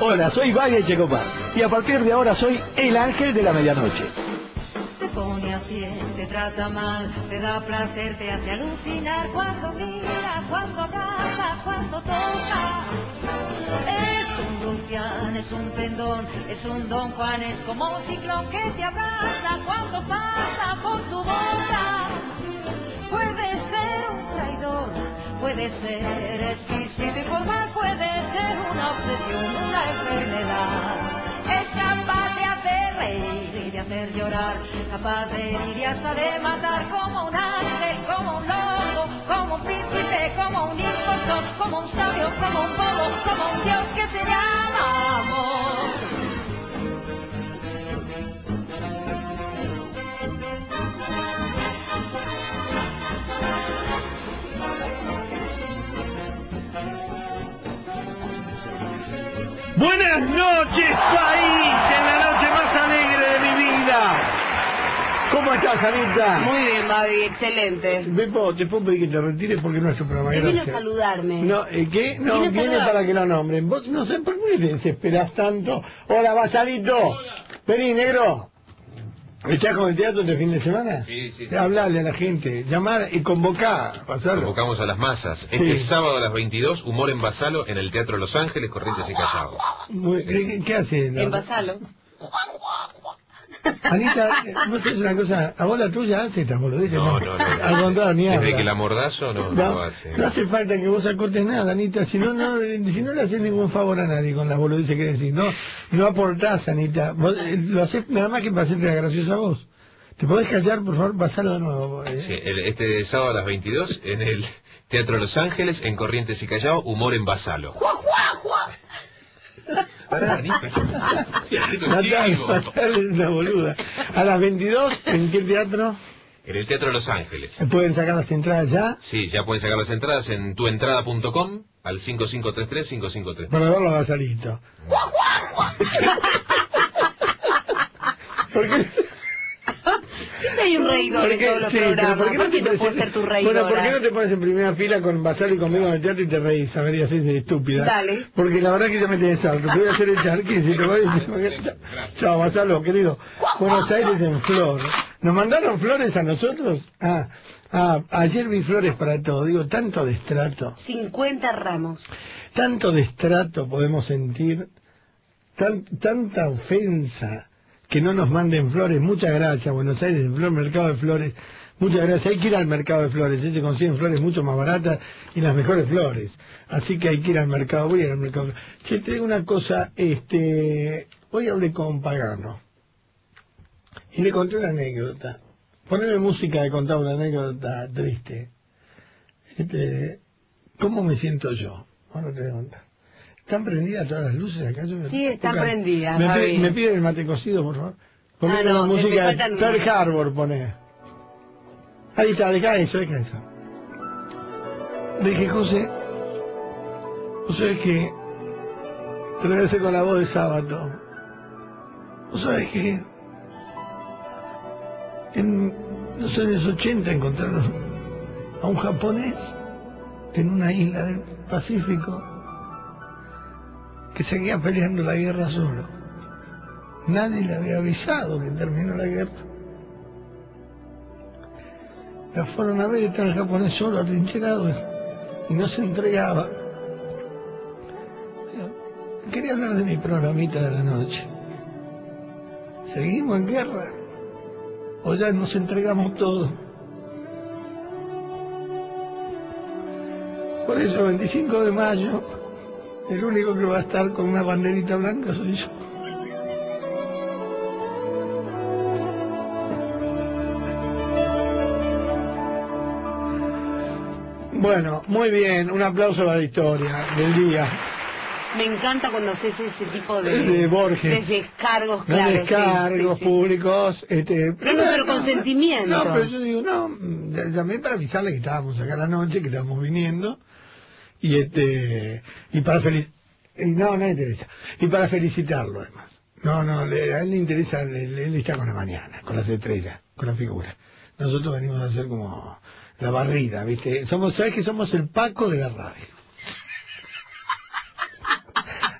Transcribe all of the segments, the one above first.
Hola, soy Valle Checopar y a partir de ahora soy el ángel de la medianoche. Se pone así, te trata mal, te da placer, te hace alucinar cuando mira, cuando abraza, cuando toca. Es un rufián, es un pendón, es un don Juan, es como un ciclón que te abraza cuando pasa por tu boca. Puede ser exquisito y formal, puede ser una obsesión, una enfermedad. Es capaz de hacer reír y de hacer llorar, capaz de herir y hasta de matar como un ángel, como un loco, como un príncipe, como un impostor, como un sabio, como un bobo, como un dios que se llama Buenas noches, país, en la noche más alegre de mi vida. ¿Cómo estás, Anita? Muy bien, Babi, excelente. Bepo, te puedo pedir que te retires porque es nuestro programa. Vino a Gracias. saludarme. No, ¿eh, ¿qué? No, a viene saludar. para que lo nombren. Vos no sé por qué te desesperás tanto. Hola, Basalito. Vení, negro. ¿Estás con el teatro este fin de semana? Sí, sí, sí. Hablarle a la gente, llamar y convocar, pasarlo. Convocamos a las masas. Este Sí. sábado a las 22, Humor en Basalo en el Teatro Los Ángeles, Corrientes y Callao. Muy- ¿Qué, qué hace? no? Envasalo. Anita, no sé, es una cosa, a vos la tuya hace esta boludez, No, no, no. Al contrario, ni Desde habla. que la mordazo no, no, No, lo hace. no hace falta que vos acotes nada, Anita, si no, no, si no le haces ningún favor a nadie con las boludeces que decís, no, no aportás, Anita, vos, eh, lo haces nada más que para hacerte la graciosa vos. ¿Te podés callar, por favor? Pasalo de nuevo. eh. Sí, el- este sábado a las 22 en el Teatro Los Ángeles, en Corrientes y Callao, Humor en Basalo. Pará. Natal, Natal es una boluda. A las 22, ¿en qué teatro? En el Teatro Los Ángeles. ¿Se pueden sacar las entradas ya? Sí, ya pueden sacar las entradas en tuentrada.com al 5533-5533. Para verlo a Basalito. ¿Por qué? Hay un reidor ¿Por en todos los Sí, pero programas. ¿por qué no te puedo pones- ser tu reidora? Bueno, ¿por qué no te pones en primera fila con Basalo y conmigo en el teatro y te reís? A ver, y haces de estúpida. Dale. Porque la verdad que ya me tenés harto. Te voy a hacer echar, que si te voy a decir... Chao, Basalo, querido. Buenos Aires en flor. ¿Nos mandaron flores a nosotros? Ah, ah, ayer vi flores para todo. Digo, tanto destrato. 50 ramos. Tanto destrato podemos sentir, tan- tanta ofensa que no nos manden flores. Muchas gracias, Buenos Aires, Flor, Mercado de Flores. Muchas gracias. Hay que ir al Mercado de Flores, ahí se consiguen flores mucho más baratas y las mejores flores. Así que hay que ir al mercado. Voy a ir al mercado. Che, te digo una cosa, este, hoy hablé con Pagano y le conté una anécdota. Poneme música de contar una anécdota triste. Este, ¿Cómo me siento yo? Ahora te voy. ¿Están prendidas todas las luces acá? Yo Sí, están tocan- prendidas, Me, pide- me piden el mate cocido, por favor. Poneme Ah, no, la música de Pearl Harbor, poné. Ahí está, deja eso, deja eso. Dije, José, vos sabés que te lo voy a hacer con la voz de sábado. Vos sabés que en los años 80 encontraron a un japonés en una isla del Pacífico que seguía peleando la guerra solo. Nadie le había avisado que terminó la guerra. La fueron a ver estaba el japonés solo, atrincherado, y no se entregaba. Quería hablar de mi programita de la noche. ¿Seguimos en guerra? ¿O ya nos entregamos todos? Por eso, 25 de mayo, el único que va a estar con una banderita blanca soy yo. Bueno, muy bien, un aplauso para la historia del día. Me encanta cuando haces ese tipo de, De Borges. de descargos, No claro. sí, descargos sí, sí. públicos. Este, Es nuestro consentimiento. No, pero yo digo, no, mm, llamé para avisarle que estábamos acá a la noche, que estábamos viniendo, y este, y para no, no le interesa, y para felicitarlo además. No, no, le- a él le interesa, él está con la mañana, con las estrellas, con la figura. Nosotros venimos a hacer como la barrida, ¿viste? Somos, ¿sabes que somos el Paco de la radio?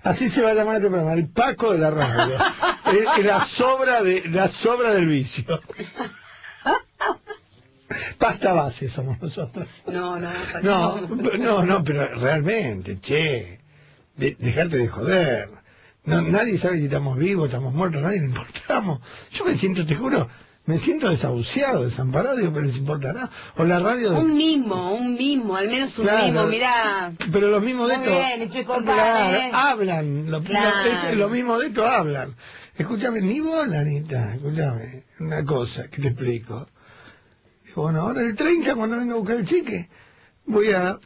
Así se va a llamar este programa, el Paco de la radio. La sobra de la sobra del vicio. Pasta base somos nosotros. No, no, No, no, no, pero realmente, che, de- dejate de joder. No, nadie sabe si estamos vivos, estamos muertos, nadie le importamos. Yo me siento, te juro, me siento desahuciado, desamparado, digo, pero les importará. O la radio de... Un mismo, un mismo, al menos un Claro. mismo, mira. Pero los mismos de esto bien, chico, claro, padre. hablan, lo, Claro. lo- los mismos de esto hablan. Escúchame, ni vos, Anita, escúchame, una cosa que te explico. Bueno, ahora el 30, cuando venga a buscar el cheque, voy a...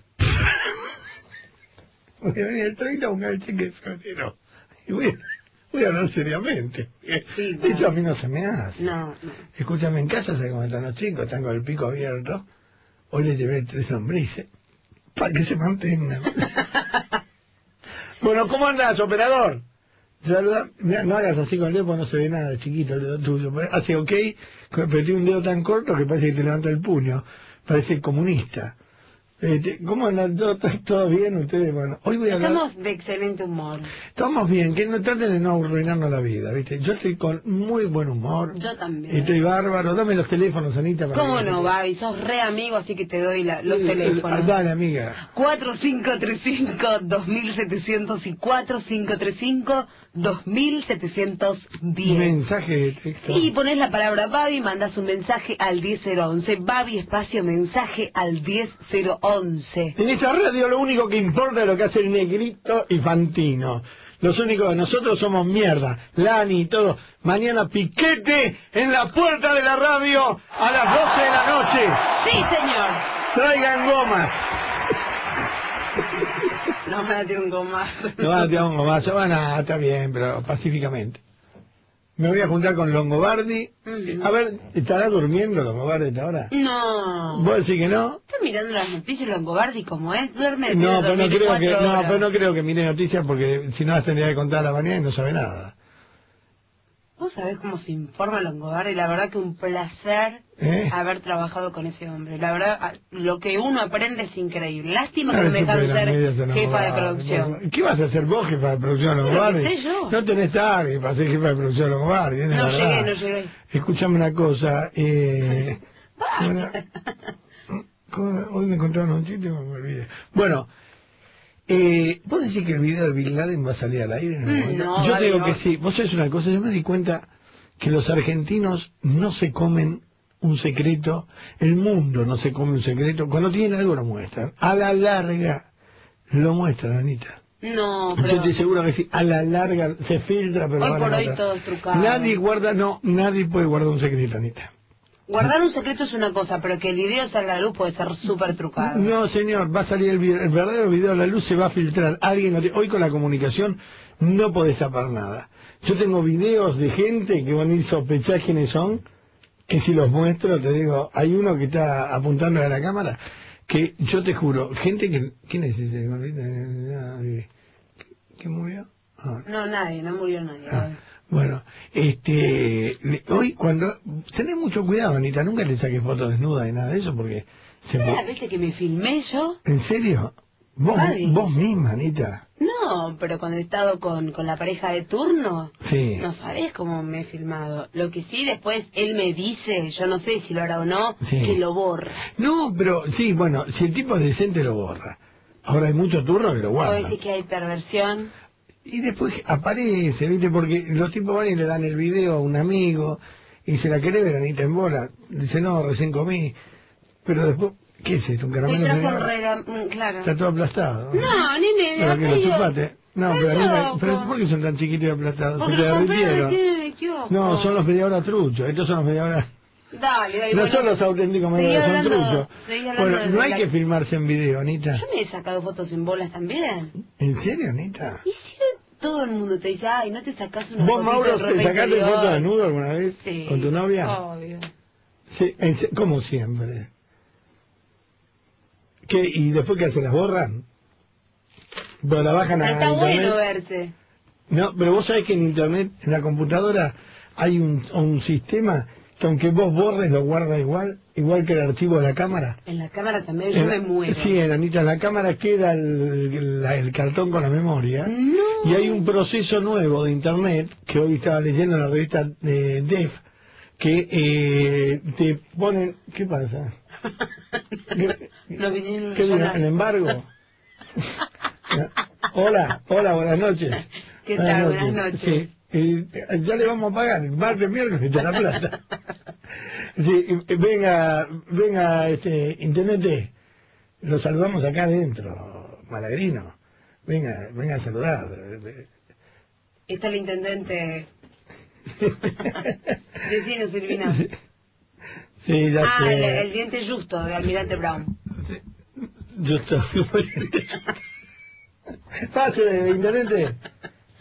voy a venir el 30 a buscar el cheque febrero. Y voy a, voy a hablar seriamente. Sí, a mí no se me hace. No, no. Escúchame, en casa, ¿sabes cómo están los chicos? Están con el pico abierto. Hoy les llevé tres lombrices para que se mantengan. bueno, ¿cómo andás, operador? Saluda, no hagas así con el dedo porque no se ve nada, chiquito el dedo tuyo. Hace ok, pero tiene un dedo tan corto que parece que te levanta el puño. Parece comunista. Este, ¿Cómo andan? ¿Todo, todo bien ustedes? Bueno, hoy voy a hablar... Estamos de excelente humor. Estamos bien, que no traten de no arruinarnos la vida, ¿viste? Yo estoy con muy buen humor. Yo también. Estoy bárbaro. Dame los teléfonos, Anita. para ¿Cómo no, Babi? Sos re amigo, así que te doy la- los Eh, eh, teléfonos. Dale, amiga. 4535-2700 y 4535-2710. Mensaje de texto. Y pones la palabra Babi, mandas un mensaje al 10011. Babi espacio mensaje al 10011. En esta radio lo único que importa es lo que hace el negrito y Fantino. Los únicos, nosotros somos mierda. Lani y todo. Mañana piquete en la puerta de la radio a las 12 de la noche. Sí, señor. Traigan gomas. No me van a tirar un gomazo. No van a tirar un gomazo. Van a, está bien, pero pacíficamente. Me voy a juntar con Longobardi. A ver, ¿estará durmiendo Longobardi a esta hora? No. ¿Vos decís que no? Estás mirando las noticias Longobardi como es. Duerme. No, pero no creo que, 24 no, horas. pero no creo que mire noticias porque si no las tendría que contar a la mañana y no sabe nada. Vos sabés cómo se informa Longobardi. La verdad que un placer ¿Eh? haber trabajado con ese hombre. La verdad, lo que uno aprende es increíble. Lástima que me dejaron ser jefa de producción. ¿Qué vas a hacer vos, jefa de producción? Sí, lo sé yo. No tenés tarde para ser jefa de producción la No verdad. llegué, no llegué. Escúchame una cosa. Eh, bueno, ¿cómo- hoy me encontraron un chiste y me olvidé. Bueno, eh, ¿vos decís que el video de Bin Laden va a salir al aire? en Mm, no, yo vale, te digo no. que sí. Vos sabés una cosa, yo me di cuenta que los argentinos no se comen un secreto, el mundo no se come un secreto, cuando tienen algo lo muestran. A la larga lo muestran, Anita. No, Yo pero... estoy seguro que sí, a la larga se filtra, pero Hoy por hoy encontrar. todo trucado. Nadie guarda, no, nadie puede guardar un secreto, Anita. Guardar un secreto es una cosa, pero que el video salga a la luz puede ser súper trucado. No, señor, va a salir el, video- el verdadero video a la luz, se va a filtrar. Alguien, lo hoy con la comunicación no podés tapar nada. Yo tengo videos de gente que van a ir a sospechar quiénes son, que si los muestro, te digo, hay uno que está apuntando a la cámara, que yo te juro, gente que... ¿Quién es ese gordito? ¿Que murió? Ah, No, nadie, no murió nadie. Ah, bueno, este, hoy cuando, tenés mucho cuidado, Anita, nunca le saques fotos desnudas ni nada de eso porque se ¿Sabes po- las veces que me filmé yo? ¿En serio? Vos, vos misma, Anita. No, pero cuando he estado con, con la pareja de turno, Sí. no sabés cómo me he filmado. Lo que sí después él me dice, yo no sé si lo hará o no, Sí. que lo borra. No, pero sí, bueno, si el tipo es decente lo borra. Ahora hay muchos turnos que lo O guardan. decís que hay perversión. Y después aparece, ¿viste? Porque los tipos van y le dan el video a un amigo y se la quiere ver Anita en bola. Dice, no, recién comí. Pero después, ¿qué es esto? ¿Un caramelo? un regam- mm, claro. Está todo aplastado. No, nene, Pero que lo chupate. No, pero, loco. pero ¿por qué son tan chiquitos y aplastados? Porque Se te derritieron. No, son los media hora truchos. Estos son los media hora... Dale. No bueno, son los auténticos hora, son truchos. Bueno, no hay la- que filmarse en video, Anita. Yo me he sacado fotos en bolas también. ¿En serio, Anita? Y si todo el mundo te dice, ay, no te sacas una ¿Vos, fotito Mauro, de te sacaste interior? foto desnudo alguna vez Sí. con tu novia? Obvio. Sí, en como siempre. ¿Qué? ¿Y después qué hacen? ¿Las borran? Pero la bajan a está internet. bueno verse. No, pero vos sabés que en internet, en la computadora, hay un, un sistema que aunque vos borres lo guarda igual, igual que el archivo de la cámara. En la cámara también yo En- me muero. Sí, en Anita, en la cámara queda el, cartón con la memoria. No. Y hay un proceso nuevo de Internet, que hoy estaba leyendo en la revista de DEF, que eh, te ponen... ¿Qué pasa? ¿Qué, Lo qué llamar. ¿El embargo? hola, hola, buenas noches. ¿Qué tal? Buenas noches. Sí, eh, ya le vamos a pagar, el martes, miércoles, de la plata. Sí, y- venga, venga, este, intendente, lo saludamos acá adentro, Malagrino. Venga, venga a saludar. Está el intendente. Decinos, Silvina. Sí, Ah, sé. el, el diente justo de Almirante Brown. Estoy... Pase, intendente.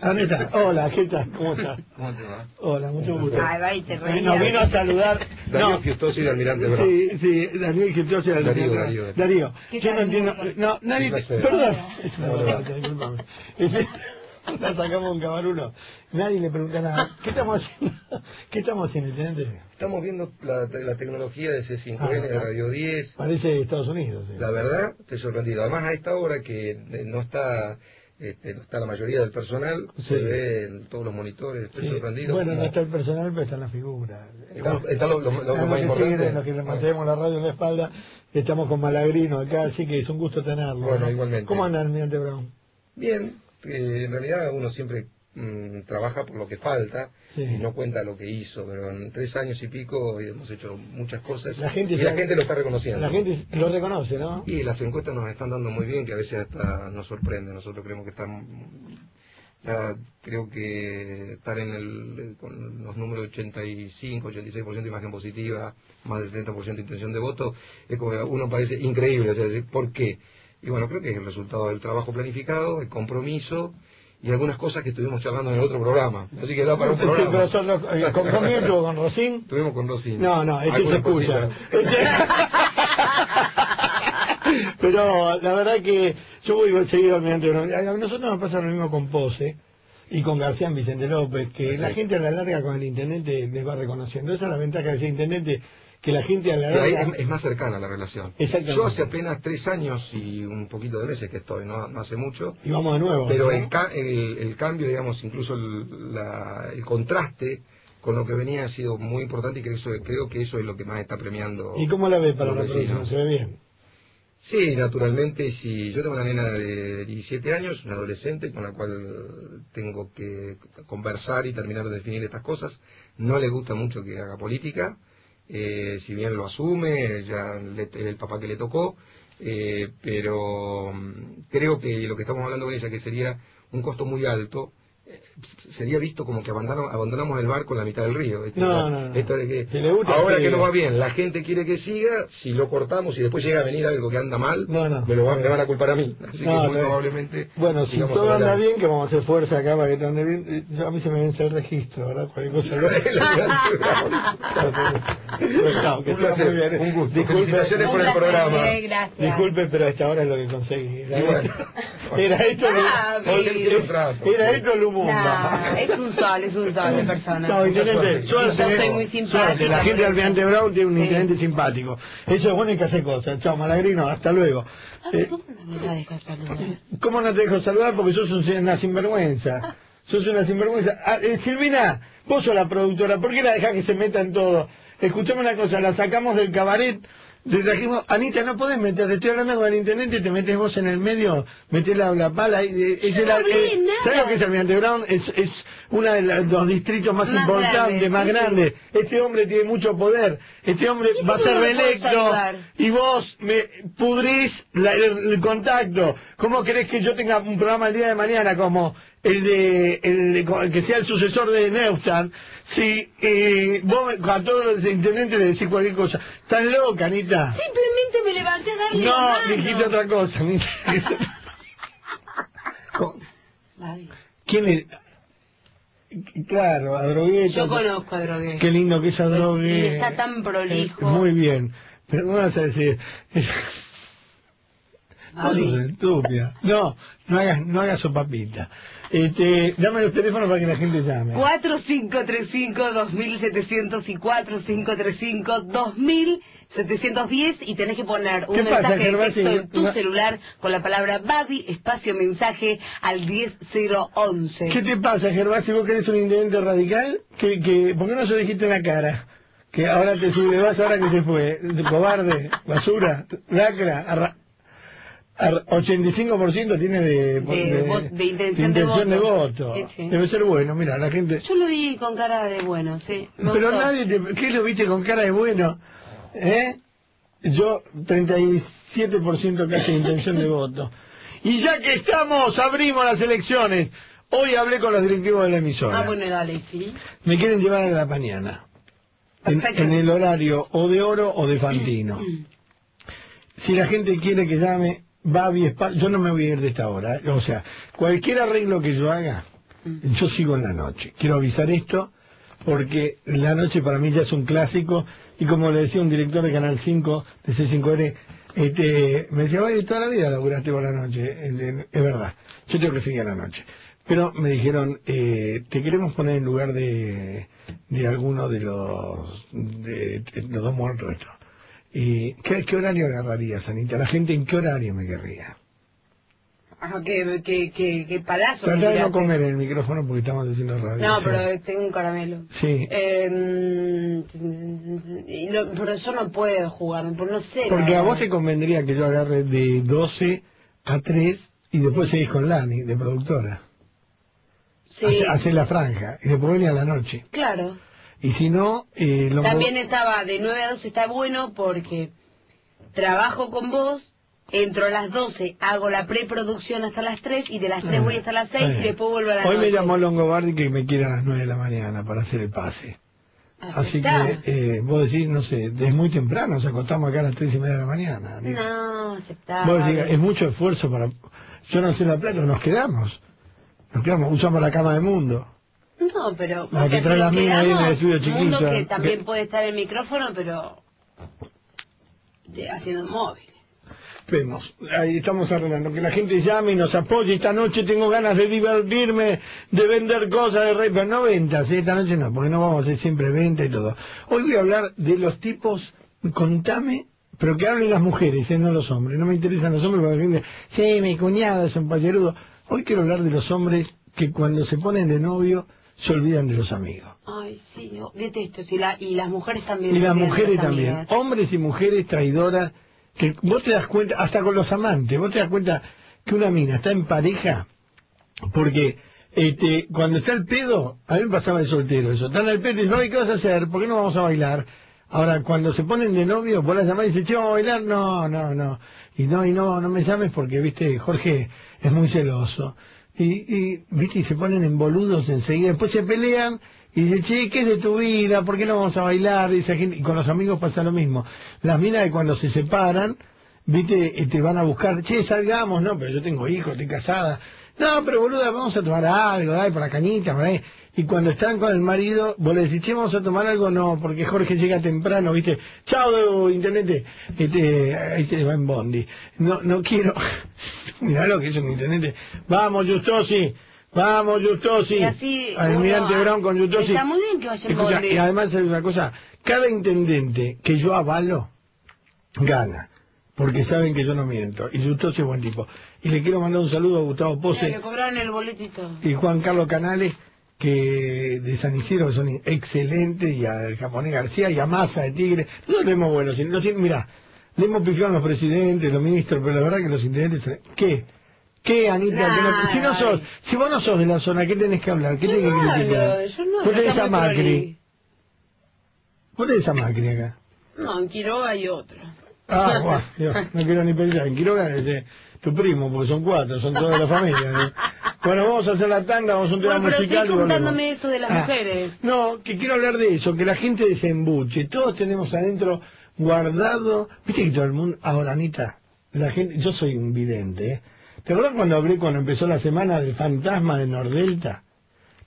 ¿Dónde está? Hola, ¿qué tal? ¿Cómo estás? ¿Cómo te va? Hola, mucho gusto. Ay, va y te reía. Nos vino a saludar. Darío No, Giustosi de Almirante Brown. Sí, sí, Daniel Giustosi del Darío, Darío. Darío. Darío. ¿Qué Yo no entiendo. Darío? No, nadie. Perdón. Es una Hola. La sacamos un camaruno. Nadie le pregunta nada. ¿Qué estamos haciendo? ¿Qué estamos haciendo, intendente? Estamos viendo la, la tecnología de C5N, Ah, de Radio 10. Parece Estados Unidos. sí. La verdad, estoy sorprendido. Además, a esta hora que eh, no está este, no está la mayoría del personal, Sí. se ve en todos los monitores. Estoy Sí. sorprendido. Bueno, como- no está el personal, pero está la figura. Está- está lo- lo- lo- lo más que importante. siguen, los que le mantenemos la radio en la espalda, estamos con Malagrino acá, así que es un gusto tenerlo. Bueno, ¿no? igualmente. ¿Cómo anda Almirante Brown? Bien, eh, en realidad uno siempre mm, trabaja por lo que falta Sí. y no cuenta lo que hizo, pero en tres años y pico hemos hecho muchas cosas La gente y la gente lo está reconociendo. La gente lo reconoce, ¿no? Y las encuestas nos están dando muy bien, que a veces hasta nos sorprende. Nosotros creemos que están. ya creo que estar en el, con los números 85, 86% de imagen positiva, más del 30% de intención de voto, es como uno parece increíble. O sea, ¿por qué? Y bueno, creo que es el resultado del trabajo planificado, el compromiso y algunas cosas que estuvimos charlando en el otro programa. Así que da para un Sí, programa. pero son los- eh, ¿Con con Rosín? Estuvimos con Rosy. No, no, este se Algunas escucha. Pero la verdad que yo voy seguido Almirante Brown. A nosotros nos pasa lo mismo con Pose y con García Vicente López, que la gente a la larga con el intendente les va reconociendo. Esa es la ventaja de ese intendente, que la gente a la Sí, ahí larga... es, es más cercana la relación. Yo hace apenas tres años y un poquito de meses que estoy, no, no hace mucho, Y vamos de nuevo. pero ¿no? el, ca- el, el cambio, digamos, incluso el, la- el contraste con lo que venía ha sido muy importante y creo, creo que eso es lo que más está premiando. ¿Y cómo la ve para la próxima? ¿Se ve bien? Sí, naturalmente, si yo tengo una nena de 17 años, una adolescente con la cual tengo que conversar y terminar de definir estas cosas, no le gusta mucho que haga política, eh, si bien lo asume, ya le- el papá que le tocó, eh, pero mm, creo que lo que estamos hablando con ella, que sería un costo muy alto, sería visto como que abandonamos, abandonamos el barco en la mitad del río. Esto, No, no, no. esto de que Si le gusta, ahora que no va bien, la gente quiere que siga, si lo cortamos y después llega a venir algo que anda mal, No, no. me, lo van, me van a culpar a mí. Así No, que muy no. probablemente... Bueno, si todo anda bien, que vamos a hacer fuerza acá para que todo ande bien. eh, yo- a mí se me vence el registro, ¿verdad? Cualquier cosa. No, que Un placer, muy bien. un gusto. Disculpe, Felicitaciones Un por el programa. eh, gracias. Disculpe, pero a esta hora es lo que conseguí. Era esto Ah, trato. Era esto Lumumba. Nah, es un sol, es un sol de persona. No, intendente, suerte. suerte. Yo soy muy simpática, Suerte. La gente de Almirante. Brown tiene un Sí. intendente simpático. Eso es bueno y que hace cosas. Chao, Malagrino, hasta luego. Eh, ¿Cómo no me la dejas saludar? ¿Cómo no te dejo saludar? Porque sos un- una sinvergüenza. Sos una sinvergüenza. Ah, eh, Silvina, vos sos la productora. ¿Por qué la dejás que se meta en todo? Escuchame una cosa, la sacamos del cabaret. Le trajimos, Anita, no podés meter, te estoy hablando con el intendente, te metes vos en el medio, metés la, la pala. eh, es el- no nada. ¿Sabes lo que es Almirante Brown? Es, es uno de los distritos más, Más importantes, grande, más sí, sí. grandes. Este hombre tiene mucho poder. Este hombre ¿Y va a ser reelecto. Y vos me pudrís la- el, el contacto. ¿Cómo querés que yo tenga un programa el día de mañana como el de el, de- el que sea el sucesor de Neustadt? Si eh, vos a todos los intendentes le decís cualquier cosa. ¿Estás loca, Anita? Simplemente me levanté a darle la No, mano. dijiste otra cosa. ¿Quién es? Claro, a Drogueta. Yo conozco a Drogué. Qué lindo que es a está tan prolijo. Muy bien. Pero no vas a decir... No, no hagas, no hagas sopapita. Este, dame los teléfonos para que la gente llame. 4535-2700 y 4535-2710 y tenés que poner un ¿Qué pasa, mensaje de texto en tu No- celular con la palabra Babi, espacio mensaje al 10011. ¿Qué te pasa, Gervasio? ¿Vos querés un intendente radical? que que ¿Por qué no se lo dijiste en la cara? Que ahora te sube vas ahora que se fue. Cobarde, basura, lacra, 85% tiene de, De de intención de de voto. voto. Sí, sí. Debe ser bueno, mira, la gente... Yo lo vi con cara de bueno, sí. me Pero gustó. nadie te... ¿Qué lo viste con cara de bueno? ¿Eh? Yo, 37% casi de intención de voto. Y ya que estamos, abrimos las elecciones. Hoy hablé con los directivos de la emisora. Ah, bueno, dale, sí. Me quieren llevar a la mañana. En el horario o de oro o de Fantino. si la gente quiere que llame, Babi Espa- yo no me voy a ir de esta hora. ¿eh? O sea, cualquier arreglo que yo haga, yo sigo en la noche. Quiero avisar esto porque la noche para mí ya es un clásico y como le decía un director de Canal 5 de C5N, este, me decía, vaya, toda la vida laburaste por la noche. Este, Es verdad, yo tengo que seguir a la noche. Pero me dijeron, eh, te queremos poner en lugar de, de alguno de los, de, de los dos muertos estos. ¿Y qué, qué horario agarrarías, Anita? ¿La gente en qué horario me querría? Ah, qué, qué, qué, qué palazo. me Trata de no comer en el micrófono porque estamos haciendo radio. No, Sí. pero tengo un caramelo. Sí. Eh, pero yo no puedo jugar, porque no sé. Porque a vos te convendría que yo agarre de 12 a 3 y después seguís con Lani, de productora. Sí, Hace, hace la franja y después venía a la noche. claro. Y si no, eh, lo También estaba de 9 a 12, está bueno porque trabajo con vos, entro a las 12, hago la preproducción hasta las 3 y de las 3 voy hasta las 6 y después vuelvo a la Eh, Hoy me llamó Longobardi que me quiere a las 9 de la mañana para hacer el pase. Así que eh, vos decís, no sé, es muy temprano, nos acostamos acá a las 3 y media de la mañana. No. Vos decís, es mucho esfuerzo para... Yo no sé la plata, nos quedamos. Nos quedamos, usamos la cama del mundo. No, pero... La que trae la mina ahí en el estudio Mundo que también puede estar en el micrófono, pero... de- haciendo móvil. Vemos, ahí estamos arreglando, que la gente llame y nos apoye. Esta noche tengo ganas de divertirme, de vender cosas de rey, pero no ventas, ¿eh? esta noche no, porque no vamos a hacer siempre venta y todo. Hoy voy a hablar de los tipos, contame, pero que hablen las mujeres, ¿eh? no los hombres. No me interesan los hombres porque gente, sí, mi cuñada es un payerudo. Hoy quiero hablar de los hombres que cuando se ponen de novio se olvidan de los amigos. Ay, sí, yo detesto. la- y las mujeres también. Y las mujeres también. amigas. Hombres y mujeres traidoras, que vos te das cuenta, hasta con los amantes, vos te das cuenta que una mina está en pareja, porque este, cuando está el pedo, a mí me pasaba de soltero eso, están al pedo y dicen, "Ay, ¿qué vas a hacer? ¿Por qué no vamos a bailar? Ahora, cuando se ponen de novio, vos la llamás y dices, che, vamos a bailar, no, no, no. Y no, y no, no me llames porque, viste, Jorge es muy celoso. Y, y, viste, y se ponen en boludos enseguida, después se pelean y dicen, che, ¿qué es de tu vida? ¿Por qué no vamos a bailar? Dice y con los amigos pasa lo mismo. Las minas de cuando se separan, viste, eh, te van a buscar, che, salgamos, no, pero yo tengo hijos, estoy casada. No, pero boluda, vamos a tomar algo, dale, por la cañita, por ahí. Y cuando están con el marido, vos le decís, che, vamos a tomar algo, no, porque Jorge llega temprano, viste, chao, intendente, este, ahí te va en Bondi. No, no quiero, mirá lo que es un intendente. Vamos, Justosi, vamos, Justosi. Y así Almirante uno, Brown con Justosi. está muy bien que vaya en Escucha, Bondi. y además hay una cosa, cada intendente que yo avalo, gana. Porque saben que yo no miento. Y Justosi es buen tipo. Y le quiero mandar un saludo a Gustavo Pose le cobraron el boletito. y Juan Carlos Canales, que de San Isidro, que son excelentes, y al japonés García, y a Massa de Tigre. Nosotros tenemos buenos. Los, mirá, le hemos picado a los presidentes, los ministros, pero la verdad que los intendentes... ¿Qué? ¿Qué, Anita? Que si no sos, si vos no sos de la zona, ¿qué tenés que hablar? ¿Qué Yo tenés que no criticar? hablo, yo no Vos tenés a Macri. Vos tenés a Macri acá. No, en Quiroga hay otro. Ah, guau, Dios, no quiero ni pensar. En Quiroga es eh, tu primo, porque son cuatro, son toda la familia. ¿no? Bueno, vamos a hacer la tanda, vamos a un tema Bueno, pero musical. contándome eso de las mujeres. No, que quiero hablar de eso, que la gente desembuche. Todos tenemos adentro guardado. Viste que todo el mundo. Ahora, Anita, la gente. Yo soy un vidente, ¿eh? ¿Te acuerdas cuando hablé cuando empezó la semana del fantasma de Nordelta?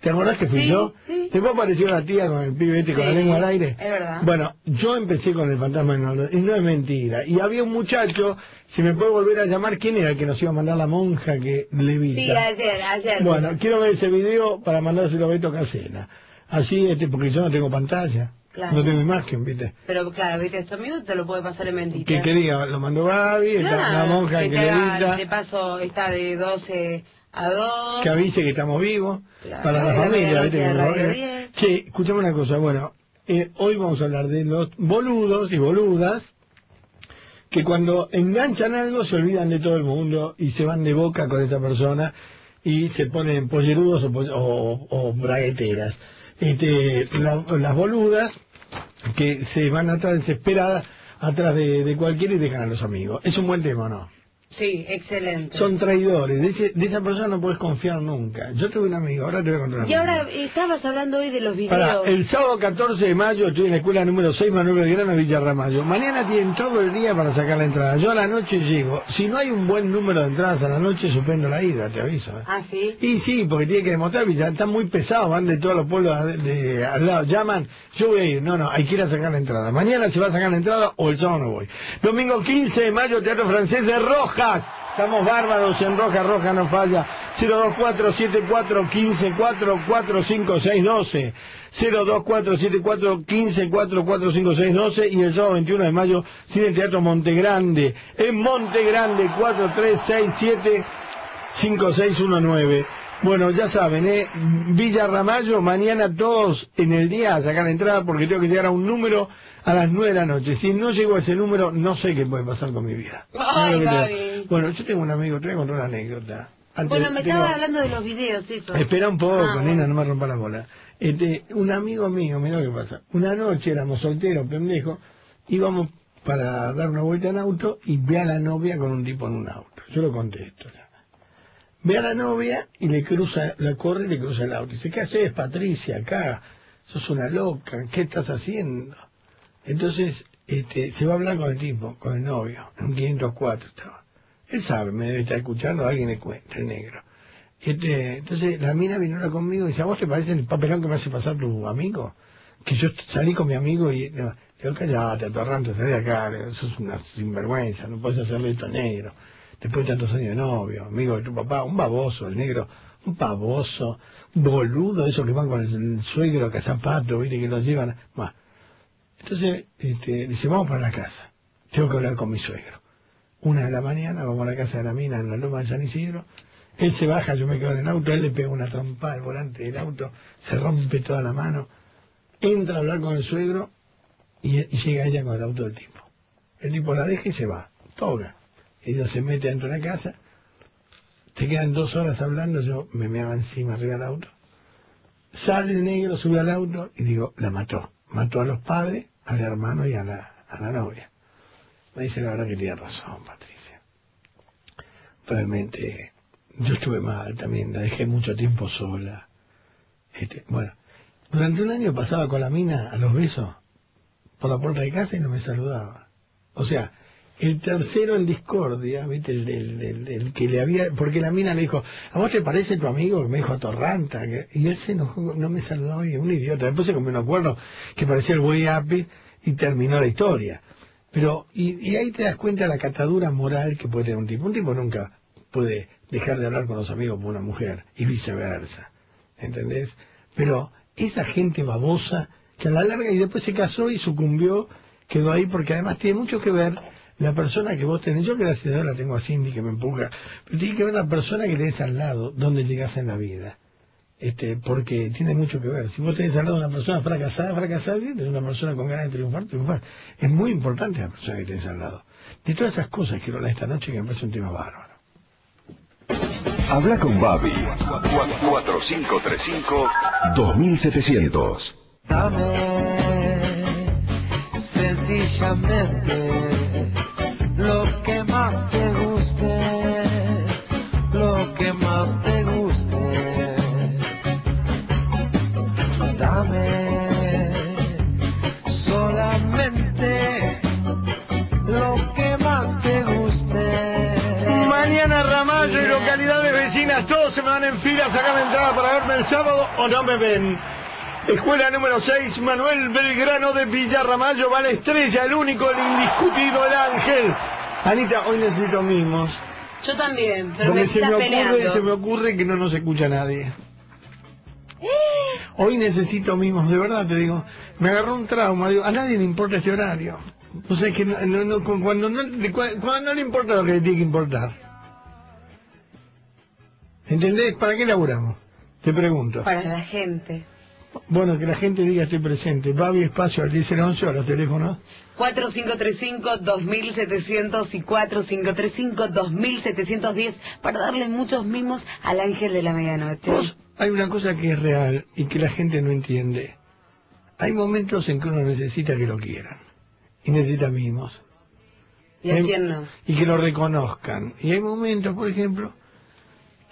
¿Te acordás que fui Sí, yo? sí. Después apareció la tía con el pibe este con la lengua al aire. es verdad. Bueno, yo empecé con el fantasma de Noldo, y no es mentira. Y había un muchacho, si me puede volver a llamar, ¿quién era el que nos iba a mandar la monja que levita? Sí, ayer, ayer. Bueno, quiero ver ese video para mandárselo a Beto Casena. Así, este, porque yo no tengo pantalla, Claro. no tengo imagen, ¿viste? Pero claro, viste, esto amigo te lo puede pasar en mentira. Que quería, lo mandó Gaby, Claro, la monja que que levita, De paso está de 12 a 2. que avise que estamos vivos, Claro, para la la familia, medianoche ¿viste? de Que- Radio 10. Che, escuchame una cosa, bueno, eh, hoy vamos a hablar de los boludos y boludas que cuando enganchan algo se olvidan de todo el mundo y se van de boca con esa persona y se ponen pollerudos o, o- o bragueteras. Este, la- las boludas que se van atrás desesperadas atrás de, de cualquiera y dejan a los amigos. Es un buen tema, ¿o ¿no? Sí, excelente. Son traidores, de, ese- de esa persona no puedes confiar nunca. Yo tuve un amigo, ahora te voy a contar. Y ahora anécdota. estabas hablando hoy de los videos. El sábado 14 de mayo estoy en la escuela número 6 Manuel Belgrano Villa Ramallo. Mañana tienen todo el día para sacar la entrada. Yo a la noche llego. Si no hay un buen número de entradas a la noche, suspendo la ida, te aviso. ¿eh? Ah, sí. Y sí, porque tiene que demostrar, Villa, están muy pesados, van de todos los pueblos de, de- al lado, llaman, yo voy a ir, no, no, hay que ir a sacar la entrada. Mañana se va a sacar la entrada o el sábado no voy. Domingo 15 de mayo, Teatro Francés de Estamos bárbaros en Rojas, Rojas no falla. 024-74-15-4-4-5-6-12. 024-74-15-4-4-5-6-12 y el sábado 21 de mayo, Cine Teatro Montegrande. En Montegrande, 4367 5619. Bueno, ya saben, ¿eh? Villa Ramallo, mañana todos en el día a sacar la entrada porque tengo que llegar a un número a las 9 de la noche. Si no llego a ese número, no sé qué puede pasar con mi vida. Ay, Gaby. Bueno, yo tengo un amigo, te voy a contar una anécdota. Antes- Bueno, me tengo- estabas hablando de los videos, eso. Espera un poco, Ah, nena, no me rompa la bola. Este, un amigo mío, mira lo que pasa. Una noche éramos solteros, pendejos, íbamos para dar una vuelta en auto y ve a la novia con un tipo en un auto. Yo lo conté esto. ya. Ve a la novia y le cruza, la corre y le cruza el auto. Dice, ¿qué haces, Patricia, acá? Sos una loca, ¿qué estás haciendo? Entonces, este, se va a hablar con el tipo, con el novio, en un 504 estaba. Él sabe, me debe estar escuchando, alguien le cuenta, el negro. Este, entonces la mina vino ahora conmigo y dice, ¿a vos te parece el papelón que me hace pasar tu amigo? Que yo salí con mi amigo y... No, le digo, callate, atorrante, salí de acá, digo, sos una sinvergüenza, no puedes hacerle esto al negro. Después de tantos años de novio, amigo de tu papá, un baboso, el negro, un baboso, boludo, esos que van con el, el suegro que zapato, viste, que los llevan... Bueno, entonces, este, dice, vamos para la casa, tengo que hablar con mi suegro. Una de la mañana, vamos a la casa de la mina en la loma de San Isidro, él se baja, yo me quedo en el auto, él le pega una trompa al volante del auto, se rompe toda la mano, entra a hablar con el suegro y, llega ella con el auto del tipo. El tipo la deja y se va, toga. Ella se mete dentro de la casa, te quedan dos horas hablando, yo me meaba encima arriba del auto. Sale el negro, sube al auto y digo, la mató. Mató a los padres, al hermano y a la, a la novia. Me dice la verdad que tiene razón, Patricia. Realmente, yo estuve mal también, la dejé mucho tiempo sola. Este, bueno, durante un año pasaba con la mina a los besos por la puerta de casa y no me saludaba. O sea, el tercero en discordia, ¿viste? El, el- que le había. Porque la mina le dijo, ¿a vos te parece tu amigo? Me dijo Torranta. y él se enojó, no me saludaba y un idiota. Después se comió un acuerdo que parecía el buey y terminó la historia. Pero, y, y ahí te das cuenta de la catadura moral que puede tener un tipo. Un tipo nunca puede dejar de hablar con los amigos por una mujer y viceversa. ¿Entendés? Pero esa gente babosa que a la larga y después se casó y sucumbió, quedó ahí porque además tiene mucho que ver la persona que vos tenés. Yo gracias a Dios la tengo a Cindy que me empuja, pero tiene que ver la persona que tenés al lado, donde llegás en la vida. Este, porque tiene mucho que ver. Si vos tenés al lado una persona fracasada, fracasada, si tenés una persona con ganas de triunfar, triunfar. Es muy importante la persona que tenés al lado. De todas esas cosas quiero hablar esta noche que me parece un tema bárbaro. Habla con Babi. 4535-2700. Dame sencillamente lo que más te guste, lo que más te guste. Dame solamente lo que más te guste. Mañana Ramallo y localidades vecinas, todos se me van a enfermar. pila, sacar la entrada para verme el sábado o no me ven. Escuela número 6, Manuel Belgrano de Villarramayo, va la estrella, el único, el indiscutido, el ángel. Anita, hoy necesito mimos. Yo también, pero me se me, ocurre, peleando. se me ocurre que no nos escucha nadie. Hoy necesito mimos, de verdad te digo. Me agarró un trauma, digo, a nadie le importa este horario. O sea, es que no, no- no- cu- cuando, no, cuando no le importa lo que le tiene que importar. ¿Entendés? ¿Para qué laburamos? Te pregunto. Para la gente. Bueno, que la gente diga estoy presente. Babi Espacio al 1011 a los teléfonos. 4535-2700 y 4535-2710 para darle muchos mimos al ángel de la medianoche. Hay una cosa que es real y que la gente no entiende. Hay momentos en que uno necesita que lo quieran. Y necesita mimos. ¿Y a Hay- quién no? Y que lo reconozcan. Y hay momentos, por ejemplo,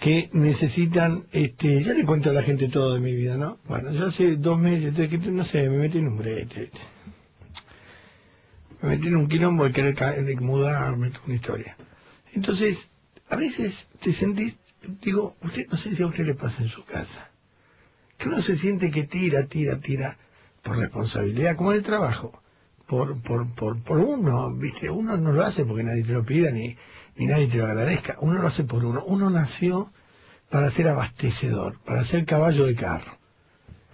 que necesitan, este, ya le cuento a la gente todo de mi vida, ¿no? Bueno, yo hace dos meses, tres, no sé, me metí en un brete, me metí en un quilombo de querer ca- de mudarme, una historia. Entonces, a veces te sentís, digo, usted no sé si a usted le pasa en su casa, que uno se siente que tira, tira, tira por responsabilidad, como en el trabajo, por, por, por, por uno, ¿viste? Uno no lo hace porque nadie te lo pida ni, ni nadie te lo agradezca, uno lo hace por uno. Uno nació para ser abastecedor, para ser caballo de carro.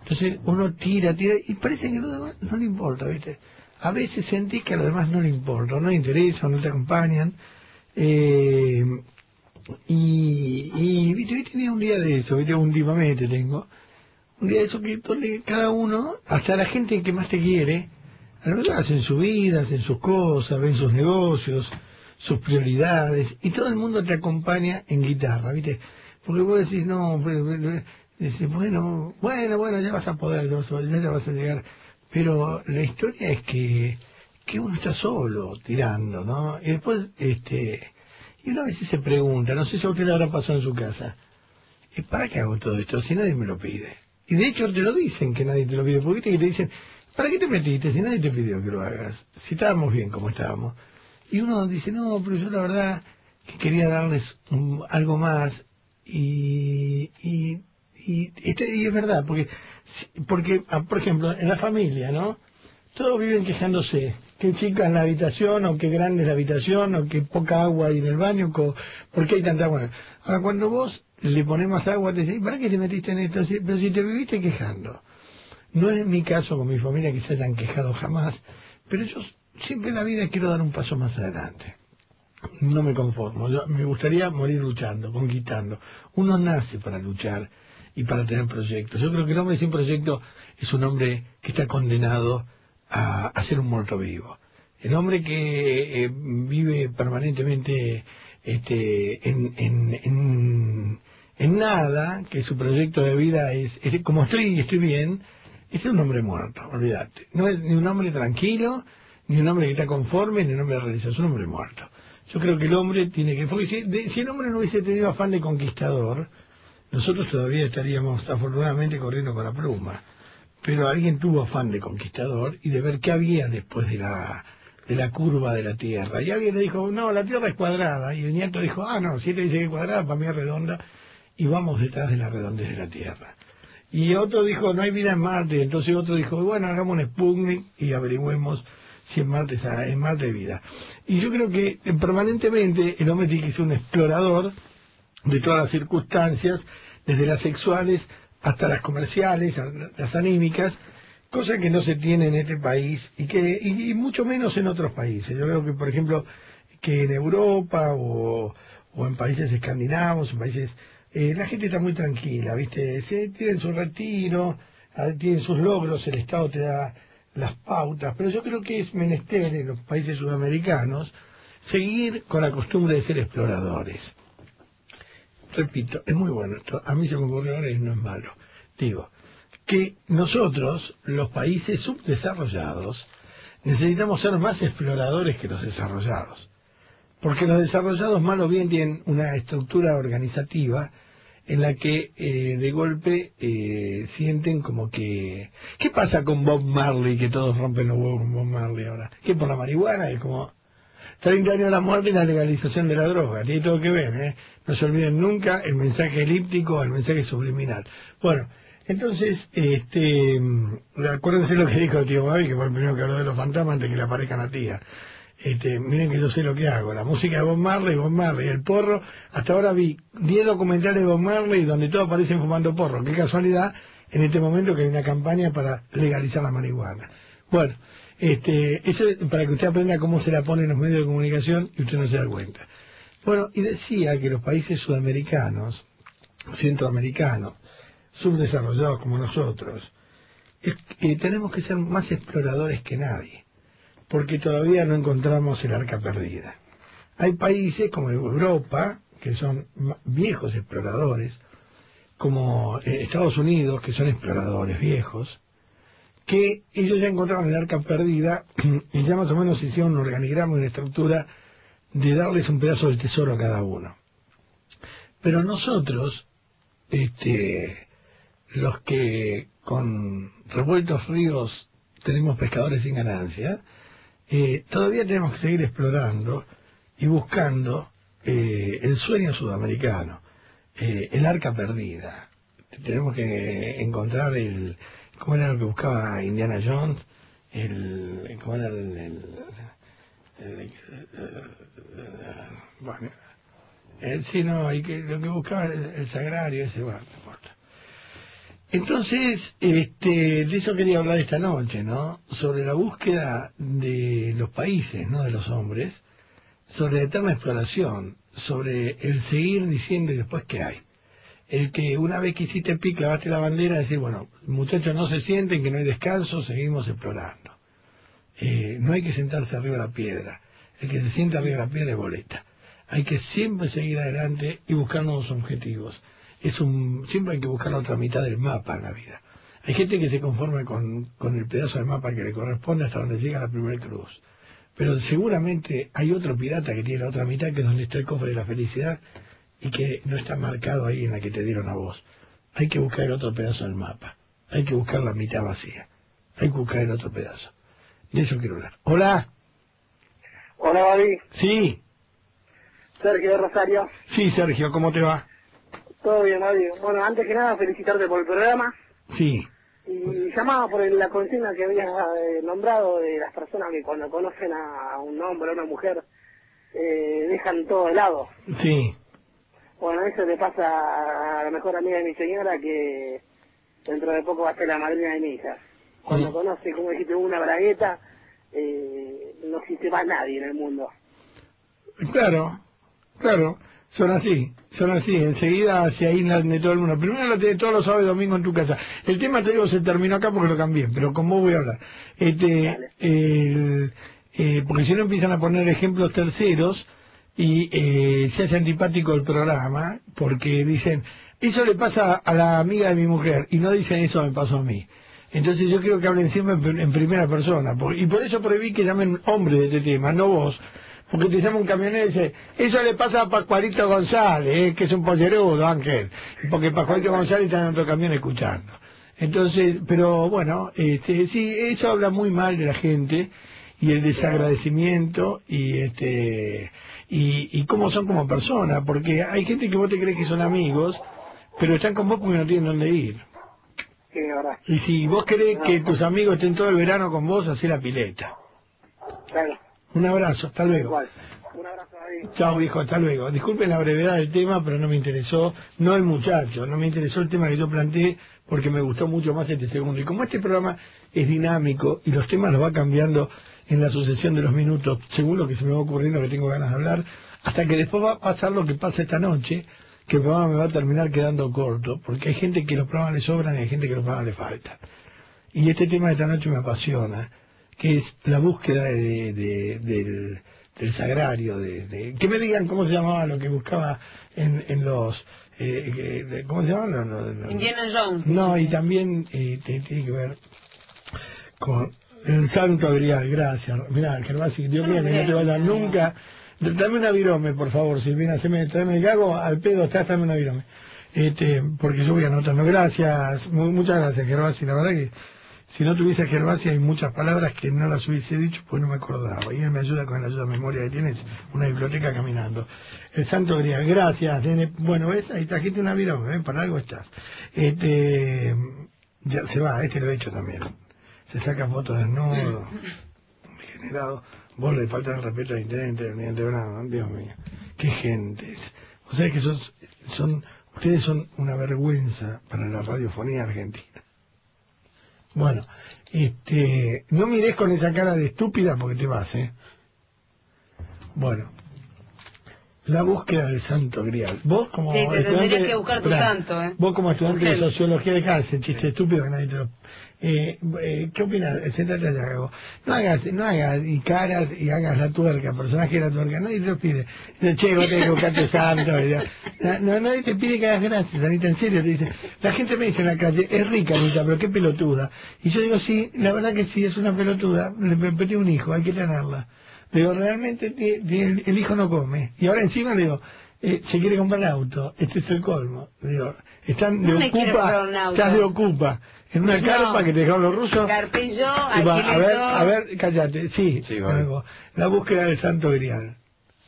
Entonces uno tira, tira y parece que a los demás no le importa, ¿viste? A veces sentís que a los demás no le importa, no le interesa, no te acompañan. Eh, y, y ¿viste? hoy tenía un día de eso, ¿viste? últimamente tengo. Un día de eso que cada uno, hasta la gente que más te quiere, a lo mejor hacen su vida, hacen sus cosas, ven sus negocios, sus prioridades, y todo el mundo te acompaña en guitarra, ¿viste? Porque vos decís, no, dices, bueno, bueno, bueno, ya vas a poder, ya vas a, ya vas a llegar. Pero la historia es que, que uno está solo, tirando, ¿no? Y después, este, y uno a veces se pregunta, no sé si a usted le habrá pasado en su casa, ¿y para qué hago todo esto si nadie me lo pide? Y de hecho te lo dicen que nadie te lo pide, porque te dicen, ¿para qué te metiste si nadie te pidió que lo hagas? Si estábamos bien como estábamos. Y uno dice, no, pero yo la verdad que quería darles un- algo más y, y, y, este- es verdad, porque, porque ah, por ejemplo, en la familia, ¿no? Todos viven quejándose, qué chica es la habitación, o qué grande es la habitación, o qué poca agua hay en el baño, por qué hay tanta agua. Ahora, cuando vos le pones más agua, te dicen, ¿para qué te metiste en esto? Pero si te viviste quejando. No es mi caso con mi familia que se hayan quejado jamás, pero yo siempre en la vida quiero dar un paso más adelante. No me conformo, yo, me gustaría morir luchando, conquistando. Uno nace para luchar y para tener proyectos. Yo creo que el hombre sin proyecto es un hombre que está condenado a, a ser un muerto vivo. El hombre que eh, vive permanentemente este, en, en, nada, que su proyecto de vida es, es como estoy y estoy bien, es un hombre muerto, olvídate. No es ni un hombre tranquilo, ni un hombre que está conforme, ni un hombre realizado, es un hombre muerto. Yo creo que el hombre tiene que... Porque si el hombre no hubiese tenido afán de conquistador, nosotros todavía estaríamos afortunadamente corriendo con la pluma. Pero alguien tuvo afán de conquistador y de ver qué había después de la, de la curva de la Tierra. Y alguien le dijo, no, la Tierra es cuadrada. Y el nieto dijo, ah, no, si él dice que es cuadrada, para mí es redonda. Y vamos detrás de la redondez de la Tierra. Y otro dijo, no hay vida en Marte. Entonces otro dijo, bueno, hagamos un Sputnik y averigüemos si es- en Marte hay vida. Y yo creo que eh, permanentemente el hombre tiene que ser un explorador de todas las circunstancias, desde las sexuales hasta las comerciales, las anímicas, cosa que no se tiene en este país y que y, y mucho menos en otros países. Yo veo que, por ejemplo, que en Europa o, o en países escandinavos, en países eh, la gente está muy tranquila, ¿viste? Se tienen su retiro, ah, tienen sus logros, el Estado te da las pautas, pero yo creo que es menester en los países sudamericanos seguir con la costumbre de ser exploradores. Repito, es muy bueno esto, a mí se me ocurrió ahora y no es malo. Digo, que nosotros, los países subdesarrollados, necesitamos ser más exploradores que los desarrollados. Porque los desarrollados, mal o bien, tienen una estructura organizativa en la que eh, de golpe eh, sienten como que... ¿Qué pasa con Bob Marley, que todos rompen los huevos con Bob Marley ahora? ¿Qué por la marihuana? Es como... 30 años de la muerte y la legalización de la droga. Tiene todo que ver, ¿eh? No se olviden nunca el mensaje elíptico, el mensaje subliminal. Bueno, entonces, este, mm, acuérdense lo que dijo el tío Babi, que fue el primero que habló de los fantasmas antes que le aparezcan a tía. Este, miren que yo sé lo que hago. La música de Bob Marley, Bob Marley, el porro. Hasta ahora vi 10 documentales de Bob Marley donde todos aparecen fumando porro. Qué casualidad en este momento que hay una campaña para legalizar la marihuana. Bueno, este, eso es para que usted aprenda cómo se la pone en los medios de comunicación y usted no se da cuenta. Bueno, y decía que los países sudamericanos, centroamericanos, subdesarrollados como nosotros, es- eh, tenemos que ser más exploradores que nadie, porque todavía no encontramos el arca perdida. Hay países como Europa, que son viejos exploradores, como eh, Estados Unidos, que son exploradores viejos, que ellos ya encontraron el arca perdida y ya más o menos hicieron un organigrama y una estructura de darles un pedazo del tesoro a cada uno. Pero nosotros, este, los que con revueltos ríos tenemos pescadores sin ganancia, eh, todavía tenemos que seguir explorando y buscando eh, el sueño sudamericano, eh, el arca perdida. Tenemos que encontrar el, ¿cómo era lo que buscaba Indiana Jones? El, ¿cómo era el, el- el- bueno, eh, sí, no, hay que, lo que buscaba el, el sagrario ese, bueno. Entonces, este, de eso quería hablar esta noche, ¿no? Sobre la búsqueda de los países, no de los hombres, sobre la eterna exploración, sobre el seguir diciendo y después qué hay. El que una vez que hiciste pic, clavaste la bandera, decir, bueno, muchachos no se sienten, que no hay descanso, seguimos explorando. Eh, no hay que sentarse arriba de la piedra. El que se sienta arriba de la piedra es boleta. Hay que siempre seguir adelante y buscar nuevos objetivos. Es un, siempre hay que buscar la otra mitad del mapa en la vida. Hay gente que se conforma con, con el pedazo de mapa que le corresponde hasta donde llega la primera cruz. Pero seguramente hay otro pirata que tiene la otra mitad, que es donde está el cofre de la felicidad, y que no está marcado ahí en la que te dieron a vos. Hay que buscar el otro pedazo del mapa. Hay que buscar la mitad vacía. Hay que buscar el otro pedazo. De eso quiero hablar. Hola. Hola, Babi. Sí, Sergio de Rosario. sí, Sergio, ¿cómo te va? Todo bien, Babi. Bueno, antes que nada, felicitarte por el programa. Sí, Y llamaba por la consigna que habías eh, nombrado de las personas que cuando conocen a un hombre o una mujer eh, dejan todo de lado. sí. Bueno, eso le pasa a la mejor amiga de mi señora que dentro de poco va a ser la madrina de mi hija. Cuando conoce, como dijiste, una bragueta, eh, no existe más nadie en el mundo. Claro, claro, son así, son así, enseguida se aíslan de todo el mundo. Primero lo tenés todos los sábados y domingos en tu casa. El tema, te digo, se terminó acá porque lo cambié, pero con vos voy a hablar. Este, el, eh, porque si no empiezan a poner ejemplos terceros y eh, se hace antipático el programa, porque dicen, eso le pasa a la amiga de mi mujer, y no dicen eso me pasó a mí. Entonces yo quiero que hablen siempre en, pr- en primera persona, y por eso prohibí que llamen hombre de este tema, no vos. Porque te llama un camionero y dice, eso le pasa a Pascualito González, eh, que es un pollerudo, Ángel. Porque Pascualito González está en otro camión escuchando. Entonces, pero bueno, este, sí, eso habla muy mal de la gente y el desagradecimiento y este y, y cómo son como personas, porque hay gente que vos te crees que son amigos, pero están con vos porque no tienen dónde ir. Sí. Y si vos querés que tus amigos estén todo el verano con vos, hacé la pileta. Claro, Un abrazo, hasta luego. igual. Un abrazo, David. Chao viejo, hasta luego. Disculpen la brevedad del tema, pero no me interesó, no el muchacho, no me interesó el tema que yo planteé porque me gustó mucho más este segundo. Y como este programa es dinámico y los temas los va cambiando en la sucesión de los minutos, según lo que se me va ocurriendo que tengo ganas de hablar, hasta que después va a pasar lo que pasa esta noche, que el programa me va a terminar quedando corto, porque hay gente que los programas le sobran y hay gente que los programas le faltan. Y este tema de esta noche me apasiona, que es la búsqueda de, de- del, del sagrario, de, que me digan cómo se llamaba lo que buscaba en, en los, eh, de- ¿cómo se llama? No, no, no. Indiana Jones. No, y también eh, tiene que ver con el santo grial, gracias. Mirá, Gervasi, Dios mío, que no te vayas nunca. Dame una virome, por favor, Silvina, haceme, tráeme el cago, al pedo estás, dame una virome. Este, porque yo voy anotando. Gracias, mu- muchas gracias, Gervasi, la verdad que si no tuviese a hay muchas palabras que no las hubiese dicho pues no me acordaba. Y él me ayuda con la ayuda de memoria que tienes, una biblioteca caminando. El Santo Grial, gracias, nene. Bueno, ves, ahí trajiste una virón, ¿eh? para algo estás. Este, ya se va, este lo he hecho también. Se saca fotos desnudo, degenerado. Vos le falta el respeto al intendente del Mediante Brano, Dios mío. Qué gentes. O sea que son, son, ustedes son una vergüenza para la radiofonía argentina. Bueno, este, no mires con esa cara de estúpida porque te vas, ¿eh? Bueno, la búsqueda del santo grial. Vos como Sí, te estudiante- que buscar tu santo, ¿eh? Vos como estudiante de sociología de casa, ese chiste estúpido que nadie te lo... Eh, eh, ¿Qué opinas? Gago. No hagas, no hagas y caras y hagas la tuerca, personaje de la tuerca, nadie te lo pide. Dice, che, vos tenés que buscarte santo. y ya. No, no, nadie te pide que hagas gracias, Anita, en serio, te dice. La gente me dice en la calle, es rica, Anita, pero qué pelotuda. Y yo digo, sí, la verdad que sí, es una pelotuda, le perpetué un hijo, hay que tenerla. Digo, realmente el, el hijo no come. Y ahora encima le digo, eh, se quiere comprar auto, este es el colmo. Digo, están de No comprar ocupa, estás de ocupa, en una No. carpa que te dejaron los rusos. Va, alquilé a ver, a ver, cállate, sí, Sí, vale. algo. la búsqueda del santo grial.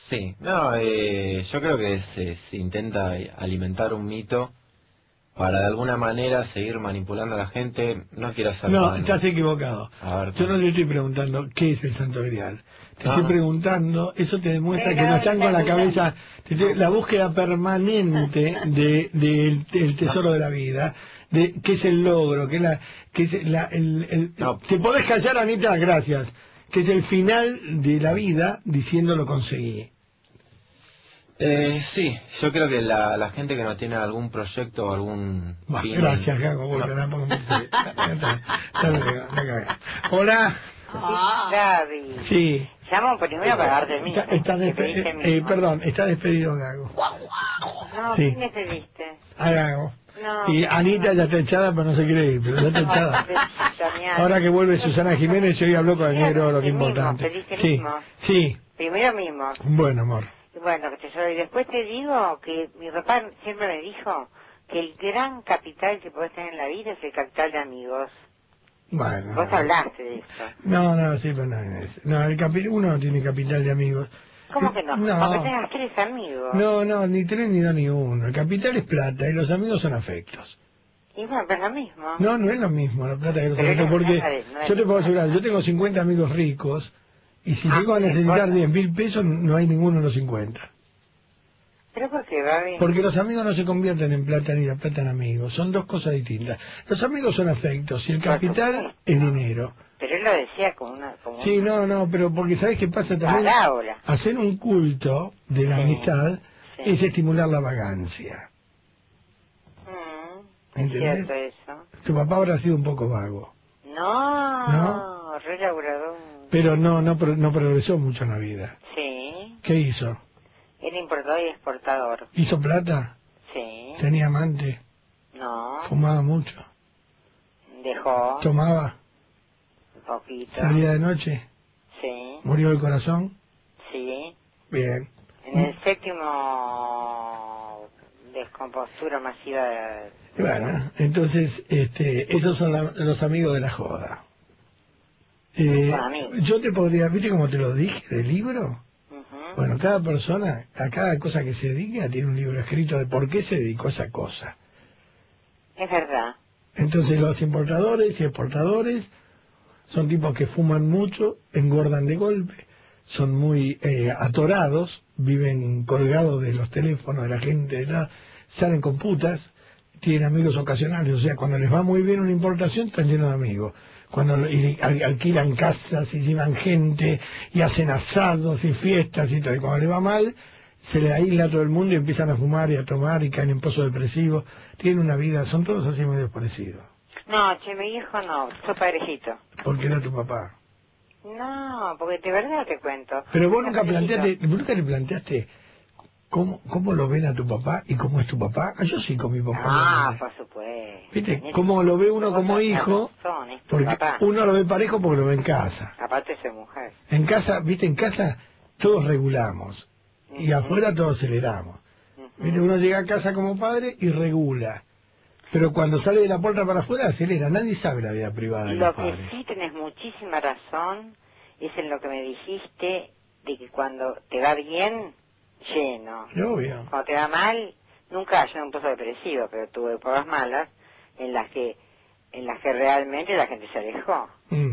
Sí, no, eh, yo creo que se, se intenta alimentar un mito para de alguna manera seguir manipulando a la gente. No quiero hacer No, mal. estás equivocado. A ver, Yo no le estoy preguntando qué es el santo grial. Te Ah. estoy preguntando, eso te demuestra que no están con la cabeza, te estoy- la búsqueda permanente de, del del tesoro de la vida, de qué es el logro, qué es la, qué es la, el, el- No. te podés callar Anita, gracias, que es el final de la vida diciendo lo conseguí. Eh, sí, yo creo que la, la gente que no tiene algún proyecto o algún Bah, fin- gracias, Gago. Hola, Gaby, sí. llamo primero para darte mismo. Está, eh, mismo. perdón, está despedido Gago. No, sí. ¿quién le pediste? A Gago. No. Y Anita ya está echada, pero no se quiere ir, pero ya está echada. Ahora que vuelve Susana Jiménez, y hoy habló con el negro, lo que mismo, importante. Sí, sí, Primero mismo. bueno, amor. Y Bueno, que te soy. Después te digo que mi papá siempre me dijo que el gran capital que podés tener en la vida es el capital de amigos. Bueno. Vos hablaste de eso. No, no, sí, pero no es. No, el capi- uno no tiene capital de amigos. ¿Cómo que no? No. Porque tengas tres amigos. No, no, ni tres ni dos ni uno. El capital es plata y los amigos son afectos. Y bueno, pero es lo mismo. No, no es lo mismo la plata que los amigos, porque no yo te puedo asegurar, yo tengo 50 amigos ricos y si Ah, llego a necesitar. 10 mil pesos no hay ninguno de los 50. Pero ¿por qué? Porque los amigos no se convierten en plata ni la plata en amigos, son dos cosas distintas. Los amigos son afectos y el capital es dinero. Pero él lo decía como una... Como Sí, una no, no, pero porque sabes qué pasa también. parábola. Hacer un culto de la Sí, amistad sí. es estimular la vagancia. Mm. Tu papá habrá sido un poco vago, No, ¿No? re laburador. pero no, no, no progresó mucho en la vida. Sí, ¿Qué hizo? era importador y exportador. ¿Hizo plata? Sí, ¿Tenía amante? no, ¿Fumaba mucho? dejó ¿Tomaba? Poquito. ¿Salía de noche? Sí, ¿Murió del corazón? sí. Bien. En el séptimo descompostura masiva de... Bueno, entonces, este, esos son la- los amigos de la joda. Eh, yo te podría, ¿viste como te lo dije del libro? Ujú. Bueno, cada persona, a cada cosa que se dedica, tiene un libro escrito de por qué se dedicó a esa cosa. Es verdad. Entonces los importadores y exportadores son tipos que fuman mucho, engordan de golpe, son muy eh, atorados, viven colgados de los teléfonos de la gente, de la- salen con putas, tienen amigos ocasionales, o sea, cuando les va muy bien una importación están llenos de amigos. Cuando alquilan casas y llevan gente y hacen asados y fiestas y todo. Y cuando le va mal, se le aísla todo el mundo y empiezan a fumar y a tomar y caen en pozos depresivos. Tienen una vida, son todos así medio parecidos. No, che, mi hijo no, su padrecito. Porque era tu papá. No, porque de verdad te cuento. Pero vos nunca planteaste, vos nunca le planteaste cómo, cómo lo ven a tu papá y cómo es tu papá. Ah, yo sí con mi papá. Ah, por supuesto. ¿Viste? Cómo lo ve uno como hijo, razón, es tu porque papá. uno lo ve parejo porque lo ve en casa. Aparte de mujer. En casa, viste, en casa todos regulamos y afuera todos aceleramos. Viste, uno llega a casa como padre y regula. Pero cuando sale de la puerta para afuera, acelera. Nadie sabe la vida privada de Lo los que padres. sí tenés muchísima razón es en lo que me dijiste de que cuando te va bien, lleno. Obvio. Cuando te va mal, nunca yo un pozo depresivo, pero tuve épocas malas en las que en las que realmente la gente se alejó. Mm.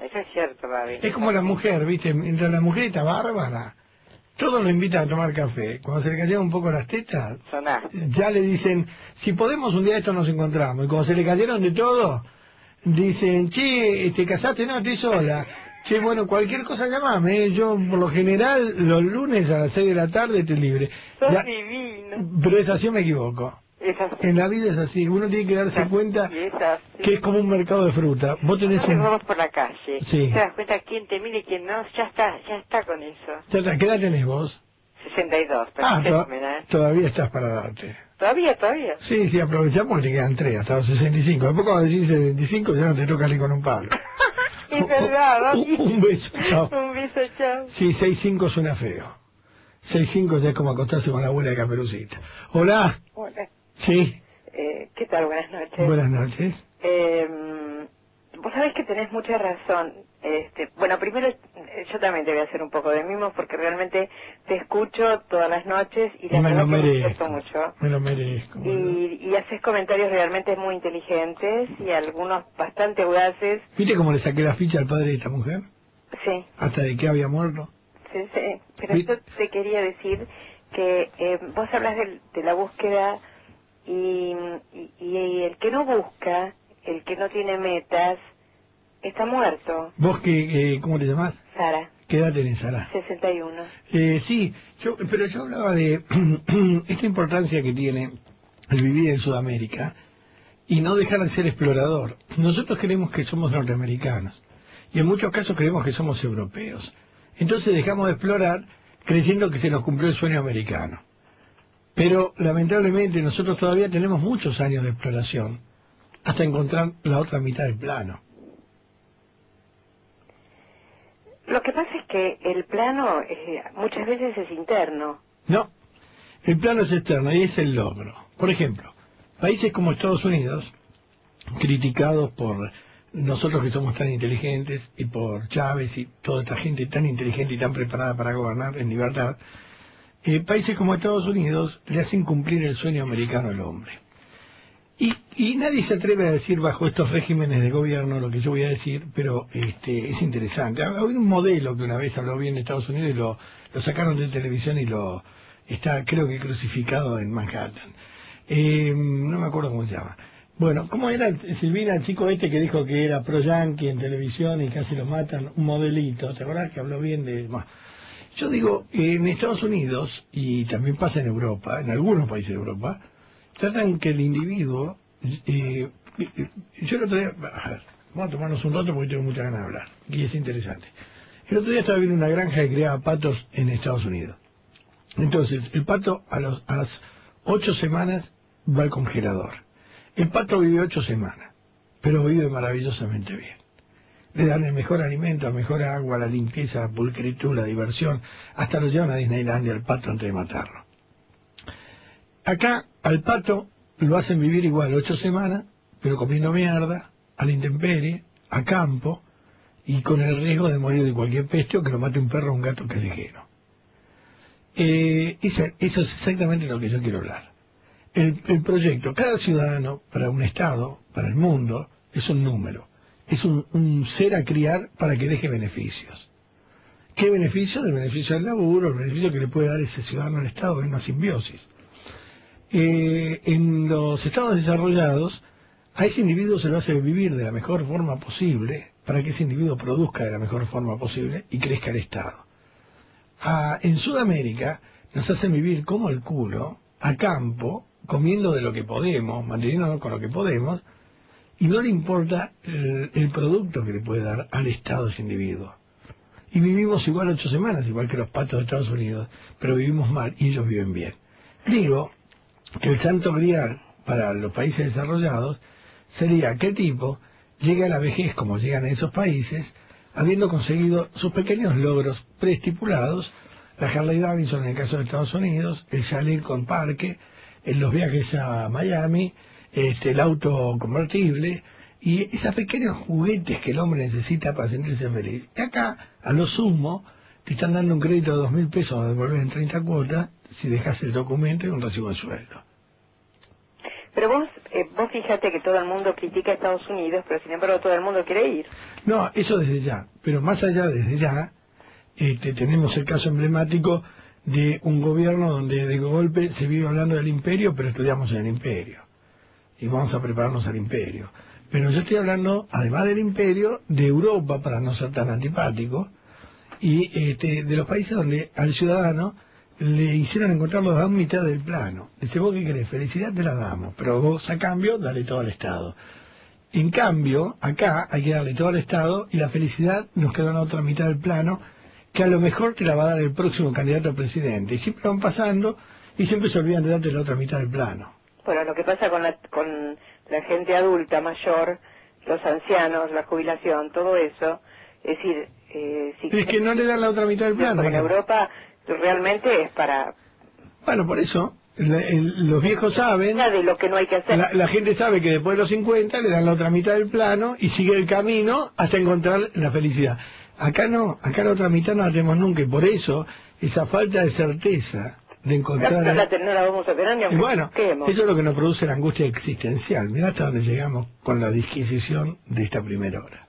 Eso es cierto, Babi. Es como la mujer, ¿viste? Mientras la mujer está bárbara, todos lo invitan a tomar café. Cuando se le cayeron un poco las tetas, Sonaste. ya le dicen, si podemos un día esto nos encontramos. Y cuando se le cayeron de todo, dicen, che, ¿te casaste? No, estoy sola. Che, bueno, cualquier cosa llamame. ¿eh? Yo, por lo general, los lunes a las 6 de la tarde estoy libre. Sos Ya- divino. pero es así o me equivoco. Es así. En la vida es así. Uno tiene que darse cuenta Y es así. que es como un mercado de fruta. Vos tenés un... vamos por la calle. Sí. Te das cuenta quién te mira y quién no. Ya está, ya está con eso. Ya está, ¿Qué edad tenés vos? 62, pero Ah, to- ¿eh? todavía estás para darte. Todavía, todavía. Sí, sí, aprovechamos que te quedan tres, hasta los 65. Después cuando decís 75 ya no te toca ni con un palo. Es verdad, Un, un beso, chao. Un beso, chao. Sí, 65 suena feo. 65 ya es como acostarse con la abuela de Caperucita. Hola, Hola, sí, eh, ¿qué tal? Buenas noches. buenas noches. Eh, vos sabés que tenés mucha razón. Este, bueno, primero eh, yo también te voy a hacer un poco de mimo porque realmente te escucho todas las noches y la Me verdad lo que me merezco. divierto mucho. Me lo merezco. Y, y haces comentarios realmente muy inteligentes y algunos bastante audaces. ¿Viste cómo le saqué la ficha al padre de esta mujer? Sí, Hasta de que había muerto. sí, sí. Pero Vi- yo te quería decir que eh, vos hablas del- de, la búsqueda y, y, y el que no busca, el que no tiene metas, está muerto. ¿Vos qué, eh, cómo te llamás? Sara, ¿Qué edad tenés, Sara? 61. Eh, sí, yo, pero yo hablaba de esta importancia que tiene el vivir en Sudamérica y no dejar de ser explorador. Nosotros creemos que somos norteamericanos y en muchos casos creemos que somos europeos. Entonces dejamos de explorar creyendo que se nos cumplió el sueño americano. Pero lamentablemente nosotros todavía tenemos muchos años de exploración hasta encontrar la otra mitad del plano. Lo que pasa es que el plano eh, muchas veces es interno. No, el plano es externo y es el logro. Por ejemplo, países como Estados Unidos, criticados por nosotros que somos tan inteligentes y por Chávez y toda esta gente tan inteligente y tan preparada para gobernar en libertad, eh, países como Estados Unidos le hacen cumplir el sueño americano al hombre. Y, y nadie se atreve a decir bajo estos regímenes de gobierno lo que yo voy a decir, pero este, es interesante. Hay un modelo que una vez habló bien de Estados Unidos y lo, lo sacaron de televisión y lo está, creo que crucificado en Manhattan. Eh, no me acuerdo cómo se llama. Bueno, ¿cómo era Silvina, el chico este que dijo que era pro yankee en televisión y casi lo matan? Un modelito, ¿te acordás que habló bien de.? Yo digo, en Estados Unidos, y también pasa en Europa, en algunos países de Europa, tratan que el individuo. eh, eh, yo el otro día. a ver, vamos a tomarnos un rato porque tengo mucha ganas de hablar, y es interesante. El otro día estaba viendo una granja que criaba patos en Estados Unidos. Entonces, el pato a, los, a las ocho semanas va al congelador. El pato vive ocho semanas, pero vive maravillosamente bien. Le dan el mejor alimento, mejor agua, la limpieza, la pulcritud, la diversión. Hasta lo llevan a Disneylandia al pato antes de matarlo. Acá al pato lo hacen vivir igual ocho semanas, pero comiendo mierda, a la intemperie, a campo, y con el riesgo de morir de cualquier peste o que lo mate un perro o un gato callejero. Eh, eso es exactamente lo que yo quiero hablar. El proyecto, cada ciudadano, para un Estado, para el mundo, es un número. Es un, ser a criar para que deje beneficios. ¿Qué beneficio? El beneficio del laburo, el beneficio que le puede dar ese ciudadano al Estado, en una simbiosis. Eh, en los estados desarrollados, a ese individuo se lo hace vivir de la mejor forma posible para que ese individuo produzca de la mejor forma posible y crezca el Estado. En Sudamérica nos hacen vivir como el culo, a campo, comiendo de lo que podemos, manteniéndonos con lo que podemos, y no le importa el, el producto que le puede dar al Estado ese individuo. Y vivimos igual ocho semanas, igual que los patos de Estados Unidos, pero vivimos mal y ellos viven bien. Digo que el santo grial para los países desarrollados sería el tipo llegue a la vejez como llegan a esos países, habiendo conseguido sus pequeños logros preestipulados, la Harley Davidson en el caso de Estados Unidos, el salir con parque, en los viajes a Miami, este, el auto convertible y esos pequeños juguetes que el hombre necesita para sentirse feliz. Y acá, a lo sumo, te están dando un crédito de dos mil pesos a devolver en 30 cuotas si dejas el documento y un recibo de sueldo. Pero vos, eh, vos fíjate que todo el mundo critica a Estados Unidos, pero sin embargo todo el mundo quiere ir. No, eso desde ya. Pero más allá desde ya, este, tenemos el caso emblemático de un gobierno donde de golpe se vive hablando del imperio, pero estudiamos en el imperio. Y vamos a prepararnos al imperio. Pero yo estoy hablando, además del imperio, de Europa, para no ser tan antipático, y este, de los países donde al ciudadano le hicieron encontrar los dos mitad del plano. Dice, vos qué querés, felicidad te la damos, pero vos a cambio dale todo al Estado. En cambio, acá hay que darle todo al Estado y la felicidad nos queda en la otra mitad del plano, que a lo mejor te la va a dar el próximo candidato a presidente. Y siempre van pasando y siempre se olvidan de darte la otra mitad del plano. Bueno, lo que pasa con la, con la gente adulta, mayor, los ancianos, la jubilación, todo eso, es decir, eh, si Es que no le dan la otra mitad del plano. en Europa realmente es para Bueno, por eso, la- el- los viejos saben, de lo que no hay que hacer. la, la gente sabe que después de los 50 le dan la otra mitad del plano y sigue el camino hasta encontrar la felicidad. Acá no, acá la otra mitad no la tenemos nunca y por eso esa falta de certeza de encontrar... no la, ten- no la vamos a tener ni Y aunque bueno, busquemos. eso es lo que nos produce la angustia existencial. Mirá hasta dónde llegamos con la disquisición de esta primera hora.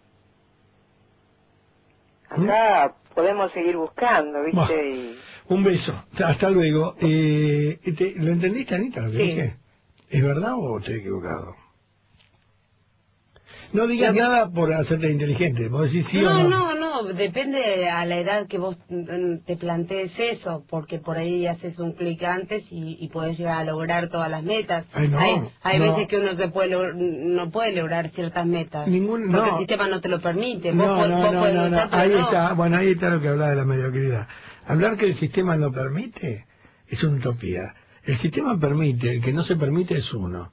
Acá podemos seguir buscando, ¿viste? Y- Un beso. Hasta luego. Eh, te- ¿Lo entendiste, Anita, lo que Sí. dije? ¿Es verdad o estoy equivocado? No digas que- nada por hacerte inteligente. Vos decís sí o no, no. no, depende a la edad que vos mm, te plantees eso, porque por ahí haces un clic antes y, y podés llegar a lograr todas las metas. Ay, no, hay hay no. veces que uno se puede no puede lograr ciertas metas, Ningún- porque el sistema no te lo permite. Vos, No, no, vos podés Ahí está. Bueno, ahí está lo que hablaba de la mediocridad. Hablar que el sistema no permite es una utopía. El sistema permite, el que no se permite es uno.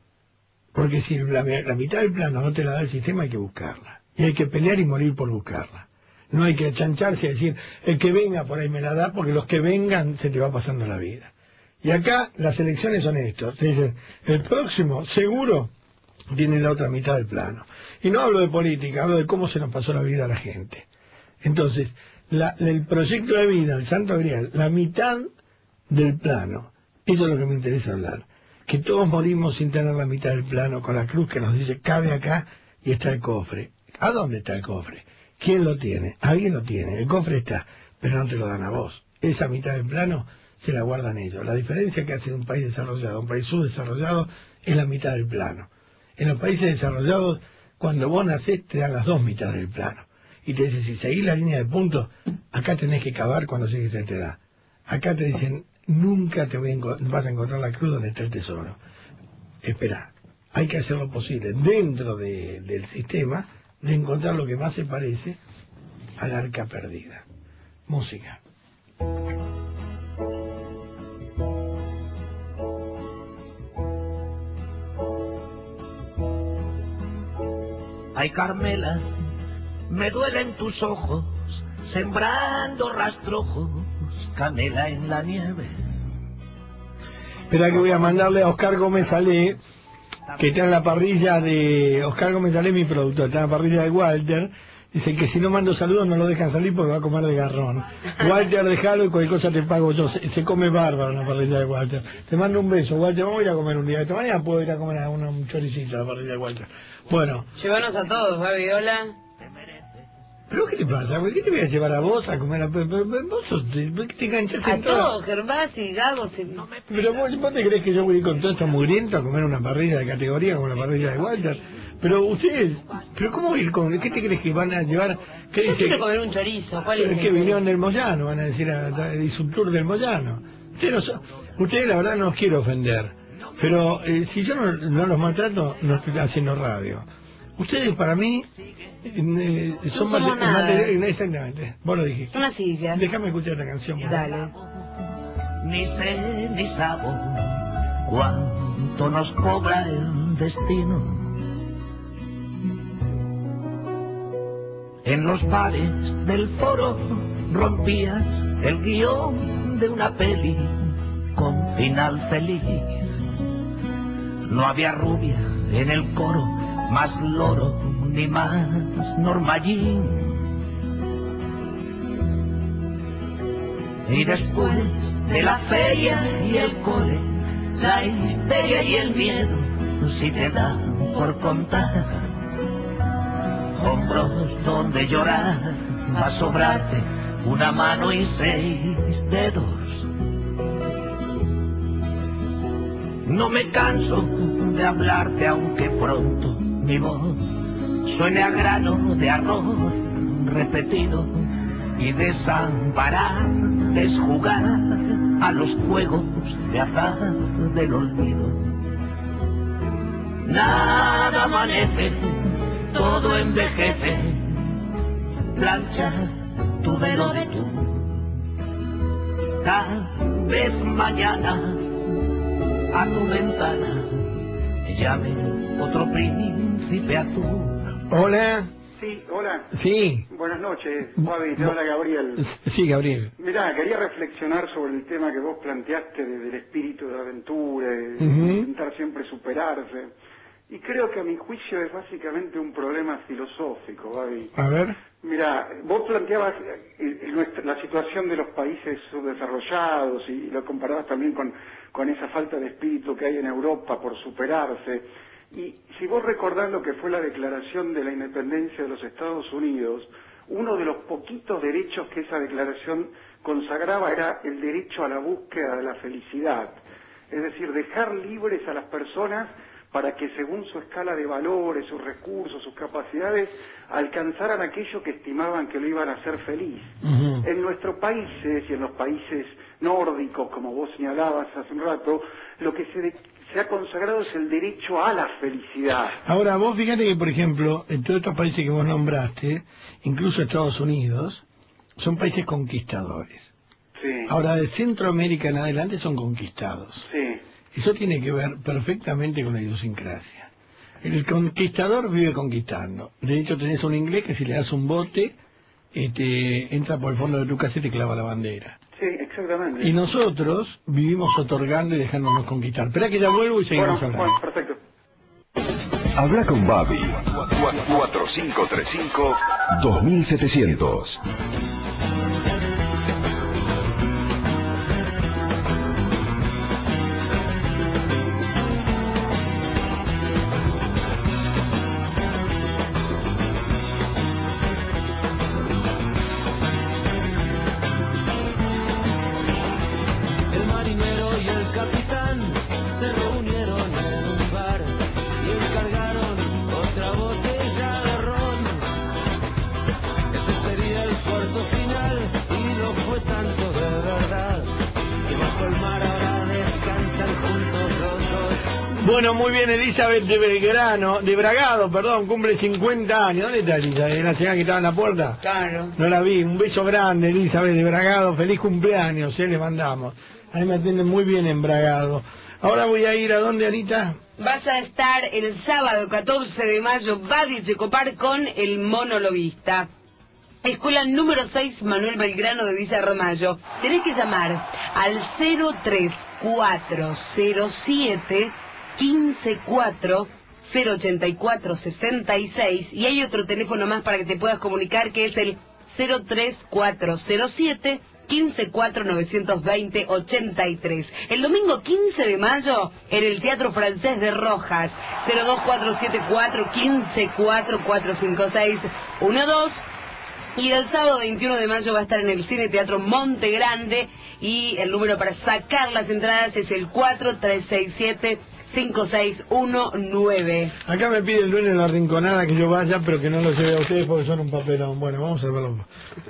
Porque si la, mitad del plano no te la da el sistema, hay que buscarla. Y hay que pelear y morir por buscarla. No hay que achancharse y decir, el que venga por ahí me la da, porque los que vengan se te va pasando la vida. Y acá las elecciones son estos. Te dicen, el próximo, seguro, tiene la otra mitad del plano. Y no hablo de política, hablo de cómo se nos pasó la vida a la gente. Entonces, la- el proyecto de vida, el Santo Grial, la mitad del plano, eso es lo que me interesa hablar. Que todos morimos sin tener la mitad del plano, con la cruz que nos dice, cabe acá y está el cofre. ¿A dónde está el cofre? ¿Quién lo tiene? Alguien lo tiene, el cofre está, pero no te lo dan a vos. Esa mitad del plano se la guardan ellos. La diferencia que hace de un país desarrollado a un país subdesarrollado es la mitad del plano. En los países desarrollados, cuando vos nacés, te dan las dos mitades del plano. Y te dicen, si seguís la línea de puntos, acá tenés que cavar cuando llegues a esta edad. Acá te dicen, nunca te voy vas a encontrar la cruz donde está el tesoro. Espera, hay que hacer lo posible dentro de- del sistema de encontrar lo que más se parece al arca perdida. Música. Ay, Carmela, me duelen tus ojos, sembrando rastrojos, canela en la nieve. Espera que voy a mandarle a Oscar Gómez Ale, que está en la parrilla de... Oscar Gómez Ale, mi productor, está en la parrilla de Walter. Dice que si no mando saludos no lo dejan salir porque va a comer de garrón. Walter, déjalo y cualquier cosa te pago yo. Se, come bárbaro en la parrilla de Walter. Te mando un beso, Walter. Vamos a ir a comer un día. Esta mañana puedo ir a comer a una- un la parrilla de Walter. Bueno, Llévanos a todos, ¿va, Viola? ¿Pero qué te pasa? ¿Por qué te voy a llevar a vos a comer a... Vos sos... ¿Por qué te enganchás A en todo? todos, Gervasi, Gago, se... Pero vos, vos te crees que yo voy a ir con todo esto mugriento a comer una parrilla de categoría como la parrilla de Walter. Pero ustedes, pero ¿cómo ir con? ¿Qué te crees que van a llevar? ¿Qué Yo dice? quiero comer un chorizo, ¿cuál es? Que vinieron del Moyano, van a decir a, a, hizo un tour del Moyano. Ustedes, no son- ustedes la verdad no los quiero ofender, pero eh, si yo no, no los maltrato, no estoy haciendo radio. Ustedes para mí eh, son No somos mate- nada. material- exactamente, vos lo dijiste. Una silla. Déjame escuchar esta canción. Dale. Ni sé ni sabo cuánto nos cobra el destino. En los bares del foro rompías el guion de una peli con final feliz. No había rubia en el coro, más loro ni más normallín. Y después de la feria y el cole, la histeria y el miedo, si te dan por contar, hombros donde llorar, va a sobrarte una mano y seis dedos. No me canso de hablarte aunque pronto mi voz suene a grano de arroz repetido y desamparar, desjugar a los juegos de azar del olvido. Nada amanece, todo envejece, plancha tu velo de tú. Tal vez mañana a tu ventana llame otro príncipe azul. Hola. Sí, hola. Sí. Buenas noches, Fabi, te habla Gabriel. Sí, Gabriel. Mirá, quería reflexionar sobre el tema que vos planteaste de- del espíritu de aventura, de intentar siempre superarse. Y creo que a mi juicio es básicamente un problema filosófico, Gaby. A ver. Mira, vos planteabas eh, eh, nuestra- la situación de los países subdesarrollados y lo comparabas también con, con esa falta de espíritu que hay en Europa por superarse. Y si vos recordás lo que fue la declaración de la independencia de los Estados Unidos, uno de los poquitos derechos que esa declaración consagraba era el derecho a la búsqueda de la felicidad. Es decir, dejar libres a las personas para que según su escala de valores, sus recursos, sus capacidades, alcanzaran aquello que estimaban que lo iban a hacer feliz. En nuestros países y en los países nórdicos, como vos señalabas hace un rato, lo que se, de- se ha consagrado es el derecho a la felicidad. Ahora, vos fíjate que, por ejemplo, en todos estos países que vos nombraste, incluso Estados Unidos, son países conquistadores. Sí. Ahora, de Centroamérica en adelante son conquistados. Sí. Eso tiene que ver perfectamente con la idiosincrasia. El conquistador vive conquistando. De hecho, tenés un inglés que si le das un bote, este, entra por el fondo de tu casa y te clava la bandera. Sí, exactamente. Y nosotros vivimos otorgando y dejándonos conquistar. Espera que ya vuelvo y seguimos bueno, hablando. bueno, perfecto. Habla con Babi. 4535-2700. Bueno, muy bien, Elizabeth de Belgrano, de Bragado, perdón, cumple 50 años. ¿Dónde está Elizabeth? ¿La señora que estaba en la puerta? Claro. No la vi. Un beso grande, Elizabeth de Bragado. Feliz cumpleaños, ¿eh? Le mandamos. A mí me atienden muy bien en Bragado. Ahora voy a ir a dónde, Anita? Vas a estar el sábado 14 de mayo, Babi Checopar con el monologuista. Escuela número 6, Manuel Belgrano de Villa Ramallo. Tenés que llamar al 03407 154 084 66 y hay otro teléfono más para que te puedas comunicar que es el 03407 154 920 83. El domingo 15 de mayo en el Teatro Francés de Rojas 02474 154 456 12 y el sábado 21 de mayo va a estar en el Cine Teatro Monte Grande y el número para sacar las entradas es el 4367 5619. Acá me pide el dueño de la rinconada que yo vaya, pero que no lo lleve a ustedes porque son un papelón. Bueno, vamos a verlo.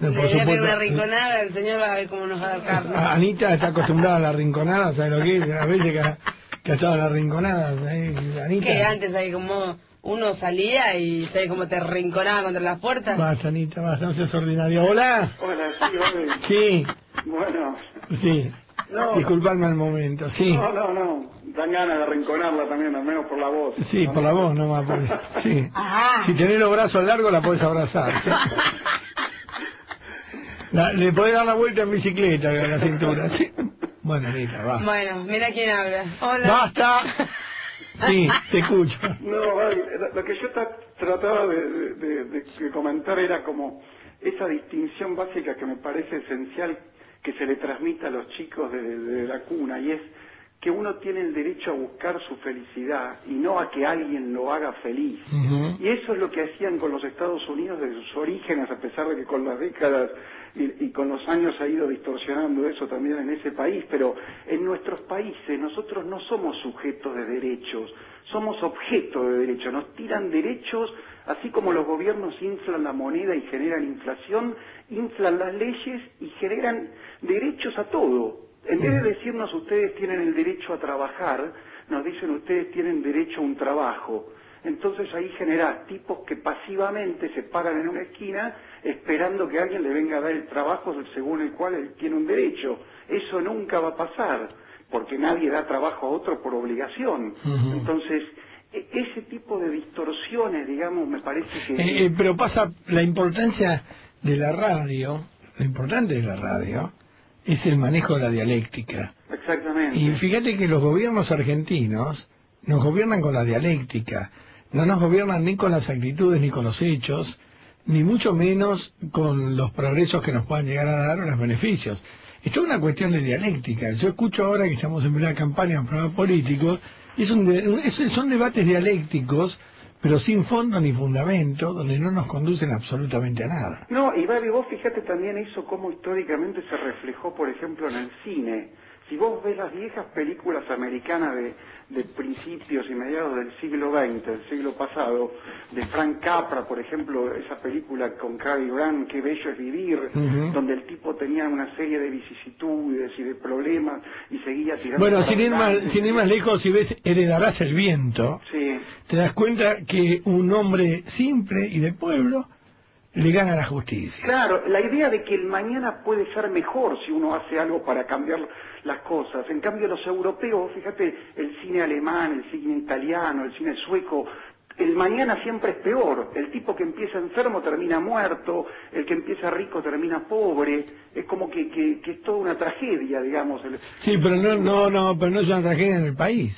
No, Le por voy a una rinconada, el señor va a ver cómo nos va a dar carne. Ah, Anita está acostumbrada a la rinconada, ¿sabes lo que es? A veces que ha, que ha estado en la rinconada. ¿eh? Anita. Que antes ahí como uno salía y sabes cómo te rinconaba contra las puertas. Basta, Anita, basta, no seas ordinario. Hola. Hola, sí, Babi. Sí, Bueno, sí. No. Disculpadme al momento, sí. no, no, no. Dan ganas de arrinconarla también, al menos por la voz. Sí, por la voz nomás. porque- sí. Ajá. Si tenés los brazos largos la podés abrazar. ¿sí? La- le podés dar la vuelta en bicicleta a la cintura. ¿sí? Bueno, Anita, va. Bueno, mira quién habla. Hola. ¡Basta! Sí, te escucho. No, lo- que yo ta- trataba de, de- de- de- de comentar era como esa distinción básica que me parece esencial que se le transmita a los chicos de, de la cuna y es que uno tiene el derecho a buscar su felicidad y no a que alguien lo haga feliz. Y eso es lo que hacían con los Estados Unidos desde sus orígenes, a pesar de que con las décadas y, y con los años ha ido distorsionando eso también en ese país, pero en nuestros países nosotros no somos sujetos de derechos, somos objeto de derechos, nos tiran derechos, así como los gobiernos inflan la moneda y generan inflación, inflan las leyes y generan derechos a todo. En vez de decirnos ustedes tienen el derecho a trabajar, nos dicen ustedes tienen derecho a un trabajo. Entonces ahí generás tipos que pasivamente se paran en una esquina esperando que alguien le venga a dar el trabajo según el cual él tiene un derecho. Eso nunca va a pasar, porque nadie da trabajo a otro por obligación. Entonces, e- ese tipo de distorsiones, digamos, me parece que... Eh, eh, pero pasa la importancia de la radio, lo importante de la radio es el manejo de la dialéctica. Exactamente. Y fíjate que los gobiernos argentinos nos gobiernan con la dialéctica, no nos gobiernan ni con las actitudes ni con los hechos, ni mucho menos con los progresos que nos puedan llegar a dar o los beneficios. Esto es una cuestión de dialéctica. Yo escucho ahora que estamos en plena campaña en programas políticos, y es un un- es- son debates dialécticos, pero sin fondo ni fundamento, donde no nos conducen absolutamente a nada. No, y Babi, vos fíjate también eso cómo históricamente se reflejó, por ejemplo, en el cine. Si vos ves las viejas películas americanas de, de principios y mediados del siglo XX, del siglo pasado, de Frank Capra, por ejemplo, esa película con Cary Grant, Qué bello es vivir, donde el tipo tenía una serie de vicisitudes y de problemas y seguía tirando Bueno, sin ir, más, sin ir más lejos, si ves Heredarás el viento, Sí. te das cuenta que un hombre simple y de pueblo le gana la justicia. Claro, la idea de que el mañana puede ser mejor si uno hace algo para cambiar las cosas. En cambio, los europeos, fíjate, el cine alemán, el cine italiano, el cine sueco, el mañana siempre es peor. El tipo que empieza enfermo termina muerto, el que empieza rico termina pobre. Es como que, que, que es toda una tragedia, digamos. El- Sí, pero no, no, no, pero no es una tragedia en el país.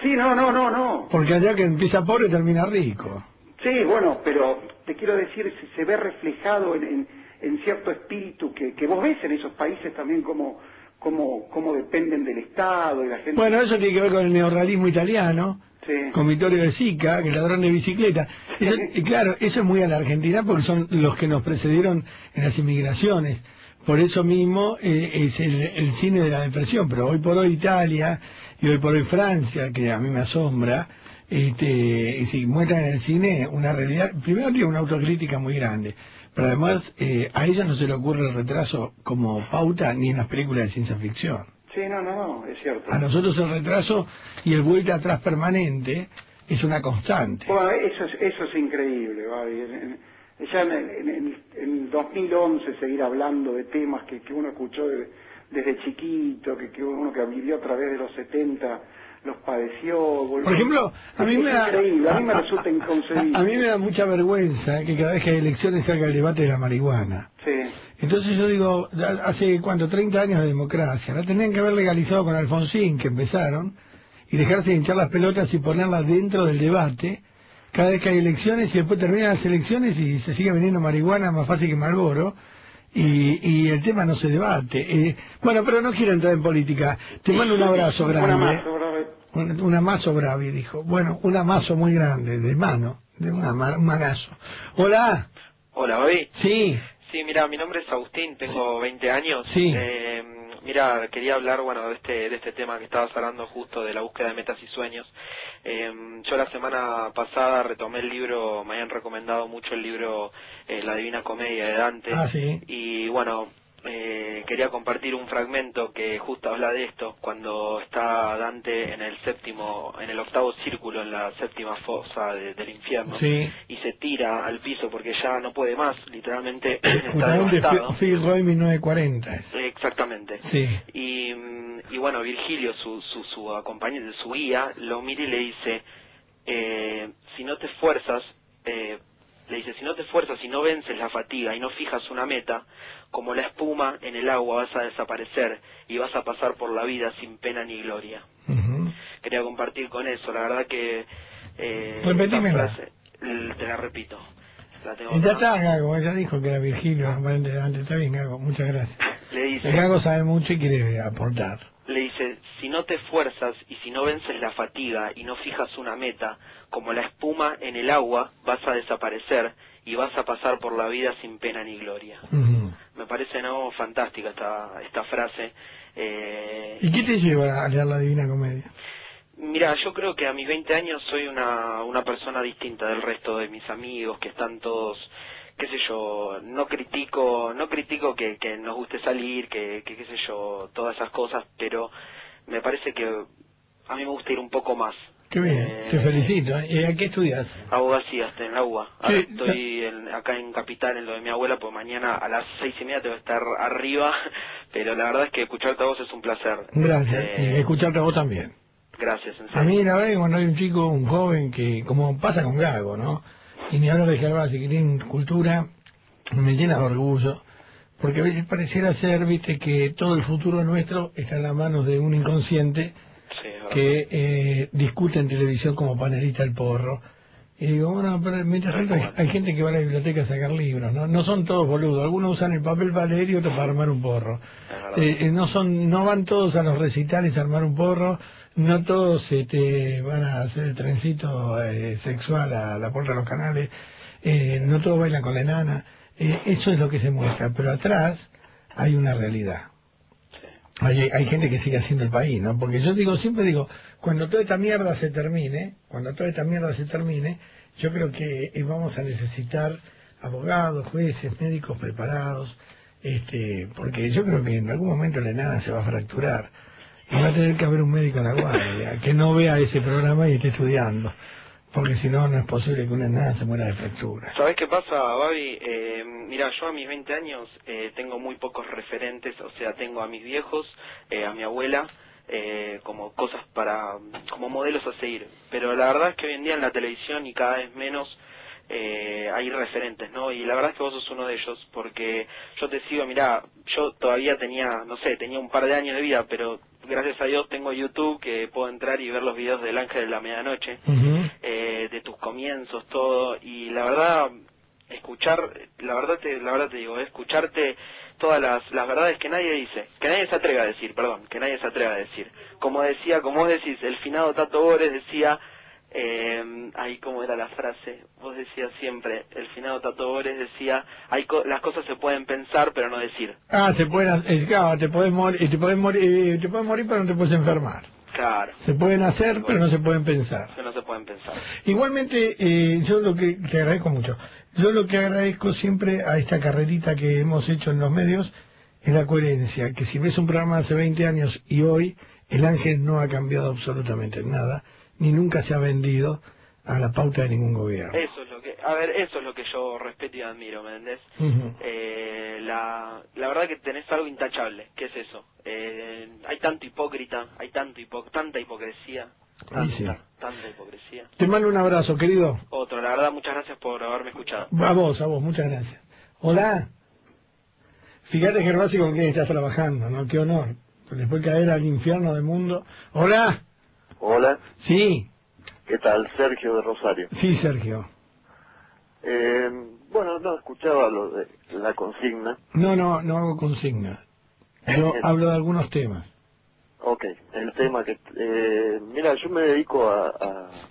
Sí, no, no, no, no. Porque allá que empieza pobre termina rico. Sí, bueno, pero te quiero decir, si se ve reflejado en, en- en cierto espíritu que, que vos ves en esos países también como, como, como dependen del Estado y la gente... Bueno, eso tiene que ver con el neorrealismo italiano, Sí. con Vittorio de Sica, que es ladrón de bicicleta. Eso- y claro, eso es muy a la Argentina porque son los que nos precedieron en las inmigraciones. Por eso mismo eh, es el, el cine de la depresión. Pero hoy por hoy Italia y hoy por hoy Francia, que a mí me asombra, este, y si muestran en el cine una realidad, primero tiene una autocrítica muy grande, pero además eh, a ella no se le ocurre el retraso como pauta ni en las películas de ciencia ficción. Sí, no, no, no, es cierto. A nosotros el retraso y el vuelta atrás permanente es una constante. Bueno, eso es, eso es increíble, Babi. Ya en, en- en- en 2011 seguir hablando de temas que, que uno escuchó de- desde chiquito, que, que uno que vivió a través de los 70 los padeció. volvió- Por ejemplo, a mí Es me da, increíble, a mí me a- resulta a- inconcebible. a mí me da mucha vergüenza que cada vez que hay elecciones salga el debate de la marihuana. Sí. Entonces yo digo, hace cuánto, 30 años de democracia, la tendrían que haber legalizado con Alfonsín, que empezaron, y dejarse de hinchar las pelotas y ponerlas dentro del debate, cada vez que hay elecciones y después terminan las elecciones y se sigue vendiendo marihuana más fácil que Marlboro, y, y el tema no se debate. Eh, bueno, pero no quiero entrar en política. Te mando un abrazo grande. Un, amazo Bravi, dijo. Bueno, un amazo muy grande, de mano, de una, un manazo. Hola. Hola, Babi. Sí. Sí, mira, mi nombre es Agustín, tengo 20 años. Sí. Eh, mira, quería hablar, bueno, de este, de este tema que estabas hablando justo de la búsqueda de metas y sueños. Eh, yo la semana pasada retomé el libro, me habían recomendado mucho el libro eh, La Divina Comedia de Dante. Ah, sí. Y bueno, eh, quería compartir un fragmento que justo habla de esto, cuando está Dante en el séptimo, en el octavo círculo, en la séptima fosa de- del infierno, Sí. y se tira al piso porque ya no puede más, literalmente está devastado. Phil Roy 1940. es. Exactamente. Sí. Y, y bueno, Virgilio, su, su, su acompañante, su guía, lo mira y le dice, eh, si no te esfuerzas, eh, le dice, si no te esfuerzas y no vences la fatiga y no fijas una meta, como la espuma en el agua vas a desaparecer y vas a pasar por la vida sin pena ni gloria. quería compartir con eso. La verdad que... Eh, frase, te la repito. La tengo ya está Gago, ya dijo que era Virgilio, está bien Gago, muchas gracias. Le dice... El Gago sabe mucho y quiere aportar. le dice, si no te esfuerzas y si no vences la fatiga y no fijas una meta, como la espuma en el agua, vas a desaparecer y vas a pasar por la vida sin pena ni gloria. Me parece no fantástica esta, esta frase. Eh, ¿Y qué te lleva a leer la Divina Comedia? Mira, yo creo que a mis 20 años soy una, una persona distinta del resto de mis amigos que están todos, qué sé yo, no critico, no critico que, que nos guste salir, que, que qué sé yo, todas esas cosas, pero me parece que a mí me gusta ir un poco más. Qué bien, te felicito. ¿eh? ¿Y a qué estudias? Abogacía, hasta en la UBA. Ahora Sí, estoy en- acá en Capital, en lo de mi abuela, pues mañana a las seis y media tengo que estar arriba, pero la verdad es que escucharte a vos es un placer. Gracias, Eh, y escucharte a vos también. gracias, en A serio. mí la verdad que cuando hay un chico, un joven que, como pasa con Gago, ¿no? Y ni hablo de Gervasi, que tiene cultura, me llena de orgullo, porque a veces pareciera ser, viste, que todo el futuro nuestro está en las manos de un inconsciente que eh, discute en televisión como panelista el porro. Y digo, bueno, pero mientras tanto hay, hay gente que va a la biblioteca a sacar libros, ¿no? No son todos boludos, algunos usan el papel para leer y otros para armar un porro. Eh, eh, no son, no van todos a los recitales a armar un porro, no todos este, van a hacer el trencito eh, sexual a la puerta de los canales, eh, no todos bailan con la enana, eso es lo que se muestra, pero atrás hay una realidad. Hay, gente que sigue haciendo el país, ¿no? Porque yo digo, siempre digo, cuando toda esta mierda se termine, cuando toda esta mierda se termine, yo creo que eh, vamos a necesitar abogados, jueces, médicos preparados, este, porque yo creo que en algún momento la enana se va a fracturar y va a tener que haber un médico en la guardia que no vea ese programa y esté estudiando, porque si no, no es posible que una enana se muera de fractura. ¿Sabes qué pasa, Babi? Eh, mira, yo a mis 20 años eh, tengo muy pocos referentes, o sea, tengo a mis viejos, eh, a mi abuela, eh, como cosas para, como modelos a seguir. Pero la verdad es que hoy en día en la televisión y cada vez menos eh, hay referentes, ¿no? Y la verdad es que vos sos uno de ellos, porque yo te sigo, mira, yo todavía tenía, no sé, tenía un par de años de vida, pero gracias a Dios tengo YouTube que puedo entrar y ver los videos del Ángel de la Medianoche eh, de tus comienzos, todo, y la verdad, escuchar, la verdad te, la verdad te digo, escucharte todas las, las verdades que nadie dice, que nadie se atreve a decir, perdón, que nadie se atreve a decir. Como decía, como vos decís, el finado Tato Bores decía, eh, ahí como era la frase, vos decías siempre, el finado Tato Bores decía, hay co- las cosas se pueden pensar pero no decir. Ah, se pueden, es, claro, te puedes morir, te puedes morir, eh, te puedes morir, pero no te puedes enfermar. Claro, Se pueden hacer, pero no se pueden pensar. que no se pueden pensar. Igualmente, eh, yo lo que te agradezco mucho, yo lo que agradezco siempre a esta carrerita que hemos hecho en los medios es la coherencia, que si ves un programa hace 20 años y hoy, el ángel no ha cambiado absolutamente nada, ni nunca se ha vendido a la pauta de ningún gobierno. Eso es lo que, a ver, eso es lo que yo respeto y admiro, ¿me entendés? Eh, la, la verdad que tenés algo intachable, ¿qué es eso? Eh, hay tanto hipócrita, hay tanto hipo- tanta hipocresía, tanta, sí. tanta hipocresía. Te mando un abrazo, querido. Otro, la verdad, muchas gracias por haberme escuchado. A vos, a vos, muchas gracias. Hola. Fíjate, Gervasio, con quién estás trabajando, ¿no? Qué honor. Después caer al infierno del mundo. Hola. Hola, Sí, ¿qué tal? Sergio de Rosario. sí, Sergio. Eh, bueno, no escuchaba lo de la consigna. No, no, no hago consigna. Yo hablo de algunos temas. Ok, el tema que... Eh, mira, yo me dedico a, a-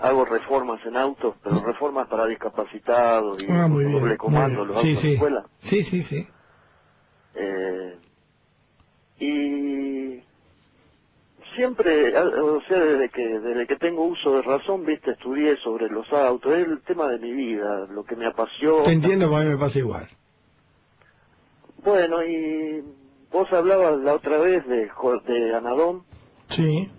Hago reformas en autos, pero reformas para discapacitados y Ah, muy bien. doble comando, muy los bien. autos Sí, de sí. escuela. Sí, sí, sí. Eh, y siempre, a- o sea, desde que desde que tengo uso de razón, viste, estudié sobre los autos, es el tema de mi vida, lo que me apasiona. Te entiendo, a mí me pasa igual. Bueno, y vos hablabas la otra vez de, de Anadón. Sí.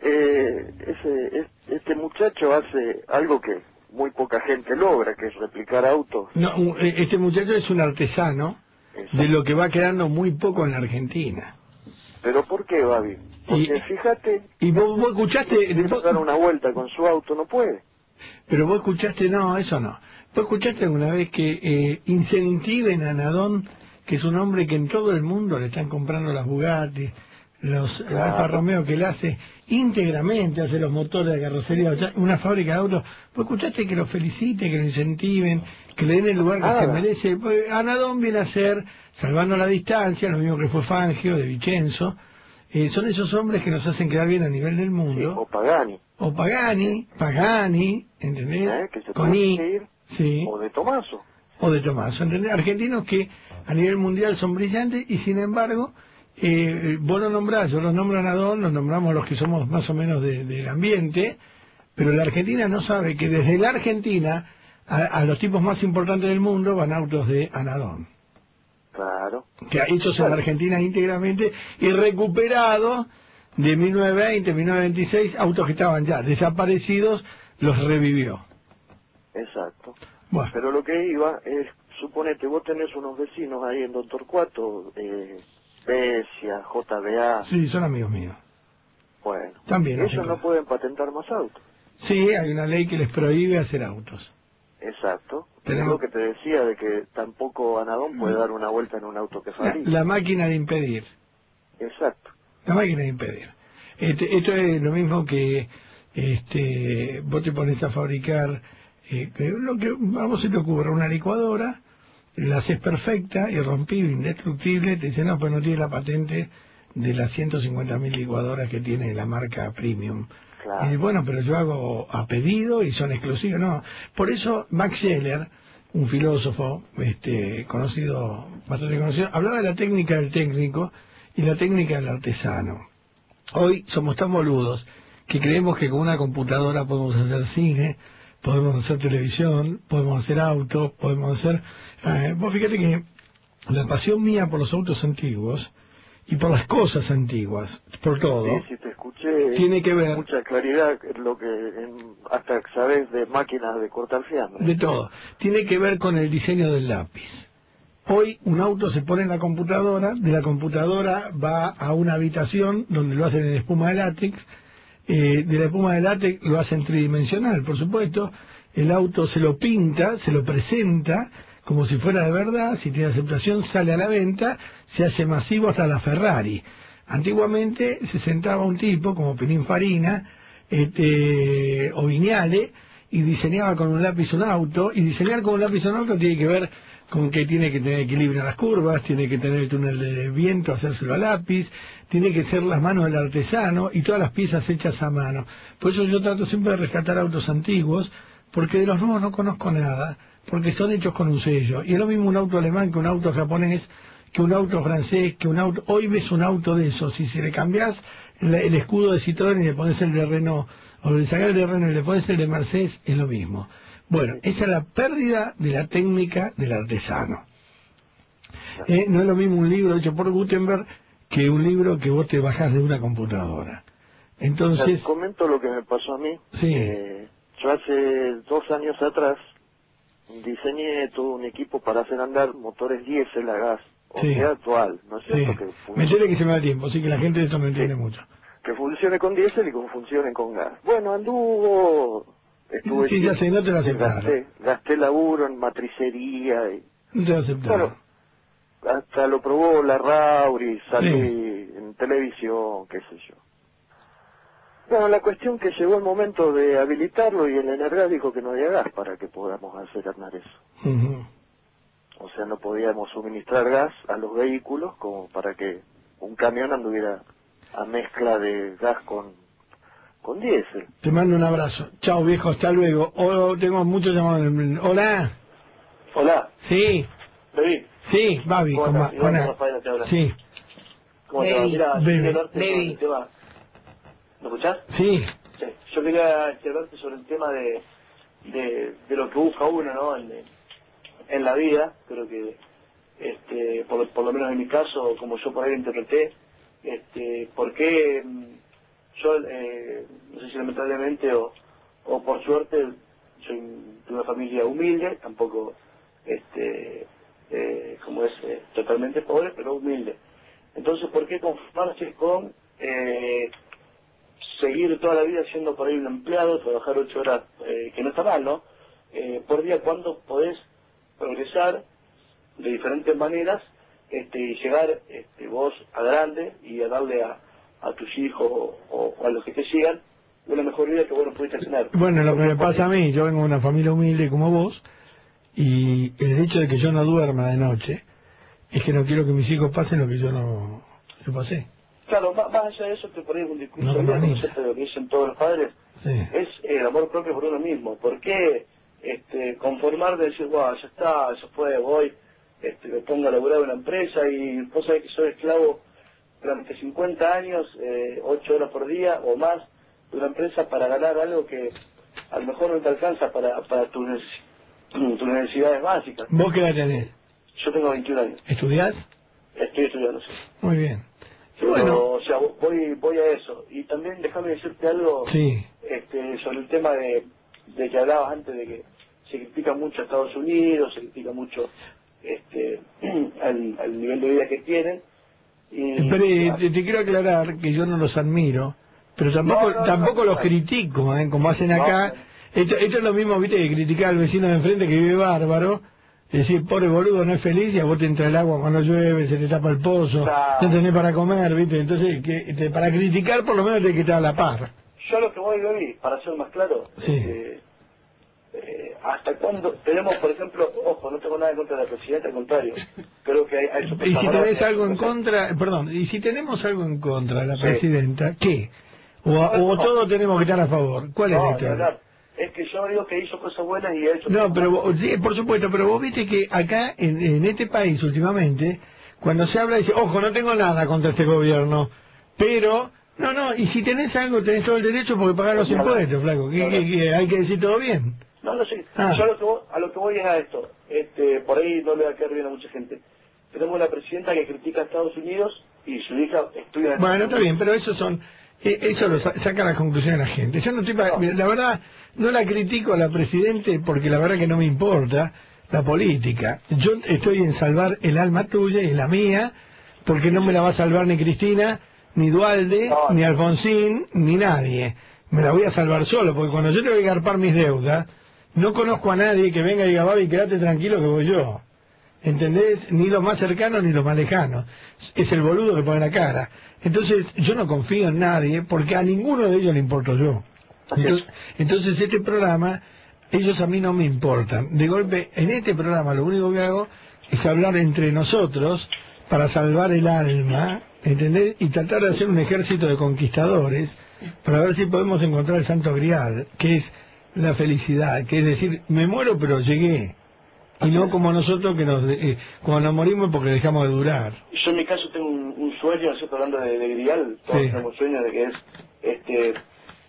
Eh, ese, es- este muchacho hace algo que muy poca gente logra, que es replicar autos. No, eh, este muchacho es un artesano de lo que va quedando muy poco en la Argentina. Pero ¿por qué, Babi? Porque fíjate, Y vos, vos escuchaste, quiere dar una vuelta con su auto, no puede. pero vos escuchaste, no, eso no. Vos escuchaste alguna vez que eh, incentiven a Nadón, que es un hombre que en todo el mundo le están comprando las Bugatti, los Claro. Alfa Romeo que él hace íntegramente, hace los motores de carrocería, o sea, una fábrica de autos. Pues escuchaste que lo felicite, que lo incentiven, que le den el lugar que Ah. se merece. Pues, Anadón viene a ser, salvando la distancia, lo mismo que fue Fangio, de Vicenzo. Eh, son esos hombres que nos hacen quedar bien a nivel del mundo. o Pagani, O Pagani, Pagani, ¿entendés? ¿eh? que se Con I, sí. o de Tomaso. o de Tomás, ¿entendés? Argentinos que a nivel mundial son brillantes y sin embargo, eh, vos lo nombrás, yo los nombro a Nadón, los nombramos los que somos más o menos de- del ambiente, pero la Argentina no sabe que desde la Argentina a, a los tipos más importantes del mundo van autos de Anadón, Claro. que hechos en la Argentina íntegramente y recuperados de 1920, 1926, autos que estaban ya desaparecidos, los revivió. Exacto. Bueno. Pero lo que iba es, suponete, vos tenés unos vecinos ahí en Don Torcuato, eh, Besia, JBA, Sí, son amigos míos. bueno. También Ellos no pueden patentar más autos. Sí, hay una ley que les prohíbe hacer autos. Exacto. Tenemos- lo que te decía de que tampoco Anadón puede dar una vuelta en un auto que La, fabrica. la máquina de impedir. Exacto. La máquina de impedir. Este- esto es lo mismo que este, vos te pones a fabricar eh, lo que vamos se te ocurre una licuadora, la haces perfecta, irrompible, indestructible, te dicen no, pues no tiene la patente de las 150.000 licuadoras que tiene la marca Premium. Claro. Y bueno, pero yo hago a pedido y son exclusivos. No, por eso Max Scheller, un filósofo este, conocido, bastante conocido, hablaba de la técnica del técnico y la técnica del artesano. Hoy somos tan boludos que creemos que con una computadora podemos hacer cine, podemos hacer televisión, podemos hacer autos, podemos hacer... eh, vos fíjate que la pasión mía por los autos antiguos y por las cosas antiguas, por todo, Sí, sí, te escuché. Tiene que ver- Mucha claridad, lo que en- hasta sabes de máquinas de cortar fiambre. de todo, tiene que ver con el diseño del lápiz. Hoy un auto se pone en la computadora, de la computadora va a una habitación donde lo hacen en espuma de látex, eh, de la espuma de látex lo hacen tridimensional, por supuesto, el auto se lo pinta, se lo presenta como si fuera de verdad, si tiene aceptación sale a la venta, se hace masivo hasta la Ferrari. Antiguamente se sentaba un tipo como Pininfarina este, o Viñale y diseñaba con un lápiz un auto, y diseñar con un lápiz un auto tiene que ver con que tiene que tener equilibrio en las curvas, tiene que tener el túnel de viento, hacérselo a lápiz, tiene que ser las manos del artesano y todas las piezas hechas a mano. Por eso yo trato siempre de rescatar autos antiguos, porque de los nuevos no conozco nada, porque son hechos con un sello. Y es lo mismo un auto alemán que un auto japonés, que un auto francés, que un auto... Hoy ves un auto de esos, y si le cambias el, escudo de Citroën y le pones el de Renault, o le sacas el de Renault y le pones el de Mercedes, es lo mismo. Bueno, esa es la pérdida de la técnica del artesano. Eh, no es lo mismo un libro hecho por Gutenberg que un libro que vos te bajás de una computadora. Entonces, Te comento lo que me pasó a mí. Sí. Eh, yo hace dos años atrás diseñé todo un equipo para hacer andar motores diésel a gas, o Sí. sea, actual, ¿no es sí, cierto? Que, fun- metele que se me da tiempo, así que la gente de esto no entiende mucho. que funcione con diésel y que funcione con gas. Bueno, anduvo, estuve... Sí, ya sé, no te lo aceptaron. gasté, gasté laburo en matricería y... No te lo aceptaron. Bueno, hasta lo probó la Rauri, salí en televisión, qué sé yo. Bueno, la cuestión que llegó el momento de habilitarlo y el Energas dijo que no había gas para que podamos hacer andar eso. Ujú. O sea, no podíamos suministrar gas a los vehículos como para que un camión anduviera a mezcla de gas con, con diésel. Te mando un abrazo. Chao, viejo, hasta luego. Oh, tengo muchos llamados. Hola. Hola, Sí, Baby. sí, Babi. ¿Cómo con con te habla. Sí, ¿Cómo te va? Mira, Baby. el tema... ¿Me escuchás? sí. Sí. Yo quería hablarte sobre el tema de, de, de lo que busca uno, ¿no? En, en la vida, creo que, este, por, por lo menos en mi caso, como yo por ahí lo interpreté, este, ¿por qué mm, yo, eh, no sé si lamentablemente o, o por suerte, soy de una familia humilde, tampoco, este, eh, como es, eh, totalmente pobre, pero humilde. Entonces, ¿por qué conformarse con eh, seguir toda la vida siendo por ahí un empleado, trabajar ocho horas, eh, que no está mal, ¿no? Eh, por día, cuando podés progresar de diferentes maneras este, y llegar este, vos a grande y a darle a, a tus hijos o, a los que te sigan una mejor vida que vos no pudiste tener. Bueno, lo que me pasa a mí, yo vengo de una familia humilde como vos, y el hecho de que yo no duerma de noche es que no quiero que mis hijos pasen lo que yo no yo pasé. Claro, más, más allá de eso, te pones un discurso No, de no, de lo que dicen todos los padres, Sí. es el amor propio por uno mismo. ¿Por qué este, conformar de decir, wow, ya está, ya fue, voy, este, me pongo a laburar en una empresa y vos sabés que soy esclavo durante 50 años, eh, 8 horas por día o más de una empresa para ganar algo que a lo mejor no te alcanza para, para tus, tus necesidades básicas. ¿Vos qué edad tenés? Yo tengo 21 años, ¿Estudiás? estoy estudiando, sí. Muy bien. Pero, Bueno. o sea, voy, voy a eso. Y también déjame decirte algo Sí. este, sobre el tema de, de que hablabas antes de que se critica mucho a Estados Unidos, se critica mucho este, al, al nivel de vida que tienen. Y, Pero eh, te, te quiero aclarar que yo no los admiro, pero tampoco No, no, tampoco no, los critico, ¿eh? como hacen acá. Esto, esto es lo mismo, viste, que criticar al vecino de enfrente que vive bárbaro. Decir, pobre boludo, no es feliz y a vos te entra el agua cuando llueve, se te tapa el pozo, Claro. no tenés para comer, viste. Entonces, que, te- para criticar por lo menos te que estar a la par. yo lo que voy a oír, para ser más claro, Sí. este, eh, hasta cuándo tenemos, por ejemplo, ojo, no tengo nada en contra de la presidenta, al contrario, creo que hay, hay Y si tenés algo en contra, perdón, y si tenemos algo en contra de la Sí. presidenta, ¿qué? O, o todos tenemos que estar a favor. ¿Cuál es No, la historia? Es que yo digo que hizo cosas buenas y ha hecho No, pero vos- sí, por supuesto, pero vos viste que acá, en, en este país últimamente, cuando se habla, dice, ojo, no tengo nada contra este gobierno, pero, no, no, y si tenés algo, tenés todo el derecho porque pagar los No, impuestos, flaco, que, No, no. que- que hay que decir todo bien. No, no sé. Ah. Yo a lo, que voy, a lo que voy es a esto. Este, por ahí no le va a quedar bien a mucha gente. Tenemos una presidenta que critica a Estados Unidos y su hija estudia en Bueno, está bien, pero eso son, eh, eso lo sa- saca la conclusión de la gente. Yo no estoy, pa- mira, la verdad, no la critico a la presidente porque la verdad que no me importa la política. Yo estoy en salvar el alma tuya y la mía, porque no me la va a salvar ni Cristina, ni Dualde, ni Alfonsín, ni nadie. Me la voy a salvar solo, porque cuando yo tengo que garpar mis deudas, no conozco a nadie que venga y diga, Babi, quédate tranquilo que voy yo. ¿Entendés? Ni los más cercanos ni los más lejanos. Es el boludo que pone la cara. Entonces, yo no confío en nadie porque a ninguno de ellos le importo yo. Entonces, entonces, este programa, ellos a mí no me importan. De golpe, en este programa lo único que hago es hablar entre nosotros para salvar el alma, ¿entendés? Y tratar de hacer un ejército de conquistadores para ver si podemos encontrar el santo grial, que es la felicidad, que es decir, me muero pero llegué. Y no como nosotros que nos, eh, cuando nos morimos porque dejamos de durar. Yo en mi caso tengo un, un sueño. Hablando de, de Grial, todos Sí. tenemos un sueño de que es este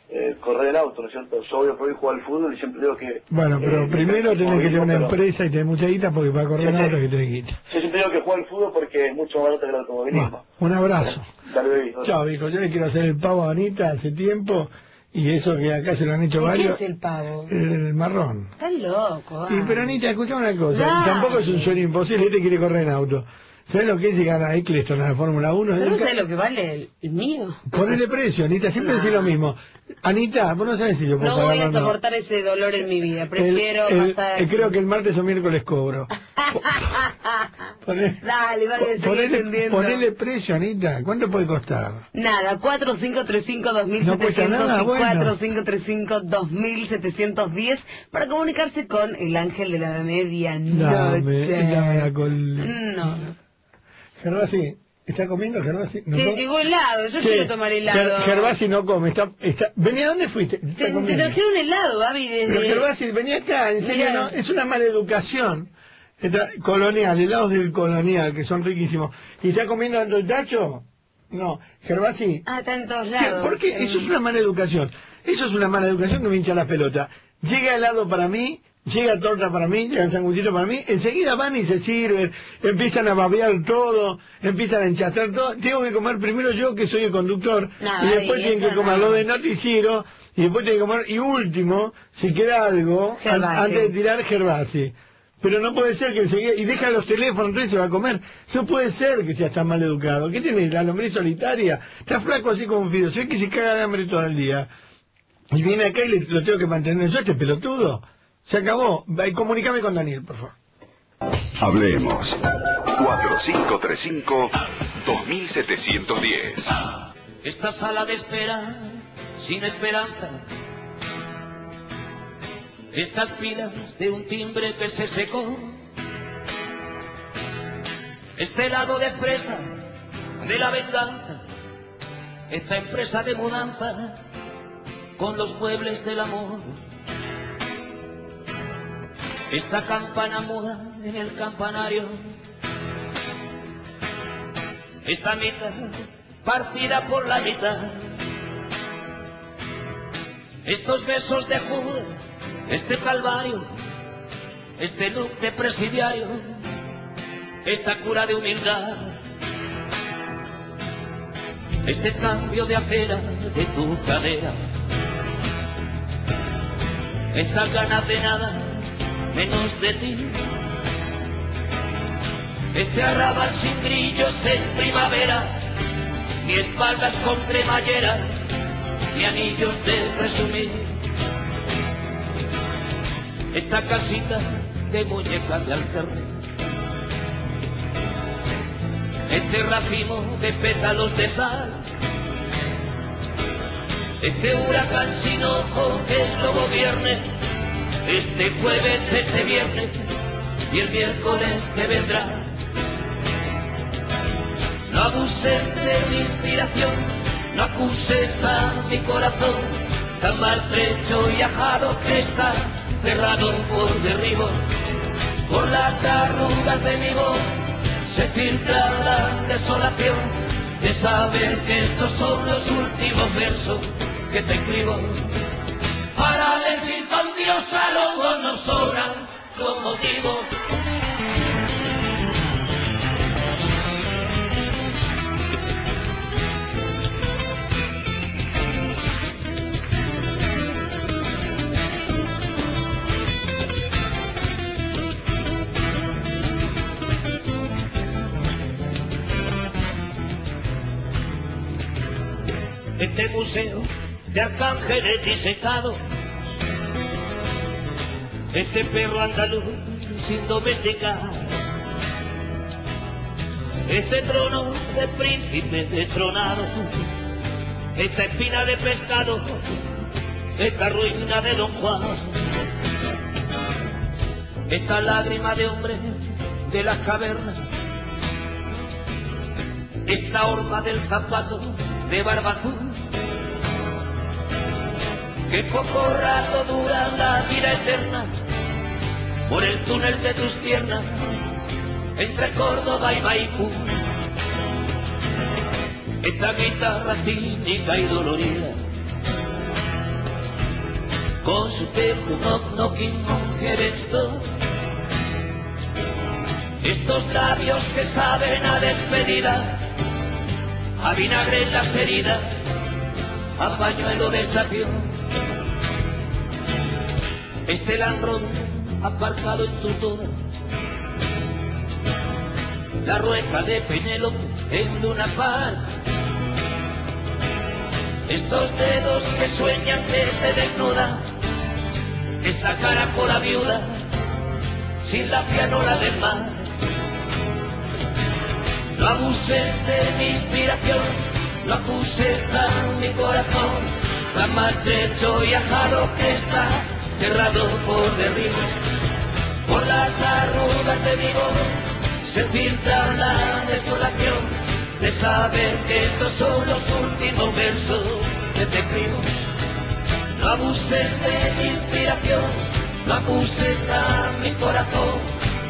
eh, correr el auto, ¿no es cierto? Yo voy a poder jugar al fútbol y siempre digo que... Bueno, pero eh, primero me- tenés que tener una pero- empresa y tener mucha guita porque para correr sí. auto que tener guita. Yo siempre digo que juego al fútbol porque es mucho más barato que el automovilismo. Un abrazo. Dale. Chao, viejo. Yo le quiero hacer el pavo a Anita hace tiempo y eso que acá se lo han hecho ¿Y ¿Qué varios. es el pavo? El marrón. Estás loco. Y ah. pero Anita, escucha una cosa. Dale. Tampoco es un sueño imposible. Este quiere correr en auto. ¿Sabes lo que es llegar a Eccleston a la Fórmula 1? ¿Pero no sabes lo que vale el, el mío? Ponele precio, Anita. Siempre decís lo mismo. Anita, vos no sabes si yo puedo No voy a no. soportar ese dolor en mi vida. El- Prefiero el- pasar... eh, creo que el martes o miércoles cobro. Poné- Dale, vale, ponele, entendiendo. ponele precio, Anita. ¿Cuánto puede costar? Nada, 4535-2700 No y bueno. 4535-2710 para comunicarse con el ángel de la Dame, medianoche. dame la col... No. Gervasi, ¿está comiendo Gervasi? ¿No Sí, llegó helado, yo Sí, quiero tomar helado. Ger- Gervasi no come. Está, está... Vení, ¿a dónde fuiste? Está Te, trajeron helado, Pero desde... Gervasi, vení acá, en serio, Mirá. no, es una mala educación. Está- colonial, helados del colonial, que son riquísimos. ¿Y está comiendo dentro del tacho? No, Gervasi. Ah, está en todos lados. ¿Por qué? Eso es una mala educación. Eso es una mala educación que me hincha la pelota. Llega helado para mí, llega torta para mí, llega sanguchito para mí, enseguida van y se sirven, empiezan a babear todo, empiezan a enchastrar todo. Tengo que comer primero yo, que soy el conductor, No, y después tienen que eso comer lo de noticiero, y después tienen que comer, y último, si queda algo, Gervasi. antes de tirar Gervasi. Pero no puede ser que enseguida, y deja los teléfonos, entonces se va a comer. No puede ser que seas tan mal educado. ¿Qué tienes? La lombriz solitaria. Está flaco así como un fideo. Se ve que se caga de hambre todo el día. Y viene acá y le- lo tengo que mantener yo, este pelotudo. Se acabó. Comunicame con Daniel, por favor. Hablemos. 4535-2710. esta sala de espera sin esperanza, estas pilas de un timbre que se secó, este helado de fresa de la venganza, esta empresa de mudanza con los muebles del amor, esta campana muda en el campanario, esta mitad partida por la mitad, estos besos de Judas, este calvario, este look de presidiario, esta cura de humildad, este cambio de acera de tu cadera, estas ganas de nada menos de ti, este arrabal sin grillos en primavera, ni espaldas con cremallera, ni anillos de presumir. Esta casita de muñecas de alcarne. Este racimo de pétalos de sal. Este huracán sin ojo que lo gobierne. Este jueves, este viernes y el miércoles que vendrá. No abuses de mi inspiración, no acuses a mi corazón, tan maltrecho y ajado que está cerrado por derribo. Por las arrugas de mi voz se filtra la desolación de saber que estos son los últimos versos que te escribo. Para decir con Dios a loco no sobran los motivos. este museo de arcángeles disecados, este perro andaluz sin domesticar, este trono de príncipe destronado, esta espina de pescado, esta ruina de Don Juan, esta lágrima de hombre de las cavernas, esta horma del zapato de barba azul, que poco rato dura la vida eterna, por el túnel de tus piernas, entre Córdoba y Maipú. Esta guitarra cínica y dolorida, con su pecho knock estos labios que saben a despedida, a vinagre en las heridas, a pañuelo de estación. Este landrón aparcado en tu toda, la rueca de Penélope en Luna Park. Estos dedos que sueñan que te desnudan, esta cara por la viuda, sin la pianola del mar. No abuses de mi inspiración, no acuses a mi corazón, tan maltrecho y ajado que está, cerrado por derribo, por las arrugas de mi voz, se filtra la desolación de saber que estos son los últimos versos que te escribo. No abuses de mi inspiración, no acuses a mi corazón,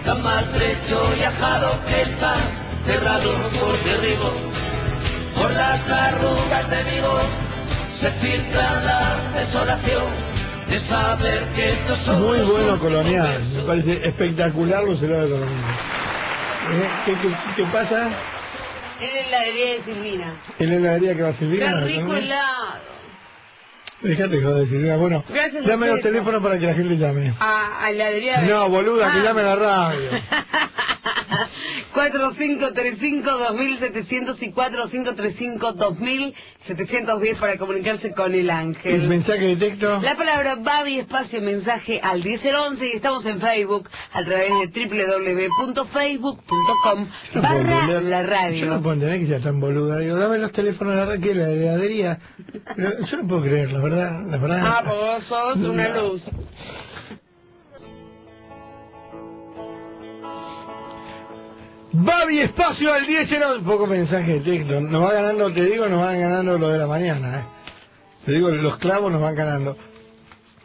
tan maltrecho y ajado que está, cerrado por derribo, por las arrugas de mi voz, se filtra la desolación de saber que estos son Muy bueno colonial, me parece espectacular los helados de colonial. Eh, ¿Qué, qué, qué pasa? En la heladería de Silvina. ¿En la heladería que va a servir? Qué rico helado. Déjate joder, Silvia. Bueno, Gracias llame los teléfonos para que la gente llame. A, a heladería de... No, boluda, que Ah. llame a la radio. 4535-2700 y 4535-2710 para comunicarse con el El ángel. mensaje de texto. La palabra Babi espacio mensaje al 1011 y estamos en Facebook a través de www.facebook.com Yo no puedo barra entender- la Yo radio. no puedo entender que sea tan boluda. Digo, dame los teléfonos de la que la heladería. Pero yo no puedo creer, la verdad. La verdad. Ah, vos sos una luz. Babi espacio al 10 era un poco mensaje de texto. Nos va ganando, te digo, nos van ganando lo de la mañana. ¿eh? Te digo, los clavos nos van ganando.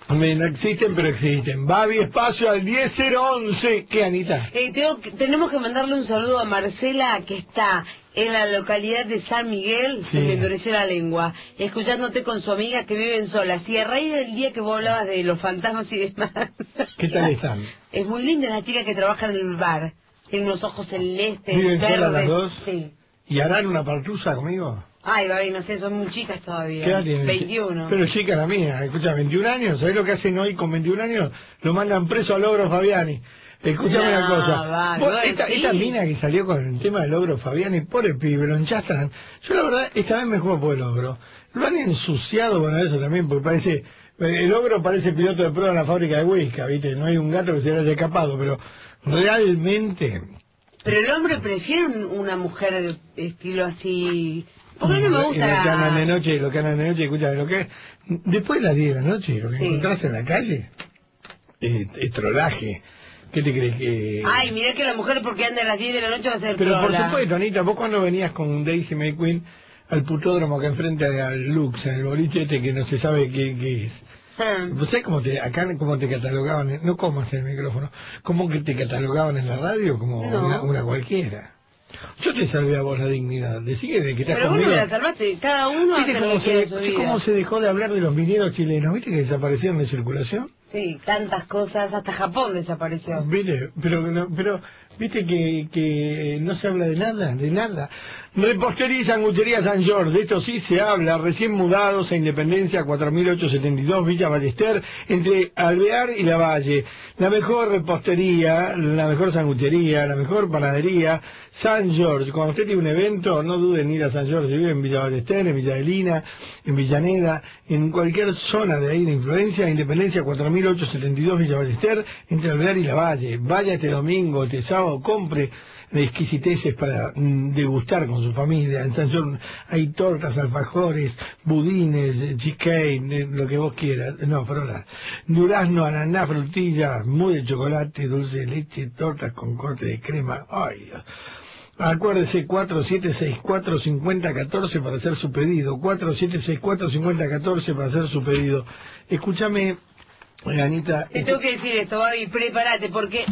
Hombre, No existen, pero existen. Babi espacio al 10011. ¿Qué, Anita? Eh, tengo que- tenemos que mandarle un saludo a Marcela que está en la localidad de San Miguel, se me endureció la lengua, escuchándote con su amiga que viven solas. Y a raíz del día que vos hablabas de los fantasmas y demás, ¿Qué tal están? es muy linda la chica que trabaja en el bar. Tiene unos ojos celestes, ¿Viven verdes. solas las dos? Sí. ¿Y harán una partusa conmigo? Ay, baby, no sé, son muy chicas todavía. ¿Qué edad tienen? 21. Pero chica la mía, escucha, 21 años, ¿sabés lo que hacen hoy con 21 años? Lo mandan preso al Logro Fabiani. Escúchame No, una cosa. va, Vos, no esta, mina que salió con el tema del Logro Fabiani, por el pibe, lo enchastran. Yo la verdad, esta vez me juego por el Logro. Lo han ensuciado, bueno, eso también, porque parece... El Logro parece piloto de prueba en la fábrica de Huesca, ¿viste? No hay un gato que se le haya escapado, pero realmente... Pero el hombre prefiere un- una mujer de estilo así... ¿Por qué no me Y Lo que andan de gusta? noche, lo que andan de noche, escucha, lo que después de las 10 de la noche, lo que Sí. encontraste en la calle, es, es trolaje. ¿Qué te crees que...? Ay, mirá que la mujer porque anda a las 10 de la noche va a ser Pero por supuesto, Anita, vos cuando venías con Daisy May Queen al putódromo que enfrente al Lux, al boliche este que no se sabe qué, qué es. Ah. ¿Vos sabés cómo te, acá cómo te catalogaban? no comas el micrófono. ¿Cómo que te catalogaban en la radio? Como No. una, una cualquiera. Yo te salvé a vos la dignidad. Decí que de que estás Pero vos no conmigo... la salvaste, cada uno ¿Viste cómo se, en su vida. cómo se dejó de hablar de los mineros chilenos? ¿Viste que desaparecieron de circulación? Sí, tantas cosas, hasta Japón desapareció. ¿Viste? Pero, pero ¿viste que, que no se habla de nada? De nada. Repostería y sanguchería San George, de esto sí se habla, recién mudados a Independencia 4872 Villa Ballester, entre Alvear y La Valle. La mejor repostería, la mejor sanguchería, la mejor panadería, San George. Cuando usted tiene un evento, no duden en ir a San George, si vive en Villa Ballester, en Villa Adelina, en Villaneda, en cualquier zona de ahí de influencia, Independencia 4872 Villa Ballester, entre Alvear y La Valle. Vaya este domingo, este sábado, compre exquisiteces para mm, degustar con su familia. En San John hay tortas, alfajores, budines, eh, cheesecake, eh, lo que vos quieras. No, frola. Durazno, ananá, frutilla, muy de chocolate, dulce de leche, tortas con corte de crema. Ay, Dios. Acuérdese 4764-5014 para hacer su pedido. 4764-5014 para hacer su pedido. Escúchame, Anita. Te tengo que decir esto, Babi, prepárate, porque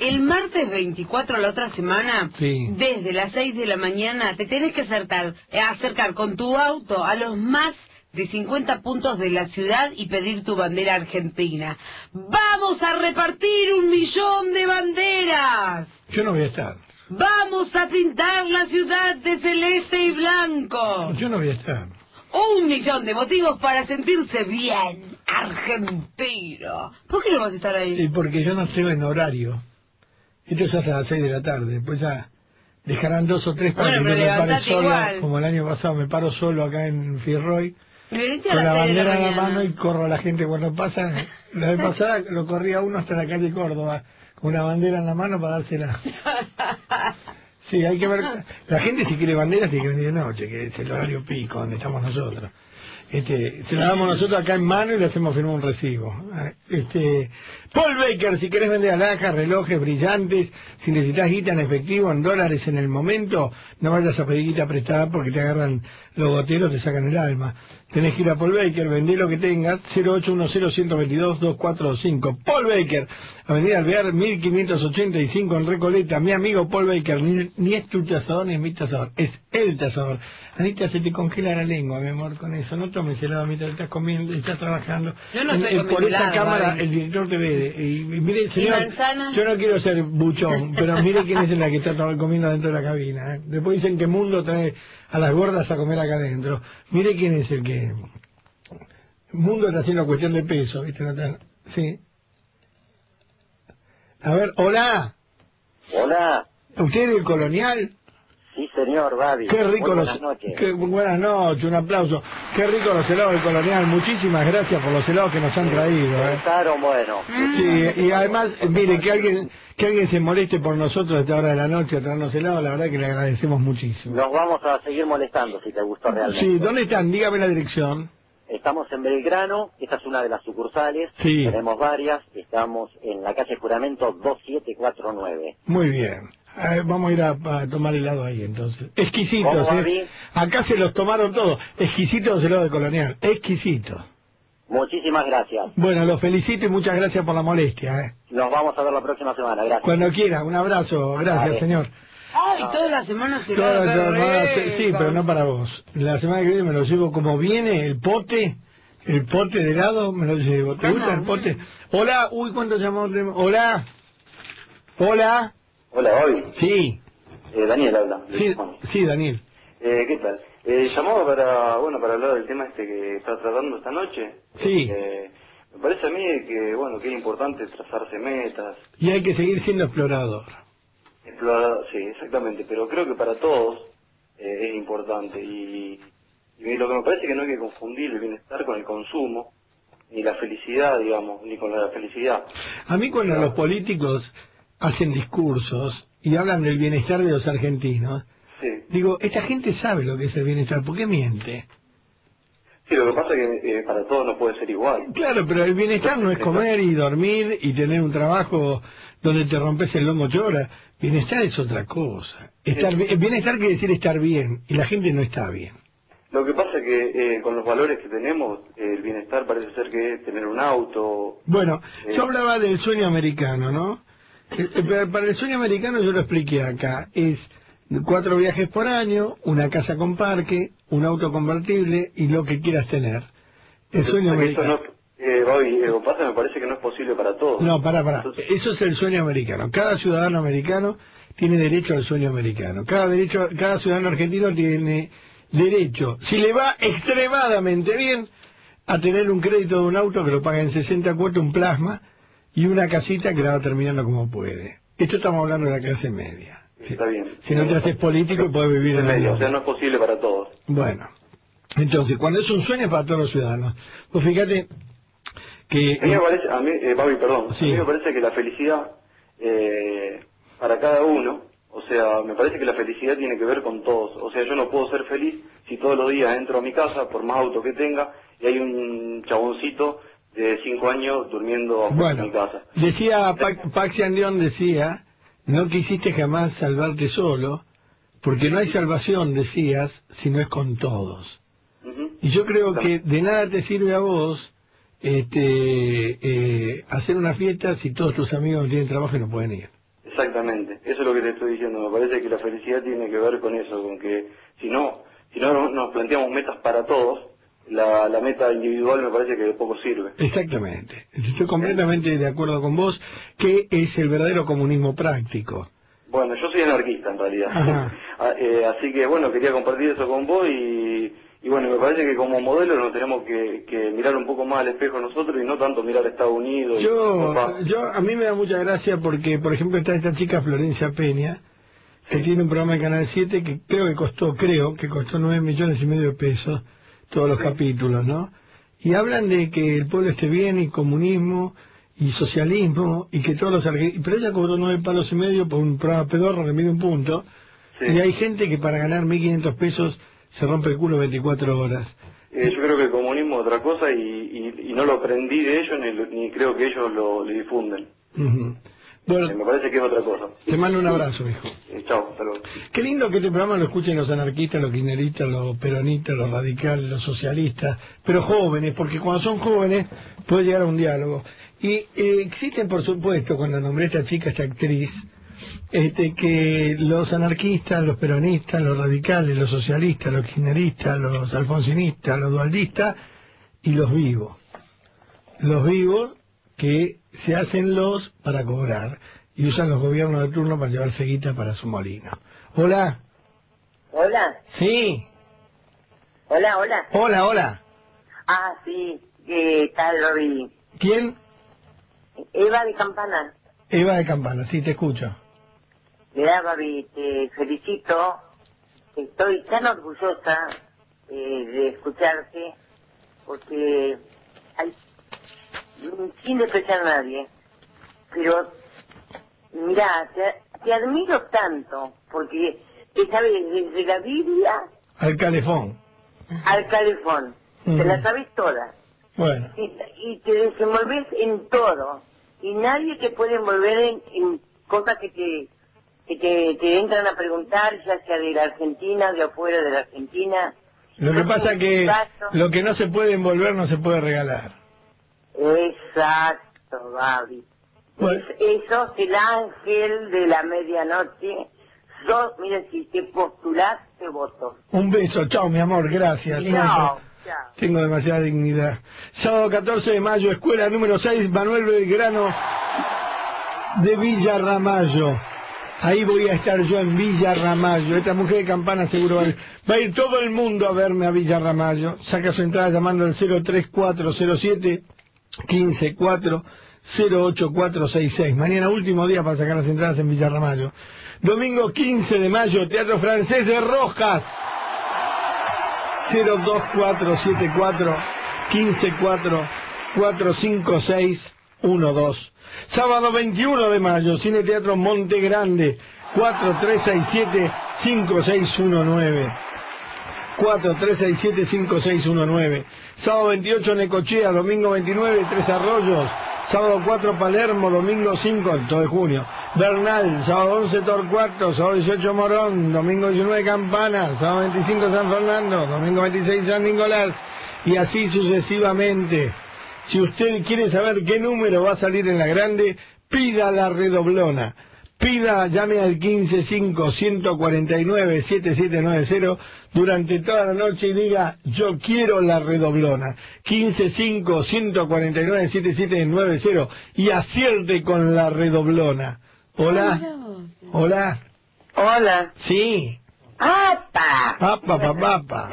el martes 24, la otra semana, Sí. desde las 6 de la mañana, te tenés que acercar, eh, acercar con tu auto a los más de 50 puntos de la ciudad y pedir tu bandera argentina. ¡Vamos a repartir un millón de banderas! Yo no voy a estar. ¡Vamos a pintar la ciudad de celeste y blanco! Yo no voy a estar. Un millón de motivos para sentirse bien, argentino. ¿Por qué no vas a estar ahí? Y porque yo no estoy en horario. Esto es hasta las 6 de la tarde. Después ya dejarán dos o tres para Bueno, que yo me pare igual. como el año pasado me paro solo acá en Fierroy, con la bandera en la mano y corro a la gente cuando pasa. La vez pasada lo corría uno hasta la calle Córdoba, con una bandera en la mano para dársela. Sí, hay que ver. La gente si quiere banderas tiene que venir de noche, que es el horario pico donde estamos nosotros. Este, se la damos nosotros acá en mano y le hacemos firmar un recibo. Ah, Este, Paul Baker, si querés vender alhajas, relojes brillantes, si necesitas guita en efectivo, en dólares en el momento, no vayas a pedir guita prestada porque te agarran los goteros, te sacan el alma. Tenés que ir a Paul Baker, vendé lo que tengas, 0810-122-245. Paul Baker, Avenida Alvear, 1585 en Recoleta. Mi amigo Paul Baker, ni, ni es tu tasador ni es mi tasador, es el tasador. Anita, se te congela la lengua, mi amor, con eso. No tomes helado mientras estás comiendo, estás trabajando. Yo no estoy en- por comiendo esa cámara, el director te ve. Y, y mire, señor, yo no quiero ser buchón, pero mire quién es la que está comiendo dentro de la cabina. ¿eh? Después dicen que Mundo trae a las gordas a comer acá adentro. Mire quién es el que... Mundo está haciendo cuestión de peso, ¿viste? Sí. A ver, hola. Hola. ¿Usted es del colonial? Sí, señor, Babi. Qué rico Muy los... buenas noches. qué- buenas noches, un aplauso. Qué rico los helados del colonial. Muchísimas gracias por los helados que nos han traído. ¿eh? Bueno. Sí, y además, mire, que alguien que alguien se moleste por nosotros a esta hora de la noche a traernos helado, la verdad que le agradecemos muchísimo. Nos vamos a seguir molestando si te gustó realmente. Sí, ¿dónde están? Dígame la dirección. Estamos en Belgrano, esta es una de las sucursales. Sí. Tenemos varias. Estamos en la calle Juramento 2749. Muy bien. Eh, vamos a ir a, a tomar helado ahí entonces. Exquisitos, ¿Cómo, ¿eh? Acá se los tomaron todos. Exquisitos helados de colonial. Exquisitos. Muchísimas gracias. Bueno, los felicito y muchas gracias por la molestia. ¿eh? Nos vamos a ver la próxima semana. Gracias. Cuando quiera, un abrazo. Gracias, Vale. señor. Ay, todas las semanas se Todas las qué semanas, rico. sí, pero no para vos. La semana que viene me lo llevo como viene, el pote, el pote de helado, me lo llevo. ¿Te gusta el pote? Hola, uy, ¿cuántos llamados tenemos? Hola. Hola. Hola, Bobby. Sí, Eh, Daniel habla. sí, sí, Daniel. Eh, ¿Qué tal? Eh, llamaba para, bueno, para hablar del tema este que está tratando esta noche. Sí. Eh, me parece a mí que, bueno, que es importante trazarse metas, Y hay que seguir siendo explorador. explorar, sí, exactamente, pero creo que para todos eh, es importante y, y lo que me parece que no hay que confundir el bienestar con el consumo, ni la felicidad, digamos, ni con la felicidad. A mí cuando los políticos hacen discursos y hablan del bienestar de los argentinos, Sí. digo, esta gente sabe lo que es el bienestar, ¿por qué miente? Sí, lo que pasa es que eh, para todos no puede ser igual. Claro, pero el bienestar no es comer y dormir y tener un trabajo donde te rompes el lomo ocho horas. Bienestar es otra cosa. Estar bi- bienestar quiere decir estar bien y la gente no está bien. Lo que pasa es que eh, con los valores que tenemos, eh, el bienestar parece ser que es tener un auto. Bueno, Eh. yo hablaba del sueño americano, ¿no? Eh, Para el sueño americano yo lo expliqué acá. Es cuatro viajes por año, una casa con parque, un auto convertible y lo que quieras tener. El sueño americano. no- eh, Bobby, eh, pasa me parece que no es posible para todos. No, para, para. Eso es el sueño americano. Cada ciudadano americano tiene derecho al sueño americano. Cada derecho, cada ciudadano argentino tiene derecho, si le va extremadamente bien, a tener un crédito de un auto que lo paga en 60 cuotas, un plasma, y una casita que la va terminando como puede. Esto estamos hablando de la clase media. Está bien. Si no te haces político, puedes vivir en Medio, o sea, no es posible para todos. Bueno, entonces, cuando es un sueño es para todos los ciudadanos. Pues fíjate que... A mí me parece, a mí, eh, Bobby, perdón, Sí. a mí me parece que la felicidad eh, para cada uno, o sea, me parece que la felicidad tiene que ver con todos. O sea, yo no puedo ser feliz si todos los días entro a mi casa, por más auto que tenga, y hay un chaboncito de cinco años durmiendo Bueno. de mi casa. Decía, Pa- Paxi Andión decía, no quisiste jamás salvarte solo, porque no hay salvación, decías, si no es con todos. Y yo creo que de nada te sirve a vos este, eh, hacer una fiesta si todos tus amigos no tienen trabajo y no pueden ir. Exactamente, eso es lo que te estoy diciendo. Me parece que la felicidad tiene que ver con eso, con que si no, si no nos planteamos metas para todos, la, la meta individual me parece que de poco sirve. Exactamente. Estoy completamente de acuerdo con vos, que es el verdadero comunismo práctico. Bueno, yo soy anarquista en realidad. Ah, eh, así que bueno, quería compartir eso con vos y, y bueno, me parece que como modelo nos tenemos que, que mirar un poco más al espejo nosotros y no tanto mirar a Estados Unidos. Yo, yo, a mí me da mucha gracia porque, por ejemplo, está esta chica Florencia Peña, que tiene un programa en Canal 7 que creo que costó, creo que costó nueve millones y medio de pesos, todos los capítulos, ¿no? Y hablan de que el pueblo esté bien y comunismo y socialismo y que todos los argentinos... Pero ella cobró nueve palos y medio por un programa pedorro que mide un punto y hay gente que para ganar 1.500 pesos se rompe el culo 24 horas. Eh, yo creo que el comunismo es otra cosa y, y- y no lo aprendí de ellos ni, ni creo que ellos lo, lo difunden. Bueno, Eh, me parece que es otra cosa. te mando un abrazo, hijo. Eh, chao, hasta luego. Qué lindo que este programa lo escuchen los anarquistas, los kirchneristas, los peronistas, los radicales, los socialistas, pero jóvenes, porque cuando son jóvenes puede llegar a un diálogo. Y eh, existen, por supuesto, cuando nombré a esta chica, esta actriz, este, que los anarquistas, los peronistas, los radicales, los socialistas, los kirchneristas, los alfonsinistas, los dualdistas y los vivos. Los vivos que se hacen los para cobrar y usan los gobiernos de turno para llevarse guita para su molino. Hola. Hola, Sí. hola, hola. Hola, hola. Ah, sí, ¿qué tal, Roby? ¿Quién? Eva de Campana. Eva de Campana, sí, te escucho. Mira, Babi, te felicito. Estoy tan orgullosa eh, de escucharte porque hay, sin despreciar a nadie, pero mira, te, te admiro tanto porque te sabes desde la Biblia. Al calefón. al calefón, te la sabes toda. Bueno, y, y te desenvolves en todo. Y nadie te puede envolver en, en cosas que te que te, te entran a preguntar ya sea de la Argentina de afuera de la Argentina. Lo que pasa que lo que no se puede envolver no se puede regalar. Exacto Babi Bueno. Es- sos el ángel de la medianoche sos mira si te postulás te voto Un beso, chao mi amor, gracias. Chao, Tengo demasiada dignidad. Sábado 14 de mayo, escuela número 6, Manuel Belgrano de Villa Ramallo. Ahí voy a estar yo en Villa Ramallo. Esta mujer de campana seguro va a ir. Va a ir todo el mundo a verme a Villa Ramallo. Saca su entrada llamando al 03407 154 08466. Mañana último día para sacar las entradas en Villa Ramallo. Domingo 15 de mayo, Teatro Francés de Rojas. 02474 154 45612. Sábado 21 de mayo, Cine Teatro Monte Grande, 4367 5619. 4367-5619. Sábado 28 Necochea, domingo 29 Tres Arroyos, sábado 4 Palermo, domingo 5 todo de junio. Bernal, sábado 11 Torcuato, sábado 18 Morón, domingo 19 Campana, sábado 25 San Fernando, domingo 26 San Nicolás. Y así sucesivamente. Si usted quiere saber qué número va a salir en la grande, pida la redoblona. Pida, llame al 155-149-7790 durante toda la noche y diga, yo quiero la redoblona. 155-149-7790 y acierte con la redoblona. Hola. Hola. Hola. Sí. ¡Apa! Papa, papa, papa.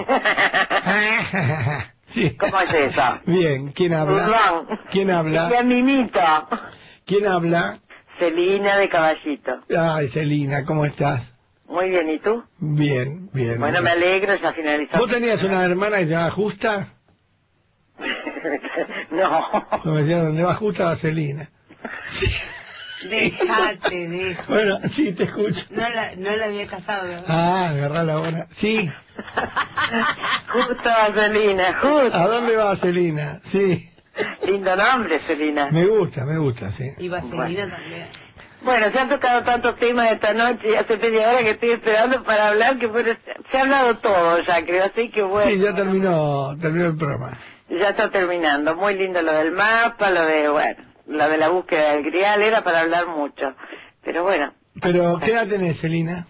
Sí. ¿Cómo es eso? Bien, ¿quién habla? ¿Quién habla? Mimito. ¿Quién habla? Celina de Caballito. Ay, Celina, ¿cómo estás? Muy bien, ¿y tú? Bien, bien. Bueno, me alegro, ya finalizó. ¿Vos tenías una hermana que se llama Justa? no. Como decía, ¿dónde va Justa va Celina? Dejate, deja. Bueno, sí, te escucho. No la, no la había casado, ¿verdad? Ah, agarrá la hora. Sí. Justo a Celina, justo. ¿A dónde va Celina? Sí. Lindo nombre, Celina. Me gusta, me gusta, sí. Y Vaselina también. Bueno, se han tocado tantos temas esta noche y hace media hora que estoy esperando para hablar, que bueno, se ha hablado todo ya, creo, así que bueno. Sí, ya terminó, terminó el programa. Ya está terminando. Muy lindo lo del mapa, lo de, bueno, lo de la búsqueda del grial, era para hablar mucho. Pero bueno, Pero, ¿qué edad tenés, Celina?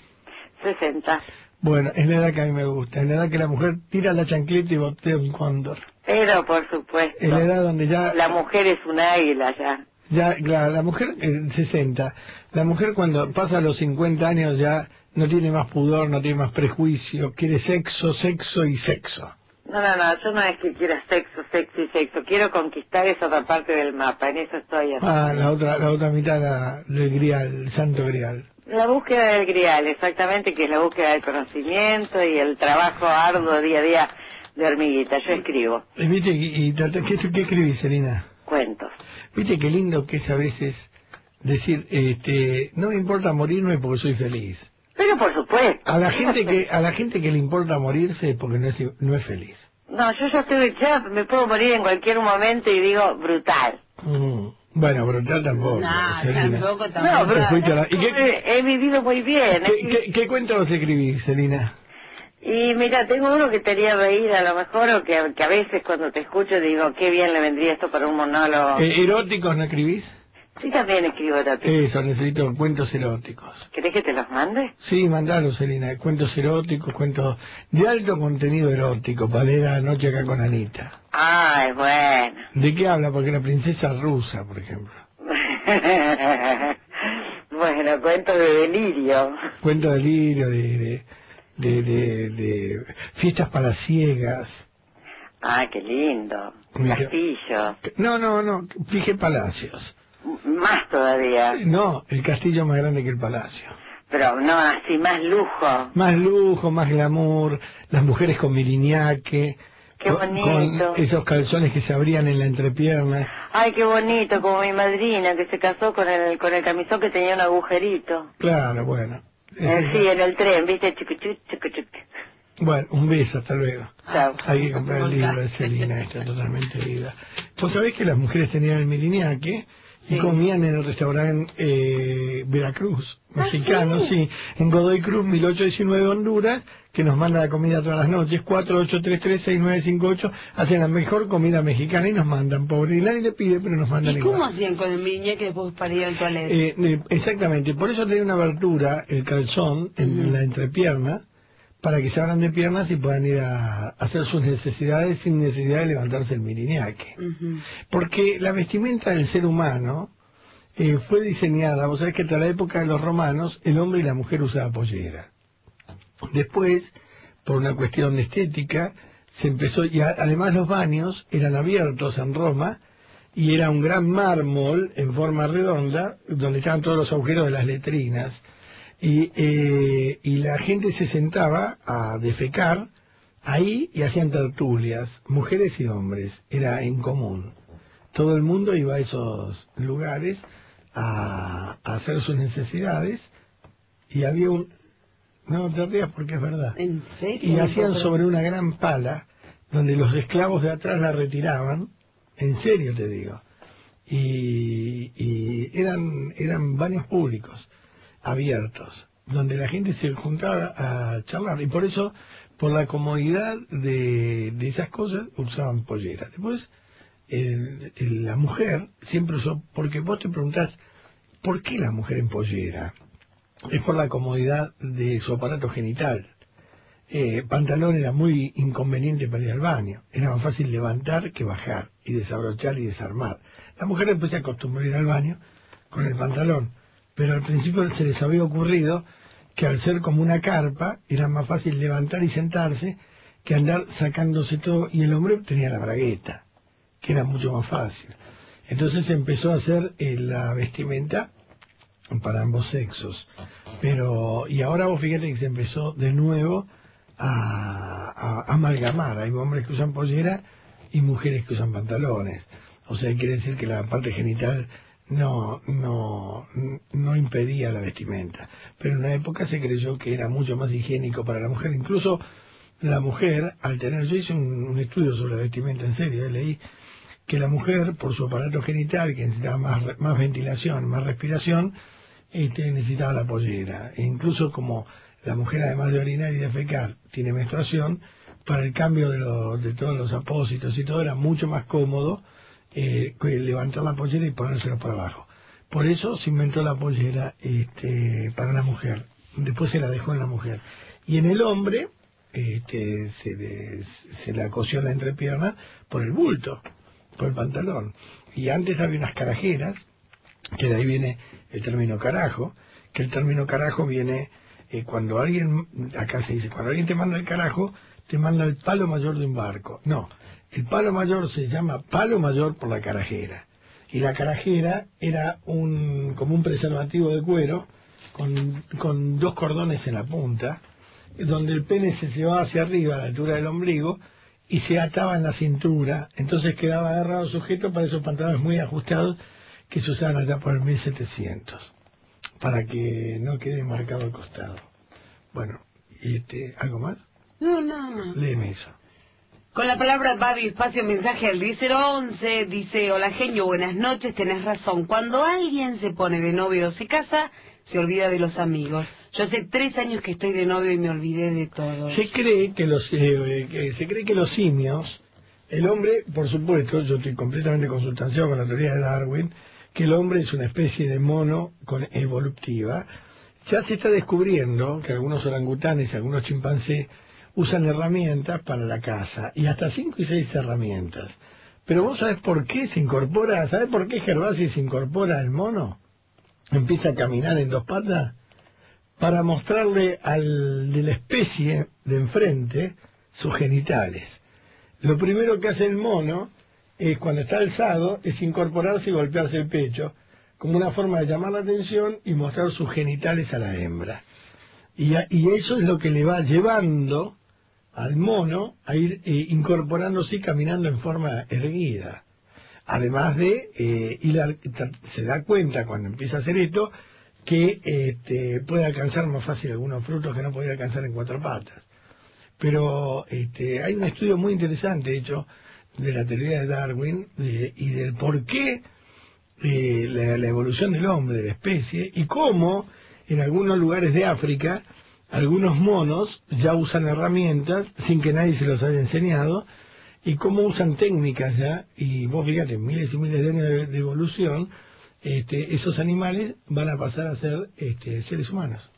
60. Bueno, es la edad que a mí me gusta, es la edad que la mujer tira la chancleta y botea un cóndor. Pero, por supuesto. Es la edad donde ya... La mujer es un águila ya. Ya, claro, la mujer, eh, 60, la mujer cuando pasa los 50 años ya no tiene más pudor, no tiene más prejuicio, quiere sexo, sexo y sexo. No, no, no, yo no es que quiera sexo, sexo y sexo. Quiero conquistar esa otra parte del mapa, en eso estoy. así. Ah, la otra, la otra mitad la, del grial, el santo grial. La búsqueda del grial, exactamente, que es la búsqueda del conocimiento y el trabajo arduo día a día de hormiguita. Yo escribo Y y, y ¿qué, ¿qué escribís, Selina? cuentos. Viste qué lindo que es a veces decir, este, no me importa morirme porque soy feliz. Pero por supuesto. A la gente que, a la gente que le importa morirse es porque no es, no es feliz. No, yo ya estoy, ya me puedo morir en cualquier momento y digo, brutal. Mm. Bueno, brutal tampoco, No, tampoco, No, tampoco. La- ¿Y qué, He, vivido muy bien. qué, qué, qué cuentos escribís, Celina? Y mira, tengo uno que te haría reír a lo mejor, o que, que a veces cuando te escucho digo, qué bien le vendría esto para un monólogo. Eh, ¿Eróticos no escribís? Sí, también escribo erótico. Eso, necesito cuentos eróticos. ¿Querés que te los mande? Sí, mandalos, Celina. Cuentos eróticos, cuentos de alto contenido erótico, para leer anoche acá con Anita. Ay, bueno. ¿De qué habla? Porque la princesa rusa, por ejemplo. bueno, cuento de delirio. Cuento de lirio, de, de, de, de- de fiestas palaciegas. Ah, qué lindo. Castillo. No, no, no, fije palacios. Más todavía. No, el castillo más grande que el palacio. pero no así, más lujo. Más lujo, más glamour, las mujeres con miriñaque, Qué bonito. con esos calzones que se abrían en la entrepierna. Ay, qué bonito, como mi madrina que se casó con el, con el camisón que tenía un agujerito. Claro, bueno. Eh, sí, en el tren, ¿viste? Chucuchuc, chucuchuc. Bueno, un beso, hasta luego. Chao. Hay que comprar el libro de Celina, está totalmente vida. Vos sabés que las mujeres tenían el y comían en el restaurante eh, Veracruz, mexicano, sí. en Godoy Cruz, 1819 Honduras, que nos manda la comida todas las noches, 48336958, hacen la mejor comida mexicana y nos mandan, pobre. Y nadie le pide, pero nos mandan ¿Y igual. cómo hacían con el miñe que después para ir al toilet? Eh, eh, exactamente, por eso tenía una abertura el calzón en la entrepierna para que se abran de piernas y puedan ir a, hacer sus necesidades sin necesidad de levantarse el miriñaque. Porque la vestimenta del ser humano eh, fue diseñada, vos sabés que hasta la época de los romanos el hombre y la mujer usaban pollera. Después, por una cuestión de estética, se empezó, y a- además los baños eran abiertos en Roma, y era un gran mármol en forma redonda, donde estaban todos los agujeros de las letrinas, y, eh, y la gente se sentaba a defecar ahí y hacían tertulias, mujeres y hombres, era en común. Todo el mundo iba a esos lugares a, a hacer sus necesidades y había un... No te rías porque es verdad. ¿En serio? Y hacían sobre una gran pala donde los esclavos de atrás la retiraban, en serio te digo. Y, y eran, eran baños públicos, abiertos, donde la gente se juntaba a charlar. Y por eso, por la comodidad de, esas cosas, usaban polleras. Después, el- la mujer siempre usó, porque vos te preguntás, ¿por qué la mujer en pollera? Es por la comodidad de su aparato genital. Eh, pantalón era muy inconveniente para ir al baño. Era más fácil levantar que bajar y desabrochar y desarmar. La mujer después se acostumbró a ir al baño con el pantalón, pero al principio se les había ocurrido que al ser como una carpa era más fácil levantar y sentarse que andar sacándose todo y el hombre tenía la bragueta, que era mucho más fácil. Entonces empezó a hacer eh, la vestimenta para ambos sexos. Pero, y ahora vos fíjate que se empezó de nuevo a- a amalgamar. Hay hombres que usan pollera y mujeres que usan pantalones. O sea, quiere decir que la parte genital no, no, no impedía la vestimenta. Pero en una época se creyó que era mucho más higiénico para la mujer. Incluso la mujer, al tener, yo hice un, estudio sobre la vestimenta en serio, eh, leí que la mujer, por su aparato genital, que necesitaba más, más ventilación, más respiración, este, necesitaba la pollera. E incluso como la mujer, además de orinar y defecar, tiene menstruación, para el cambio de, lo- de todos los apósitos y todo era mucho más cómodo eh, levantar la pollera y ponérselo por abajo. Por eso se inventó la pollera este, para la mujer. Después se la dejó en la mujer. Y en el hombre este, se, le, se la cosió en la entrepierna por el bulto, por el pantalón. Y antes había unas carajeras, que de ahí viene el término carajo, que el término carajo viene eh, cuando alguien, acá se dice, cuando alguien te manda el carajo, te manda el palo mayor de un barco. No, el palo mayor se llama palo mayor por la carajera. Y la carajera era un, como un preservativo de cuero con, con dos cordones en la punta, donde el pene se llevaba hacia arriba a la altura del ombligo y se ataba en la cintura, entonces quedaba agarrado sujeto para esos pantalones muy ajustados que se usaban allá por el 1700, para que no quede marcado al costado. Bueno, y este, ¿algo más? No, no, no. Léeme eso. Con la palabra Babi, espacio mensaje al 1011, dice, hola genio, buenas noches, tenés razón. Cuando alguien se pone de novio o se casa, se olvida de los amigos. Yo hace tres años que estoy de novio y me olvidé de todo. Se cree que los eh, que se cree que los simios, el hombre, por supuesto, yo estoy completamente consustanciado con la teoría de Darwin, que el hombre es una especie de mono con evolutiva. Ya se está descubriendo que algunos orangutanes algunos chimpancés usan herramientas para la caza, y hasta cinco y seis herramientas. Pero vos sabés por qué se incorpora, ¿sabés por qué Gervasi se incorpora al mono? Empieza a caminar en dos patas para mostrarle al de la especie de enfrente sus genitales. Lo primero que hace el mono es cuando está alzado es incorporarse y golpearse el pecho como una forma de llamar la atención y mostrar sus genitales a la hembra. Y eso es lo que le va llevando al mono a ir eh, incorporándose y caminando en forma erguida. Además de, eh, al- ta- se da cuenta cuando empieza a hacer esto que este, puede alcanzar más fácil algunos frutos que no podía alcanzar en cuatro patas. Pero este, hay un estudio muy interesante hecho de la teoría de Darwin y del por qué eh, la, la evolución del hombre, de la especie, y cómo en algunos lugares de África algunos monos ya usan herramientas sin que nadie se los haya enseñado, y cómo usan técnicas ya, y vos fíjate, miles y miles de años de, evolución, este, esos animales van a pasar a ser este, seres humanos.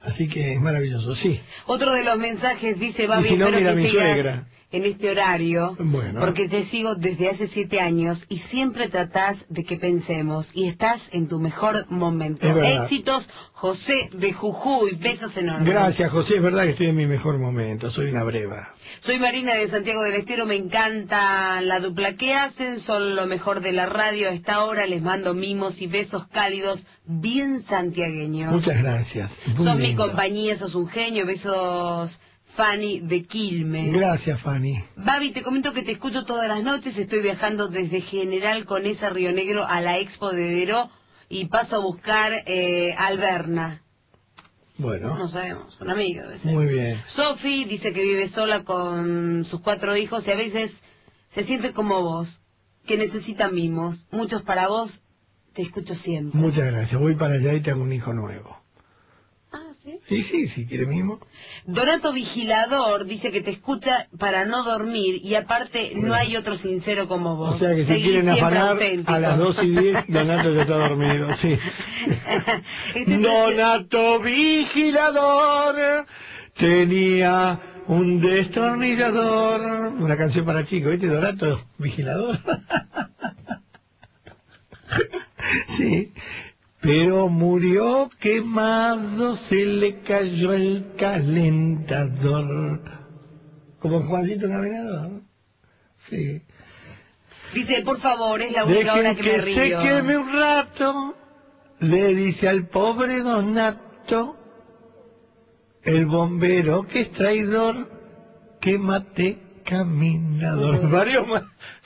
Así que es maravilloso, sí. Otro de los mensajes dice, Y Babi, si no, mira que mi sigas suegra. En este horario, Bueno. porque te sigo desde hace siete años y siempre tratás de que pensemos y estás en tu mejor momento. Éxitos, José de Jujuy, besos enormes. Gracias, José, es verdad que estoy en mi mejor momento, soy una breva. Soy Marina de Santiago del Estero, me encanta la dupla que hacen, son lo mejor de la radio a esta hora, les mando mimos y besos cálidos, bien santiagueños. Muchas gracias. Muy Sos mi compañía, sos un genio, besos Fanny de Quilmes. Gracias, Fanny. Babi, te comento que te escucho todas las noches, estoy viajando desde General Conesa Río Negro a la Expo de Veró y paso a buscar eh, Alberna. Bueno, No sabemos, un amigo debe ser. muy bien. Sofi dice que vive sola con sus cuatro hijos y a veces se siente como vos, que necesita mimos. Muchos para vos, te escucho siempre. Muchas gracias. Voy para allá y tengo un hijo nuevo. ¿Sí? Sí, si quiere mismo. Donato Vigilador dice que te escucha para no dormir y aparte no hay otro sincero como vos. O sea que si quieren afanar auténtico. a las 2 y 10, Donato ya está dormido, sí. Donato Vigilador tenía un destornillador. Una canción para chicos, ¿viste? Donato Vigilador. sí. Pero murió quemado, se le cayó el calentador. Como Juancito Navegador. Sí. Dice, por favor, es la única hora que, que me se río. queme un rato, le dice al pobre Donato, el bombero que es traidor, quémate caminador. Murió, Ma-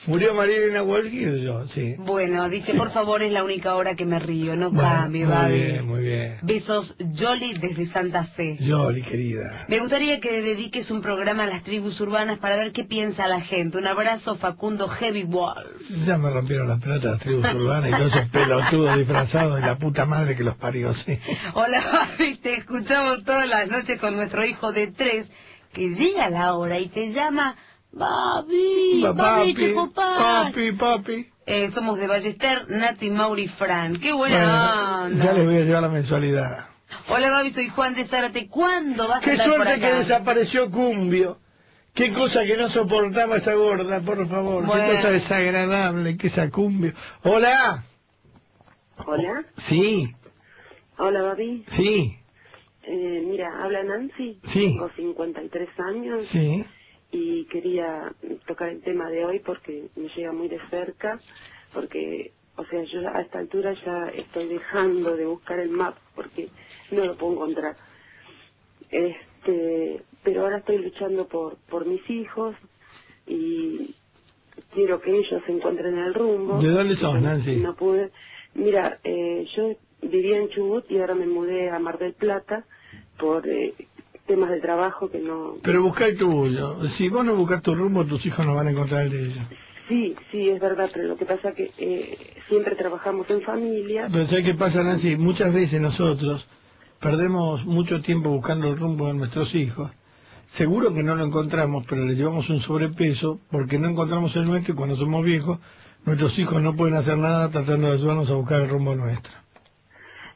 murió María Walsh y yo, sí. Bueno, dice, por favor, es la única hora que me río, no Bueno, cambie, muy Babi. bien, muy bien. Besos, Jolly desde Santa Fe. Jolly, querida. Me gustaría que dediques un programa a las tribus urbanas para ver qué piensa la gente. Un abrazo, Facundo Heavy Wolf. Ya me rompieron las pelotas las tribus urbanas y todos esos pelotudos disfrazados de la puta madre que los parió, sí. Hola, Babi, te escuchamos todas las noches con nuestro hijo de tres, que llega la hora y te llama Babi, Pa- Babi, papi, Checopar. papi, papi. Eh, somos de Ballester, Nati, Mauri, Fran. ¡Qué buena Bueno, ya les onda! voy a llevar la mensualidad. Hola, Babi, soy Juan de Zárate. ¿Cuándo vas a Qué andar por suerte que acá? desapareció Cumbio. Qué cosa que no soportaba esa gorda, por favor. Bueno. Qué cosa desagradable que esa Cumbio. Hola. Hola, Sí, hola Babi. sí, Eh, mira, habla Nancy. Sí. Tengo 53 años sí. Y quería tocar el tema de hoy porque me llega muy de cerca, porque, o sea, yo a esta altura ya estoy dejando de buscar el map porque no lo puedo encontrar. Este, pero ahora estoy luchando por por mis hijos y quiero que ellos se encuentren el rumbo. ¿De dónde sos, Yo Nancy? No pude. Mira, eh, yo vivía en Chubut y ahora me mudé a Mar del Plata por eh, temas de trabajo que no... Pero busca el tuyo. Si vos no buscas tu rumbo, tus hijos no van a encontrar el de ellos. Sí, sí, es verdad, pero lo que pasa es que eh, siempre trabajamos en familia. Pero ¿sabes qué pasa, Nancy? Muchas veces nosotros perdemos mucho tiempo buscando el rumbo de nuestros hijos. Seguro que no lo encontramos, pero les llevamos un sobrepeso porque no encontramos el nuestro y cuando somos viejos, nuestros hijos no pueden hacer nada tratando de ayudarnos a buscar el rumbo nuestro.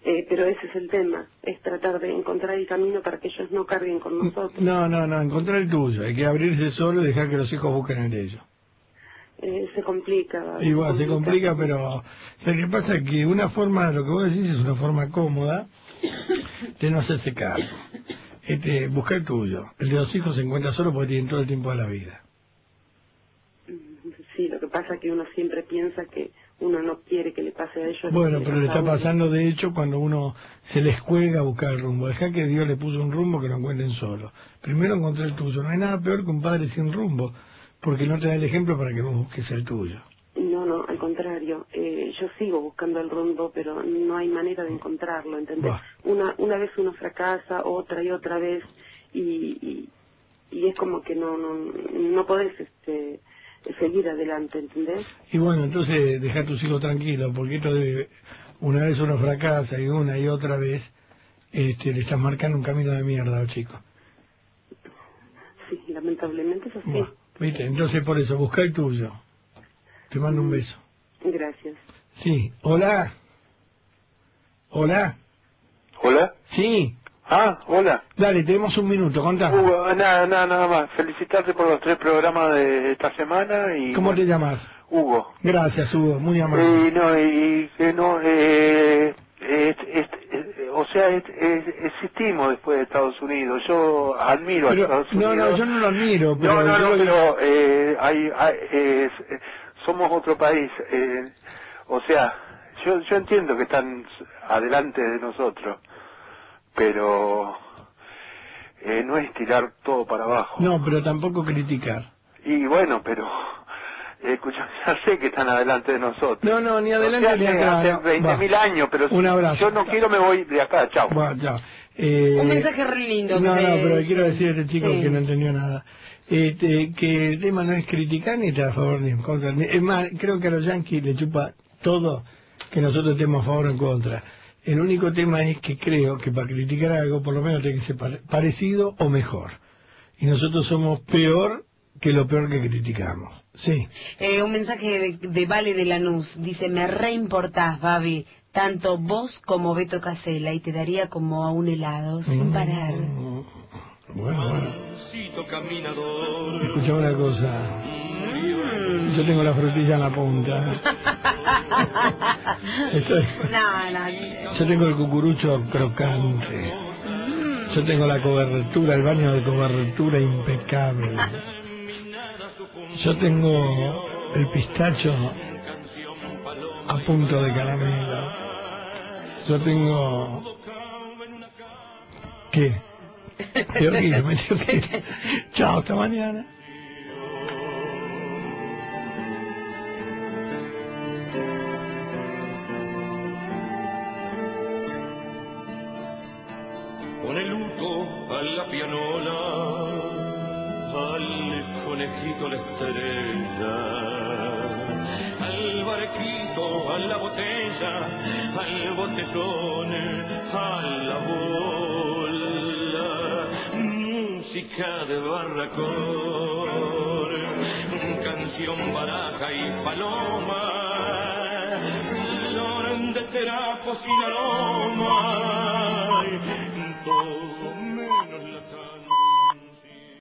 Eh, pero ese es el tema, es tratar de encontrar el camino para que ellos no carguen con nosotros. No, no, no, encontrar el tuyo. Hay que abrirse solo y dejar que los hijos busquen el de ellos. Eh, se complica. Igual, se complica, pero ¿sabes qué pasa? Que una forma, lo que vos decís es una forma cómoda de no hacerse cargo. Este, buscar el tuyo. El de los hijos se encuentra solo porque tienen todo el tiempo de la vida. Sí, lo que pasa es que uno siempre piensa que uno no quiere que le pase a ellos. lo Bueno, pero le está pasando de hecho cuando uno se les cuelga a buscar el rumbo. Deja que Dios le puso un rumbo que lo encuentren solo. Primero encontré el tuyo. No hay nada peor que un padre sin rumbo, porque no te da el ejemplo para que vos busques el tuyo. No, no, al contrario. Eh, yo sigo buscando el rumbo, pero no hay manera de encontrarlo, ¿entendés? Bah. Una, una vez uno fracasa, otra y otra vez, y, y, y es como que no, no, no podés este, seguir adelante, ¿entendés? Y bueno, entonces deja a tus hijos tranquilos, porque esto de una vez uno fracasa y una y otra vez, este, le estás marcando un camino de mierda, chicos. Sí, lamentablemente es así. Buah, ¿Viste? Entonces por eso, busca el tuyo. Te mando un beso. Gracias. Sí, hola. Hola. Hola. Sí. Ah, hola. Dale, tenemos un minuto, contá. Hugo, nada, nada, nada más. Felicitarte por los tres programas de esta semana y... ¿Cómo te llamas? Hugo. Gracias, Hugo, muy amable. No, y que no, eh, es- es- es- o sea, existimos después de Estados Unidos. Yo admiro Pero- a Estados no, Unidos. no, yo no lo admiro, pero no, no, no, pero eh, hay, hay- somos otro país. eh, o sea, yo, yo entiendo que están adelante de nosotros, pero eh, no es tirar todo para abajo. No, pero tampoco criticar. Y bueno, pero escucha, ya sé que están adelante de nosotros. No, no, ni adelante O sea, ni atrás. Hace no. 20.000 Va. años, pero Un abrazo. yo no quiero me voy de acá, chao. Bueno, chao. Eh, Un mensaje re lindo. No, que no, pero quiero decir a este chico Sí. que no entendió nada. Este, que el tema no es criticar ni estar a favor ni en contra. Ni- Es más, creo que a los yanquis le chupa todo que nosotros estemos a favor o en contra. El único tema es que creo que para criticar algo, por lo menos tiene que ser pare- parecido o mejor. Y nosotros somos peor que lo peor que criticamos. Sí. Eh, un mensaje de, de Vale de Lanús. Dice, me reimportás, Babi, tanto vos como Beto Casella, y te daría como a un helado, sin parar. Bueno, bueno. caminador. Escucha una cosa. Mm. Yo tengo la frutilla en la punta. Estoy- No, no. Yo tengo el cucurucho crocante. Yo tengo la cobertura, el baño de cobertura impecable. Yo tengo el pistacho a punto de caramelo. Yo tengo... ¿Qué? Que ir, me ir. Chao, hasta mañana. Al conejito la estrella, al barquito, a la botella, al botellón, a la bola, música de barracón, canción baraja y paloma, flor de terapos sin aroma.